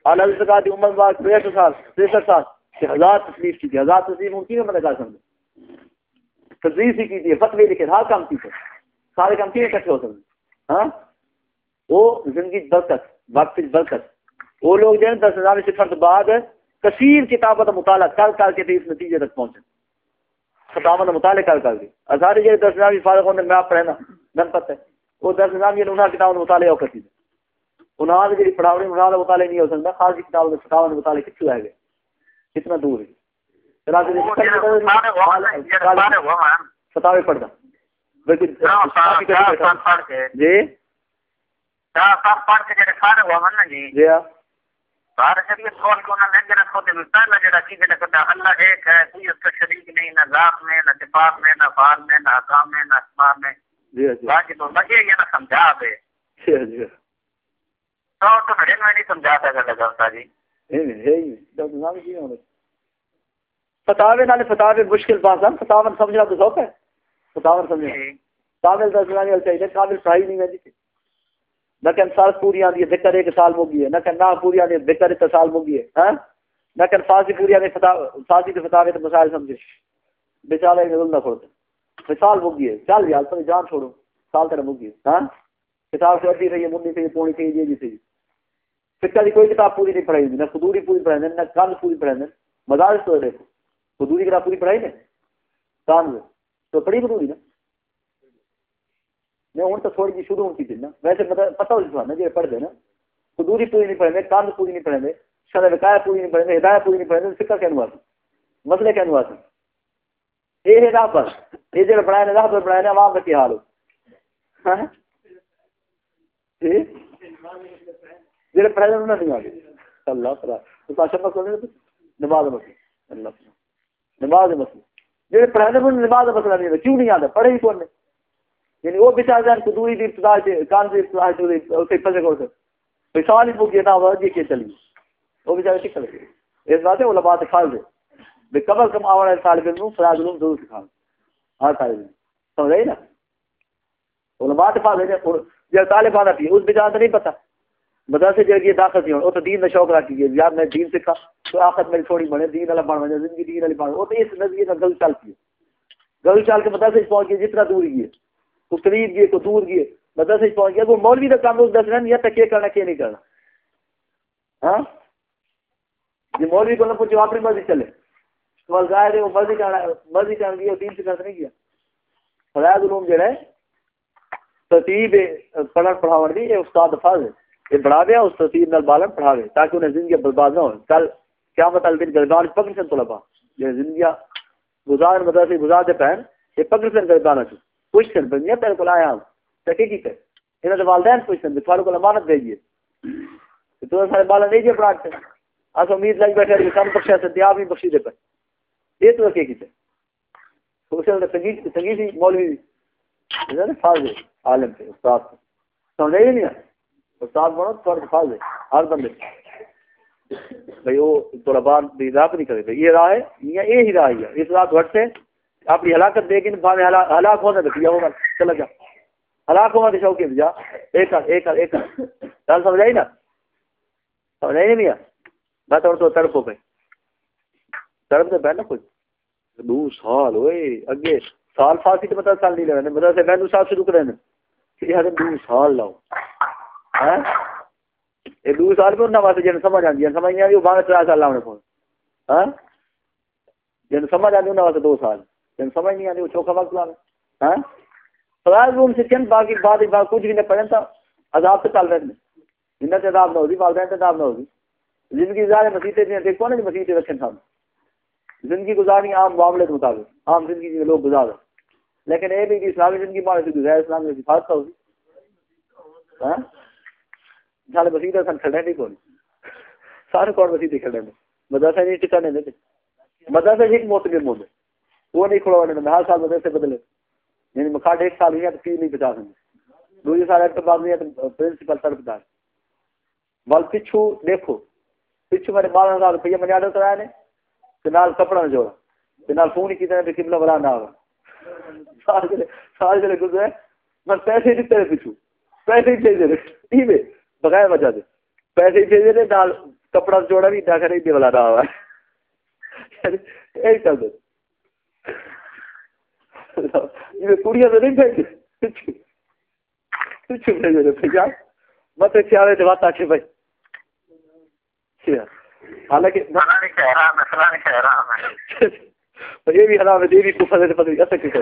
اعلیٰ زکاة دی عمر بعد تریسٹھ سال تریسٹھ سال کہ ہزار تصریف کی تھی ہزار تصریف ان کی میں نے کہا سمجھے تصریف ہی کی تھی فتوی لکھے ہر کام کی تھے سارے کام کیوں اکٹھے ہو سکتے ہاں وہ زندگی برکت وقت برکت وہ لوگ جو ہے دس ہزار صفر بعد کثیر کتابوں کا مطالعہ کر کر کے اس نتیجے تک پہنچے فتاوا کا مطالعہ کر کر کے ہزار جو دس ہزار فارغ ہونے میں آپ پڑھنا دن پتہ ہے وہ دس ہزار یہ انہوں کتابوں کا مطالعہ کرتی تھی انہوں نے جی پڑھاوڑی انہوں کا مطالعہ نہیں ہو سکتا خاص کتاب میں فتاوا کا مطالعہ کتنے رہ گئے کتنا دور ہے؟ فتاوے پڑھتا۔ جی؟ جی۔ ہاں۔ بار شریعت کھول کے کھوتے بھی پہلا جڑا کی جڑا کرتا اللہ ایک ہے کوئی اس کا شریک نہیں نہ ذات میں نہ دفاع میں نہ فال میں نہ حکام میں نہ اسماء میں۔ جی جی باقی تو لگے یہ نہ سمجھا دے جی جی تو تو ہڑے میں نہیں سمجھا سکتا لگا استاد جی ہے ہے ہی ڈاکٹر صاحب کی ہونے فتاوے نال فتاوے مشکل پاس ہیں فتاون سمجھنا تو سوکھ ہے فتاون سمجھنا جی قابل کا سنانی والی چاہیے قابل پڑھائی نہیں ویندی نہ کہ سال پوری آندی ہے ذکر ایک سال موگی ہے نہ کہ نہ پوری آندی ہے ذکر ایک سال موگی ہے ہاں نہ کہ فارسی پوری آندی فتا فارسی کے فتاوے تے مسائل سمجھے بیچارہ نے نہ کھولتے مثال موگی ہے چل یار تو جان چھوڑو۔ سال تیرا موگی ہے ہاں؟ کتاب سے ادھی رہی ہے منی سے پونی سے یہ سے فقہ کی کوئی کتاب پوری نہیں پڑھائی نہ خدوری پوری پڑھائی نہ کان پوری پڑھائی مدارس تو دیکھو، خدوری کتاب پوری پڑھائی نا کان میں تو پڑھی خدوری نا؟ میں ہوں تو تھوڑی جی شروع ہوتی تھی نا۔ ویسے مطلب پتہ ہو جاتا نا جی پڑھتے نا۔ خدوری پوری نہیں پڑھیں کان پوری نہیں پڑھیں شرح وقایا پوری نہیں پڑھیں ہدایت پوری نہیں پڑھیں فقہ کہنے واسطے مسئلے کہنے واسطے یہ ہے راہ پر یہ جو بنائے راہ پر بنائے عوام کا کیا حال ہو؟ ہاں؟ جڑے پڑھے انہوں نے نہیں آگے اللہ تعالیٰ۔ تو پاشا مسئلہ نہیں جی، نماز مسئلہ اللہ نماز مسئلہ جڑے پڑھے انہوں نے نماز مسئلہ نہیں کیوں نہیں آتا پڑھے ہی کون نے؟ یعنی وہ بچار جان کو دوری دی ابتدا سے کان دی ابتدا سے اسے پھنسے کو سے کوئی سوال ہی پوچھے نہ وہ جی کے چلی۔ وہ بیچارے ٹھیک کرے اس بات ہے، علماء سے کھال دے بے کم کم آوڑ ہاں طالب علم فراز علوم ضرور سکھا ہر طالب علم۔ سمجھ رہی نا؟ علماء سے کھال دے جب طالب آنا پی اس بیچارے نہیں پتا۔ مدرسے جگہ داخل تھی وہ تو دین کا شوق رکھ گیا یار میں دین سکھا۔ تو آخر میری تھوڑی بنے دین والا بن بنے زندگی دین والی بن وہ تو اس نظریے کا گل چل پی گل چل کے مدرسے پہنچ گئے، جتنا دور گئے۔ کو قریب گئے کو دور گئے۔ مدرسے پہنچ گیا وہ مولوی کا کام دس رہے یا تک کیا کرنا کیا نہیں کرنا۔ ہاں؟ جی مولوی کو نہ پوچھو اپنی مرضی چلے۔ تو ظاہر ہے، وہ مرضی کرنا مرضی گیا دین سے نہیں کیا علوم جڑا ہے ترتیب پڑھن پڑھاون دی، یہ استاد فرض ہے یہ بڑھا دیا، اس ترتیب نال بالن تاکہ انہیں زندگی برباد نہ ہو کل کیا مطلب دن گردان پکڑ سن طلبا یہ زندگی گزار مدرسے گزار دے پہن، یہ پکڑ سن گردان چ پوچھ سن تیرے آیا ہاں۔ تے انہاں دے والدین پوچھ سن امانت دے دیے تو سارے بالن نہیں جے پڑھا کے۔ اس امید لگ بیٹھے کہ کم بخشا بخشی دے سنگیت سنگیت مولوی عالم سے استاد نہیں استاد بنو تو ہے ہر بندے بھائی وہ طلباء دی راہ نہیں کرے یہ راہ ہے یہ ہی راہ ہے اس راہ اپنی ہلاکت دے کے بھاوے ہلاک ہونا تو کیا ہوگا چلا جا ہلاک ہونا تو شوق کے جا ایک کر ایک کر ایک کر سمجھائی نا سمجھائی نہیں تو تڑپو پہ تڑپ تو پہ نا کچھ دو سال ہوئے اگے سال فاسی تو مطلب سال نہیں لگا مطلب سے میں دو سال شروع کرے نا دو سال لاؤ ہاں؟ یہ دو سال بھی انہیں واسطے جن سمجھ آتی سمجھ نہیں آتی وہ بارہ تر سال لاؤنے فون ہاں؟ جن سمجھ آتی انہیں واسطے دو سال، جن سمجھ نہیں آتی وہ چوکھا وقت لانے ہاں؟ فلاح روم سے چند باقی بعد بعد کچھ بھی نہیں پڑھیں تھا عذاب سے چل رہے ہیں۔ جنہیں سے عذاب نہ ہوگی والدین سے عذاب نہ ہوگی زندگی گزارے مسیحے نہیں دیکھو نا مسیحے رکھیں تھا زندگی گزارنی عام معاملے کے مطابق، عام زندگی کے لوگ گزار لیکن یہ بھی کہ اسلامی زندگی مارے سے غیر اسلامی میں حفاظت ہوگی۔ ہاں؟ سارے مسیح سن کھڑے نہیں کون۔ سارے کون مسیح کھڑے ہیں؟ مدرسہ نہیں ٹکانے دیتے۔ مدرسہ ایک موت کے موت وہ نہیں کھڑوانے میں ہر سال مدرسے بدلے۔ یعنی مکھاٹ ایک سال ہوئی ہے تو فیس نہیں بچا سکتے دوسرے سال ایک بعد نہیں ہے تو پرنسپل سر بتا بل پچھو دیکھو۔ پچھو میرے بارہ ہزار روپیہ میں آڈر کرایا نے۔ کہ نال کپڑا جوڑا کہ نال فون کی طرح قبلہ بلا نہ ہوگا سال چلے سال چلے گزرے میں پیسے دیتے رہے پچھو۔ پیسے ہی بھیجے رہے بغیر وجہ سے پیسے ہی بھیجے رہے نال کپڑا جوڑا بھی ڈاکر یعنی نہیں بلا رہا ہوا یہی کر دے۔ کڑیاں تو نہیں بھیجے پچھو۔ بھیجے رہے بھیجا مت سیارے سے بات آچے بھائی۔ حالانکہ یہ بھی حرام ہے یہ بھی کفر ہے پتہ ایسا کیوں کر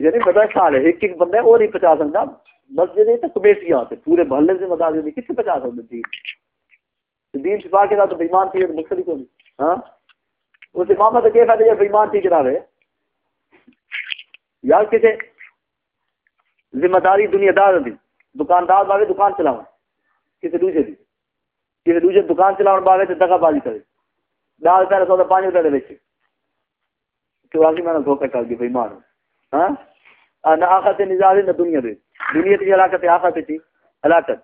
یعنی بڑا خیال ہے ایک ایک بندہ ہے وہ نہیں پہنچا سکتا۔ مسجد ہے تو کمیٹیاں سے پورے محلے سے بتا کتنے پہنچا سکتے دین۔ دین چھپا کے تو بےمان تھی مقصد ہاں؟ اس امام تو کیا فائدہ یہ بےمان تھی جناب ہے۔ یار کسی ذمہ داری دنیا دار دی دکاندار باغے دکان چلاو کسی دوسرے دی کسی دوسرے دکان چلاؤ باغے تو دگا بازی کرے۔ دال پہلے سو پانچ روپئے دے کہ واقعی میں نے دھوکہ کر دی بےمان ہاں؟ نہ آخت نظام نہ دنیا دے دنیا کی ہلاکت آخت تھی جی۔ ہلاکت۔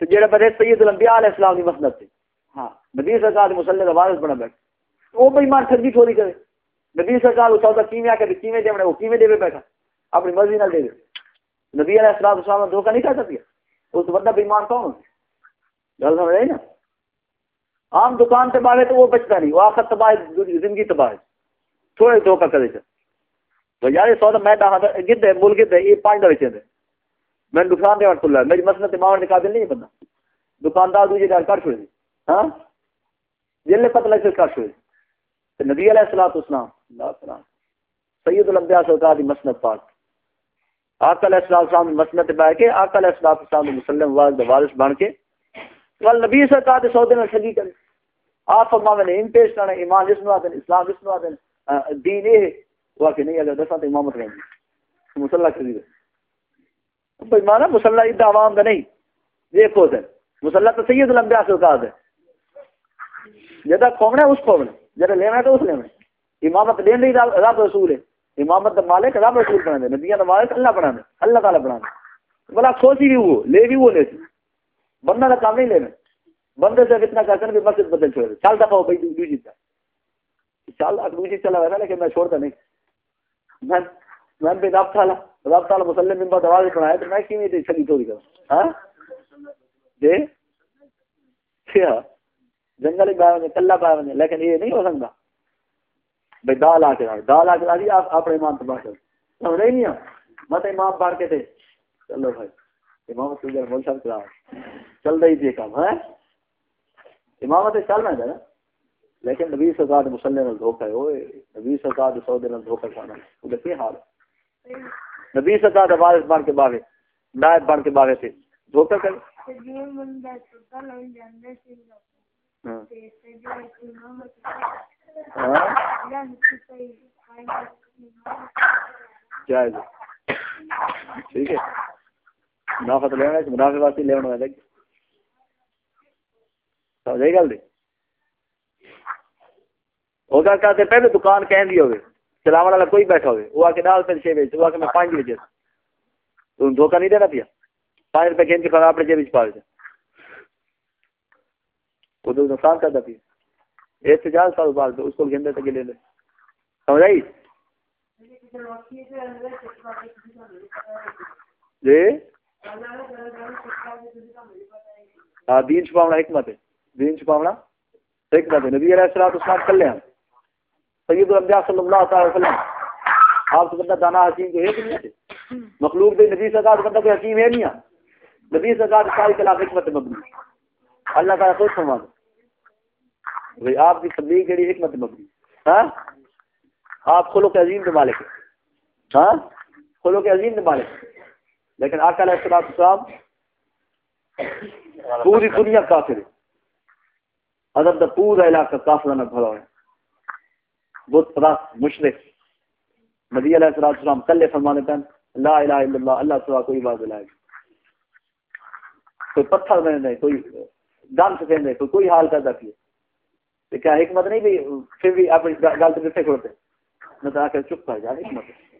تو جڑا بڑے سید الانبیاء علیہ السلام کی مسند تھی ہاں نبی سرکار مسلح کا وارث بنا بیٹھا۔ وہ بے ایمان ٹھگی تھوڑی کرے۔ نبی سرکار اس سودا کیویں آ کے کیویں دے وہ کیویں دے بیٹھا۔ اپنی مرضی نال دے نبی علیہ السلام السلام نے دھوکہ نہیں کھا سکیا۔ اس بندہ بے ایمان کون گل سمجھ رہی نا؟ عام دکان سے باہر تو وہ بچتا نہیں، وہ آخر تباہ زندگی تباہ تھوڑے دھوکہ کرے چ تو یار یہ سودا میں ڈاہا گد ہے مول گد ہے، یہ پانچ دا وچے دے میں دکان دے وقت میری مسئلہ ماں کے قابل نہیں بندہ۔ دکاندار دوجے گھر کر چھوڑ دی ہاں جلے پتہ لگ کر چھوڑ دی نبی علیہ الصلوۃ والسلام، اللہ سلام سید الانبیاء سرکار دی مسند پاک۔ آقا علیہ السلام مسند بیٹھ کے، آقا علیہ السلام مسلم وارث بن کے ول نبی سرکار دے سودے میں ٹھگی کرے۔ آپ فرماوے نے ان پیش کرنا ایمان جس نو اسلام جس نو دین دین اے وہ کہ نہیں، اگر دساں تے امامت رہندی مصلی خرید بھائی، مانا مصلی ادا عوام دا نہیں۔ دیکھو تے مصلی تو سید الانبیاء سرکار دے۔ جدا کھومنا اس کھومنا جدا لینا تو اس لینا امامت دین نہیں رب رسول ہے۔ امامت دا مالک رب رسول بنا دے۔ نبیوں دا مالک اللہ بنا دے۔ اللہ تعالی بنا دے۔ بلا کھوسی بھی وہ، لے بھی وہ لے سی بندہ کا کام نہیں لینا۔ بندے سے اتنا کہتے ہیں کہ مسجد بدل چھوڑ دے۔ چل دفعہ بھائی، دوسری کا چل دوسری چلا ہوا لیکن میں چھوڑتا نہیں۔ میں میں بھی رب تھا رب تعالی مسلم من بعد آواز پڑھایا تو میں کیویں تے چھلی چوری کروں؟ ہاں؟ دے کیا؟ جنگل ہی باہر کلا باہر لیکن یہ نہیں ہو سکتا۔ بھائی، دال آ کے دال آ کے آپ اپنے ایمان تباہ کر سمجھ رہی نہیں مت امام پڑھ کے تھے چلو بھائی۔ امام سوجر بول سب کرا چل رہی تھی کام ہے امامت چل رہا ہے لیکن نبی سرکار مسلم نال دھوکا ہے اوئے، نبی سرکار سودے نال دھوکا کھانا، وہ کی حال۔ نبی سرکار دا وارث بن کے باغے، نائب بن کے باغے سے دھوکا کر۔ ہاں۔ جائز ٹھیک ہے۔ منافع تو لینا منافع واسطے لینا ہے سمجھ گل دی؟ ہوگا کہتے پہلے دکان کہیں دی ہوگی چلاو والا کوئی بیٹھا ہوگی وہ آ کے ڈال پہ چھ بجے وہ آ کے میں پانچ بجے تو دھوکہ نہیں دینا پیا۔ پانچ روپے گھن کے کھانا اپنے جیب پا دے وہ تو نقصان کرتا پیا احتجاج سال بعد اس کو گندے تک لے لے۔ سمجھ آئی جی۔, جی۔ ہاں دین چھپاونا حکمت ہے۔ دین چھپاونا حکمت ہے۔ نبی علیہ السلام اسلام کر لیں سید الانبیاء صلی اللہ تعالی وسلم۔ آپ سے بندہ دانا حکیم کو ایک نہیں ہے۔ مخلوق دے نبی سرکار بندہ کوئی حکیم ہے نہیں نبی سرکار ساری خلاف حکمت مبنی۔ اللہ تعالیٰ خود فرما دو بھائی، آپ کی تبلیغ کہڑی حکمت مبنی۔ ہاں؟ آپ خلق عظیم کے مالک ہیں۔ ہاں؟ خلق عظیم کے مالک ہیں۔ لیکن آقا علیہ السلام پوری دنیا کافر ہے۔ ادب دا پورا علاقہ کافر نہ بھرا ہے۔ بت پرست مشرق۔ نبی علیہ الصلوۃ والسلام کلے فرمانے پن لا الہ الا اللہ اللہ سوا کوئی بات نہیں کوئی پتھر میں نہیں کوئی گن سے نہیں کوئی کوئی حال کرتا پی تو کیا حکمت نہیں بھی پھر بھی اپنی گل تو کتنے کھڑتے میں تو آ کے چپ کر جا، حکمت ہے۔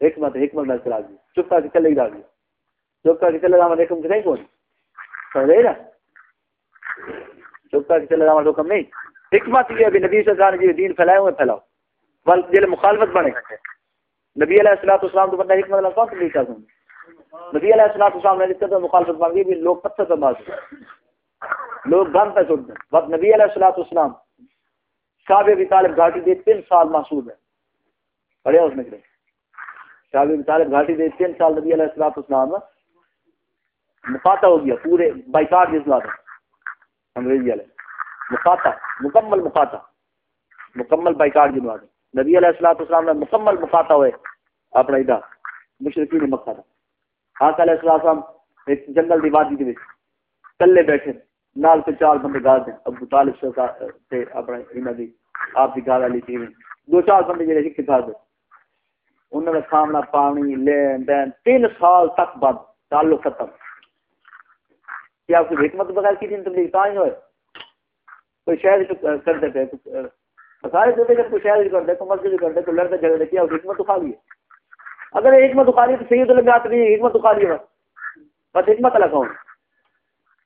حکمت حکمت میں چلا دی، چپ کر کے چلے گا چپ کر کے چلے جا حکم نہیں کون سمجھ رہی نا؟ چپ کر کے چلے جا حکم نہیں۔ حکمت یہ بھی نبی سرکار نے جی دین پھیلائے ہوئے پھیلاؤ۔ بل جل مخالفت بنے۔ نبی علیہ السلام اسلام تو بندہ حکمت اللہ کون تبلیغ کر دوں نبی علیہ السلام اسلام نے لکھا تو مخالفت بن گئی لوگ پتھر پر مار لوگ گن پہ چھوڑ دیں وقت نبی علیہ السلام اسلام شاب ابی طالب گھاٹی دے تین سال محسوس ہے پڑھے اس میں شاب ابی طالب گھاٹی دے تین سال نبی علیہ السلام اسلام مفاتہ ہو گیا، پورے بائیکاٹ جس لاتا انگریزی والے۔ مفاتا مکمل مفاتا مکمل بائیکاٹ جنوا دے نبی علیہ السلام اسلام نے مکمل مفاتا ہوئے، اپنا ادھر مشرقی نے مکہ تھا۔ آقا علیہ السلام ایک جنگل دی وادی کے کلے بیٹھے، نال سے چار بندے گال دیں ابو طالب سے اپنا انہوں دی آپ کی گال والی تھی۔ دو چار بندے جڑے ہک گھر دے۔ انہوں نے کھانا پانی، لین دین، تین سال تک بعد تعلق ختم۔ کیا آپ کی حکمت بغیر کی دن تبلیغ تاں ہی ہوئے؟ کوئی شہر کرتے تھے سارے دیتے جب کوئی شہر کرتے کوئی مسجد کرتے کوئی لڑتے جھگڑتے کیا حکمت تو لیے اگر حکمت اخاری تو سید المیات نہیں حکمت اخاری ہے۔ بس بس حکمت الگ ہوں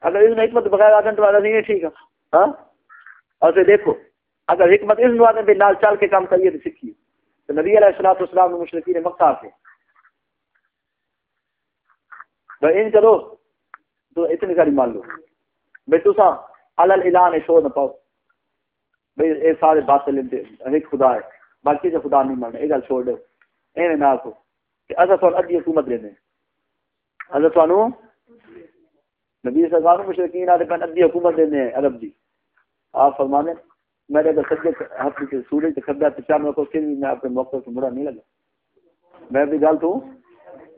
اگر اس میں حکمت بغیر آدم والا نہیں ہے، ٹھیک ہے۔ ہاں؟ اور دیکھو، اگر حکمت اس والے پہ نال چال کے کام کریے تو سیکھیے تو نبی علیہ السلاۃ والسلام نے مشرقی نے مکہ سے بھائی ان کرو تو اتنی ساری مان لو۔ بھائی تو سا الان شور نہ پاؤ۔ بھائی یہ سارے بات لیتے ایک خدا ہے، باقی سے خدا نہیں ماننا یہ گل چھوڑ دو۔ ایویں نہ آخو کہ اصل تو ادھی حکومت لینے اصل تو نبی سرکار مشرقین آتے پہن ادھی حکومت دینے ہیں عرب دی آپ فرمانے۔ میرے اگر سجے ہاتھ کے سورج سے کھبا تو چار کو پھر میں اپنے موقع سے مڑا نہیں لگا۔ میں بھی گل تو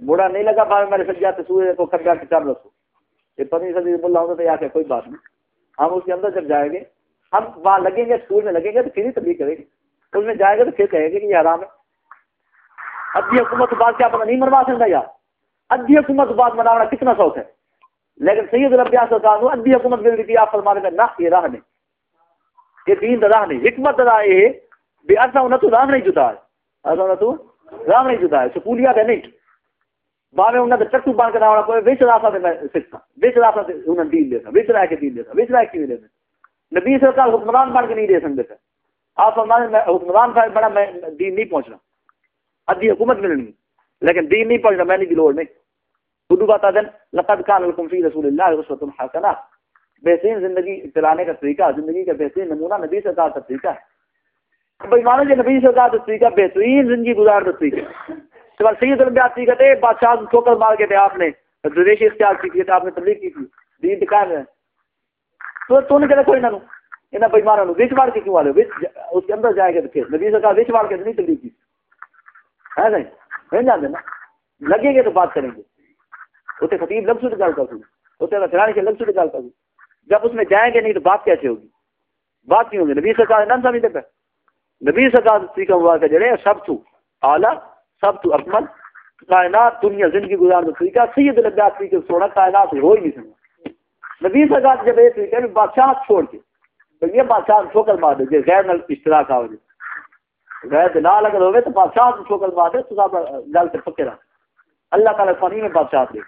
مڑا نہیں لگا بھائی میرے سجا تو سورج کو کھبا تو رکھو یہ پتنی سبھی بلا ہوتا تو یا کہ کوئی بات نہیں۔ ہم اس کے اندر جب جائیں گے، ہم وہاں لگیں گے اسکول میں لگیں گے تو پھر ہی تبلیغ کریں گے۔ اس میں جائے گا تو پھر کہے گے کہ یہ آرام ہے۔ ادھی حکومت بعد کیا پتا نہیں مروا سکتا یار۔ ادھی حکومت بعد منانا کتنا شوق ہے۔ لیکن سید البیا سرکار ادھی حکومت مل رہی تھی آپ فرما رہے نہ، یہ راہ نہیں۔ یہ دین راہ نہیں، حکمت راہ یہ بھی ایسا ہونا تو راہ نہیں جدا ہے۔ ایسا ہونا تو راہ نہیں جدا ہے سکولیات ہے نہیں۔ باوے انہوں نے چٹو بن کے نہ پوے وچ راستہ میں سکھتا وچ راستہ انہوں نے دین دیتا وچ رہ کے دین دیتا وچ رہ کے دیتا نبی سرکار حکمران بن کے نہیں دے سکتے آپ فرمانے میں حکمران صاحب بڑا میں دین نہیں پہنچنا۔ ادھی حکومت ملنی لیکن دین نہیں پہنچنا، میں نہیں کی لوڑ نہیں خود بات دن لقد کان لکم فی رسول اللہ عصوۃ حسنہ۔ بہترین زندگی چلانے کا طریقہ، زندگی کا بہترین نمونہ نبی سرکار کا طریقہ ہے۔ بھائی مانو جی نبی سرکار کا طریقہ بہترین زندگی گزار کا طریقہ تو سید الانبیاء طریقہ تھے بادشاہ ٹھوکر مار کے تھے آپ نے ریشی اختیار کی تھی، آپ نے تبلیغ کی تھی، دین ٹکائے ہے تو تو نے کہا کوئی نہ نو، انہیں بھائی مارا نو بیچ مار کے کیوں والے وچ اس کے اندر جائے گا تو پھر۔ نبی سے سرکار بیچ مار کے نہیں تبلیغ کی۔ ہے نہیں؟ نہیں جانتے نا۔ لگیں گے تو بات کریں گے۔ اتنے خطیب لفظ سے گل کر اتنے فلانی کے لفظ سے گل کر جب اس میں جائیں گے نہیں تو بات کیسے ہوگی؟ بات نہیں ہوگی؟ نبی سرکار نہ سمجھتے پہ نبی سرکار طریقہ ہوا کہ جڑے سب تو اعلیٰ، سب تو اکمل، کائنات، دنیا، زندگی گزارنے طریقہ سید لگا طریقے سونا، کائنات ہو ہی نہیں سکتا۔ نبی سرکار جب یہ طریقہ بادشاہ چھوڑ کے، تو یہ بادشاہ ٹھوکر مار دے غیر نل اشتراک آ جائے۔ غیر نال اگر ہوئے تو بادشاہ ٹھوکر مار دے، تو گل سے پکے رہا اللہ تعالیٰ فانی میں بادشاہ دے۔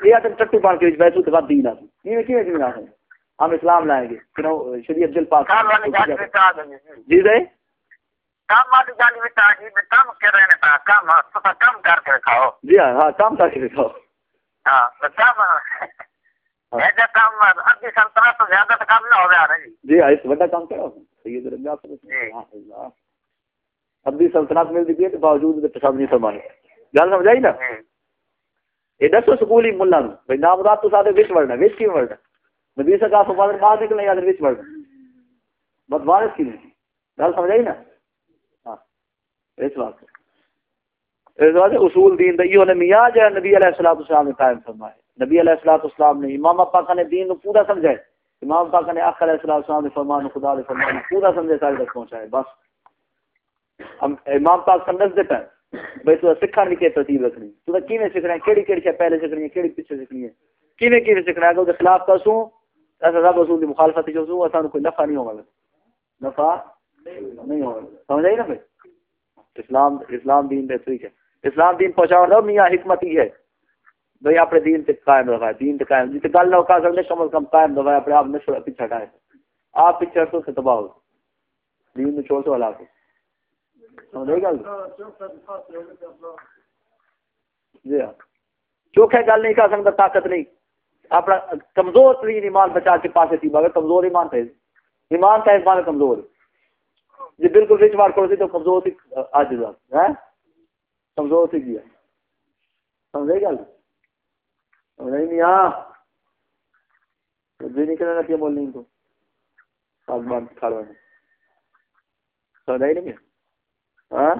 یہ آتے چٹو پان کے بیٹھو تو بعد دین یہ کیوں ہم اسلام لائیں گے۔ پھر شریعت دل پاک۔ جی رہے جی ہاں ہاں کام کر کے جی۔ ہاں اس بڑا کام کرو سید ابھی سلطنت مل ہے باوجود پیشاب نہیں فرمانے گل سمجھائی نا؟ یہ دسو سکول ملا نو بھائی نام رات تو سارے وچ ورنا وچ کی ورنا نبی سے کہا فادر باہر نکلنے یا وچ ورنا بد وارث کی نہیں گل سمجھ آئی نا؟ ہاں اس بات اس بات اصول دین دا یہ نے میاں جو نبی علیہ الصلوۃ والسلام نے قائم فرمائے نبی علیہ الصلوۃ والسلام نے امام پاک نے دین کو پورا سمجھائے امام پاک نے آخر علیہ الصلوۃ والسلام نے فرمان خدا نے فرمان پورا سمجھے سارے تک پہنچائے، بس۔ امام پاک سمجھتے پہ بھائی تو سکھا نہیں کہ ترتیب رکھنی تو کیویں سیکھنا ہے؟ کیڑی کیڑی شے پہلے سیکھنی ہے، کیڑی پیچھے سیکھنی ہے؟ کیویں کیویں سیکھنا ہے؟ اگر خلاف کر سوں ایسا رب رسول دی مخالفت جو سوں، اساں کوئی نفع نہیں ہوگا نفع نہیں ہوگا سمجھ آئی نا بھائی؟ اسلام اسلام دین دے ٹھیک ہے۔ اسلام دین پہنچاؤ رہو میاں حکمت ہی ہے۔ بھائی اپنے دین تے قائم رہا دین تے قائم۔ جی جتے گل نہ کا کرنے کم از کم قائم رہا اپنے آپ نشو پیچھے ہٹائے۔ آپ پیچھے تو تباہ ہو۔ دین چھوڑ تو ہلاک جی ہاں۔ چوکھے گل نہیں کر سکتا طاقت نہیں۔ اپنا کمزور ترین ایمان بچا کے پاسے تھی مگر کمزور ایمان تھے۔ ایمان تھا ایمان کمزور۔ جی بالکل رچ مار کرو تو کمزور تھی آج ہے کمزور تھی گیا۔ سمجھے گل؟ سمجھ نہیں ہاں جی نہیں کرنا کیا بولنے کو۔ کھڑا سمجھ آئی نہیں ہاں؟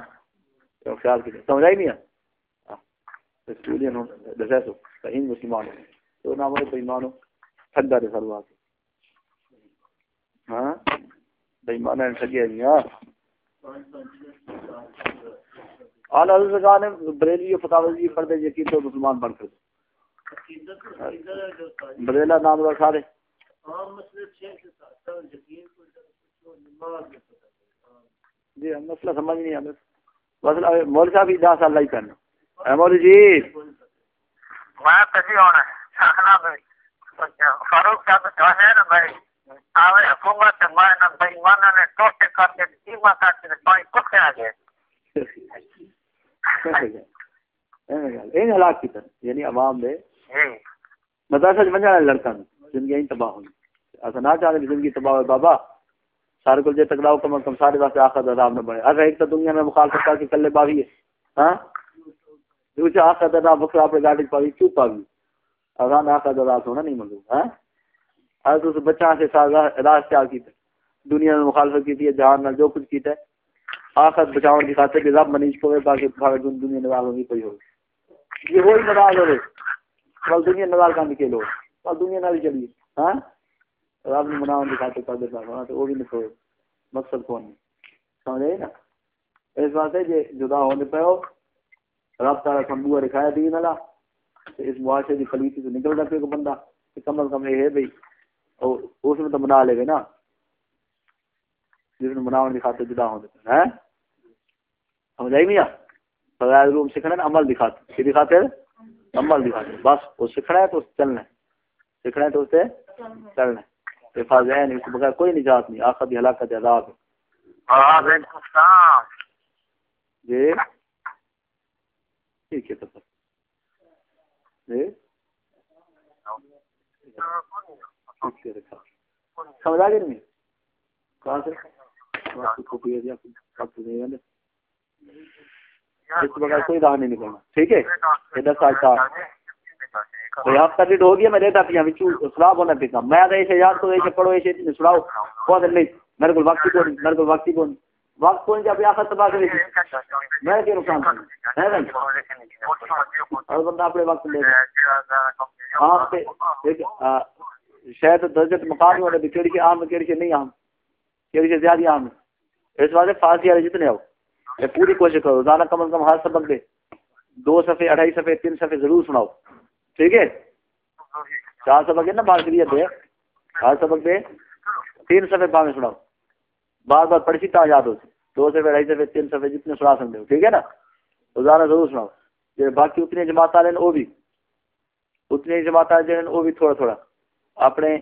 خیال کی سمجھ آئی نہیں اسٹوڈین ہاں۔ ہو دسے مسلمان تو نہ بولے تو ایمان ہو۔ ٹھنڈا دے سر ہاں؟ بےمان ہے ٹھگیا نہیں ہاں۔ حضرت نے بریلی فتاوی جی یقین تو مسلمان بن کر۔ بریلا نام رکھا سارے جی مسئلہ سمجھ نہیں آتا مسئلہ مول صاحب بھی دس سال ہی کرنا۔ جی۔ میں کسی ہونا ساکھنا بھائی۔ فاروق صاحب کہا ہے نا بھائی۔ آوے حکومت میں نا بھائی مانا نے ٹوٹے کر کے قیمہ کر کے پانی کتے آ گئے این ہلاک کی طرح یعنی عوام دے۔ جی۔ مدرسہ لڑکا زندگی تباہ اسا نہ چاہتے زندگی تباہ ہوئے بابا۔ سارے کو جے ٹکراؤ کم از کم سارے واسطے آخر عذاب نہ بڑھے اگر ایک تو دنیا میں مخالفت کر کے کلے باوی ہے ہاں؟ دوسرے آخر عذاب بکرا اپنے گاڑی پاوی کیوں پاوی اذان آخر عذاب ہونا نہیں ملو ہاں؟ اگر تو بچہ سے سازا راز کیا کیتا دنیا میں مخالفت کی تھی جہان میں جو کچھ کیتا ہے۔ آخر بچاؤ کی خاطر کہ رب منیش کو باقی بھاگ دنیا نواز ہوگی، کوئی ہوگی۔ یہ وہی نواز ہوئے کل دنیا نواز کا نکلو کل دنیا نہ بھی چلیے ہاں؟ رب نے مناؤ کی خاطر کر دیتا ہوں تو وہ بھی نکلو مقصد کون نہیں سمجھے نا؟ اس واسطے جی جدا ہونے پہ ہو، رب تعالیٰ سمبو رکھایا دین والا اس معاشرے کی خلیفی سے نکل رہا کوئی بندہ، کہ کم از کم یہ ہے بھائی اور اس میں تو منا لے گا نا۔ جس میں مناؤ کی خاطر جدا ہونے پہ ہے سمجھ آئی میاں؟ بغیر روم سیکھنا نا، عمل دکھاتے۔ کہ دکھاتے عمل دکھاتے۔ بس، وہ سیکھنا ہے تو چلنا ہے۔ سیکھنا ہے تو اس سے چلنا ہے۔ نہیں اس بغیر کوئی نجات نہیں آخر بھی ہلاکت عذاب ہے۔ جی۔ ٹھیک ہے تو پھر۔ جی۔ نہیں؟ کہاں سے؟ کھوپی ہے جی آپ اس بغیر کوئی راہ نہیں نکلنا۔ ٹھیک ہے؟ کوئی ڈیٹ ہو گیا میں دیتا پیا سراپ ہونا میں اگر ایسے یاد تو ایسے پڑھو ایسے سناؤ بہت نہیں میرے کو وقت کو میرے کو وقت کو وقت کو جب آخر تباہ کرے میں کیا نقصان کروں ہے اور بندہ اپنے وقت لے ایک شاید درجت مقام ہونے بھی کیڑی عام ہے کیڑی نہیں عام۔ کیڑی سے زیادہ عام۔ ہے اس واسطے فارسی والے جتنے یہ پوری کوشش کرو روزانہ کم از کم ہر سبق دے دو صفحے اڑھائی صفحے تین صفحے ضرور سناؤ۔ ٹھیک ہے؟ چار سبق ہے نا بار کلیئر دے ہر سبق دے تین سفے پانے سناؤ۔ بار بار پڑھی تا یاد ہوتی۔ دو صفحے، ڈھائی صفحے، تین سفے جتنے سنا سکتے ہو، ٹھیک ہے نا؟ روزانہ ضرور سناؤ۔ جو باقی اتنے جماعت والے وہ بھی۔ اتنے جماعت والے جو وہ بھی تھوڑا تھوڑا۔ اپنے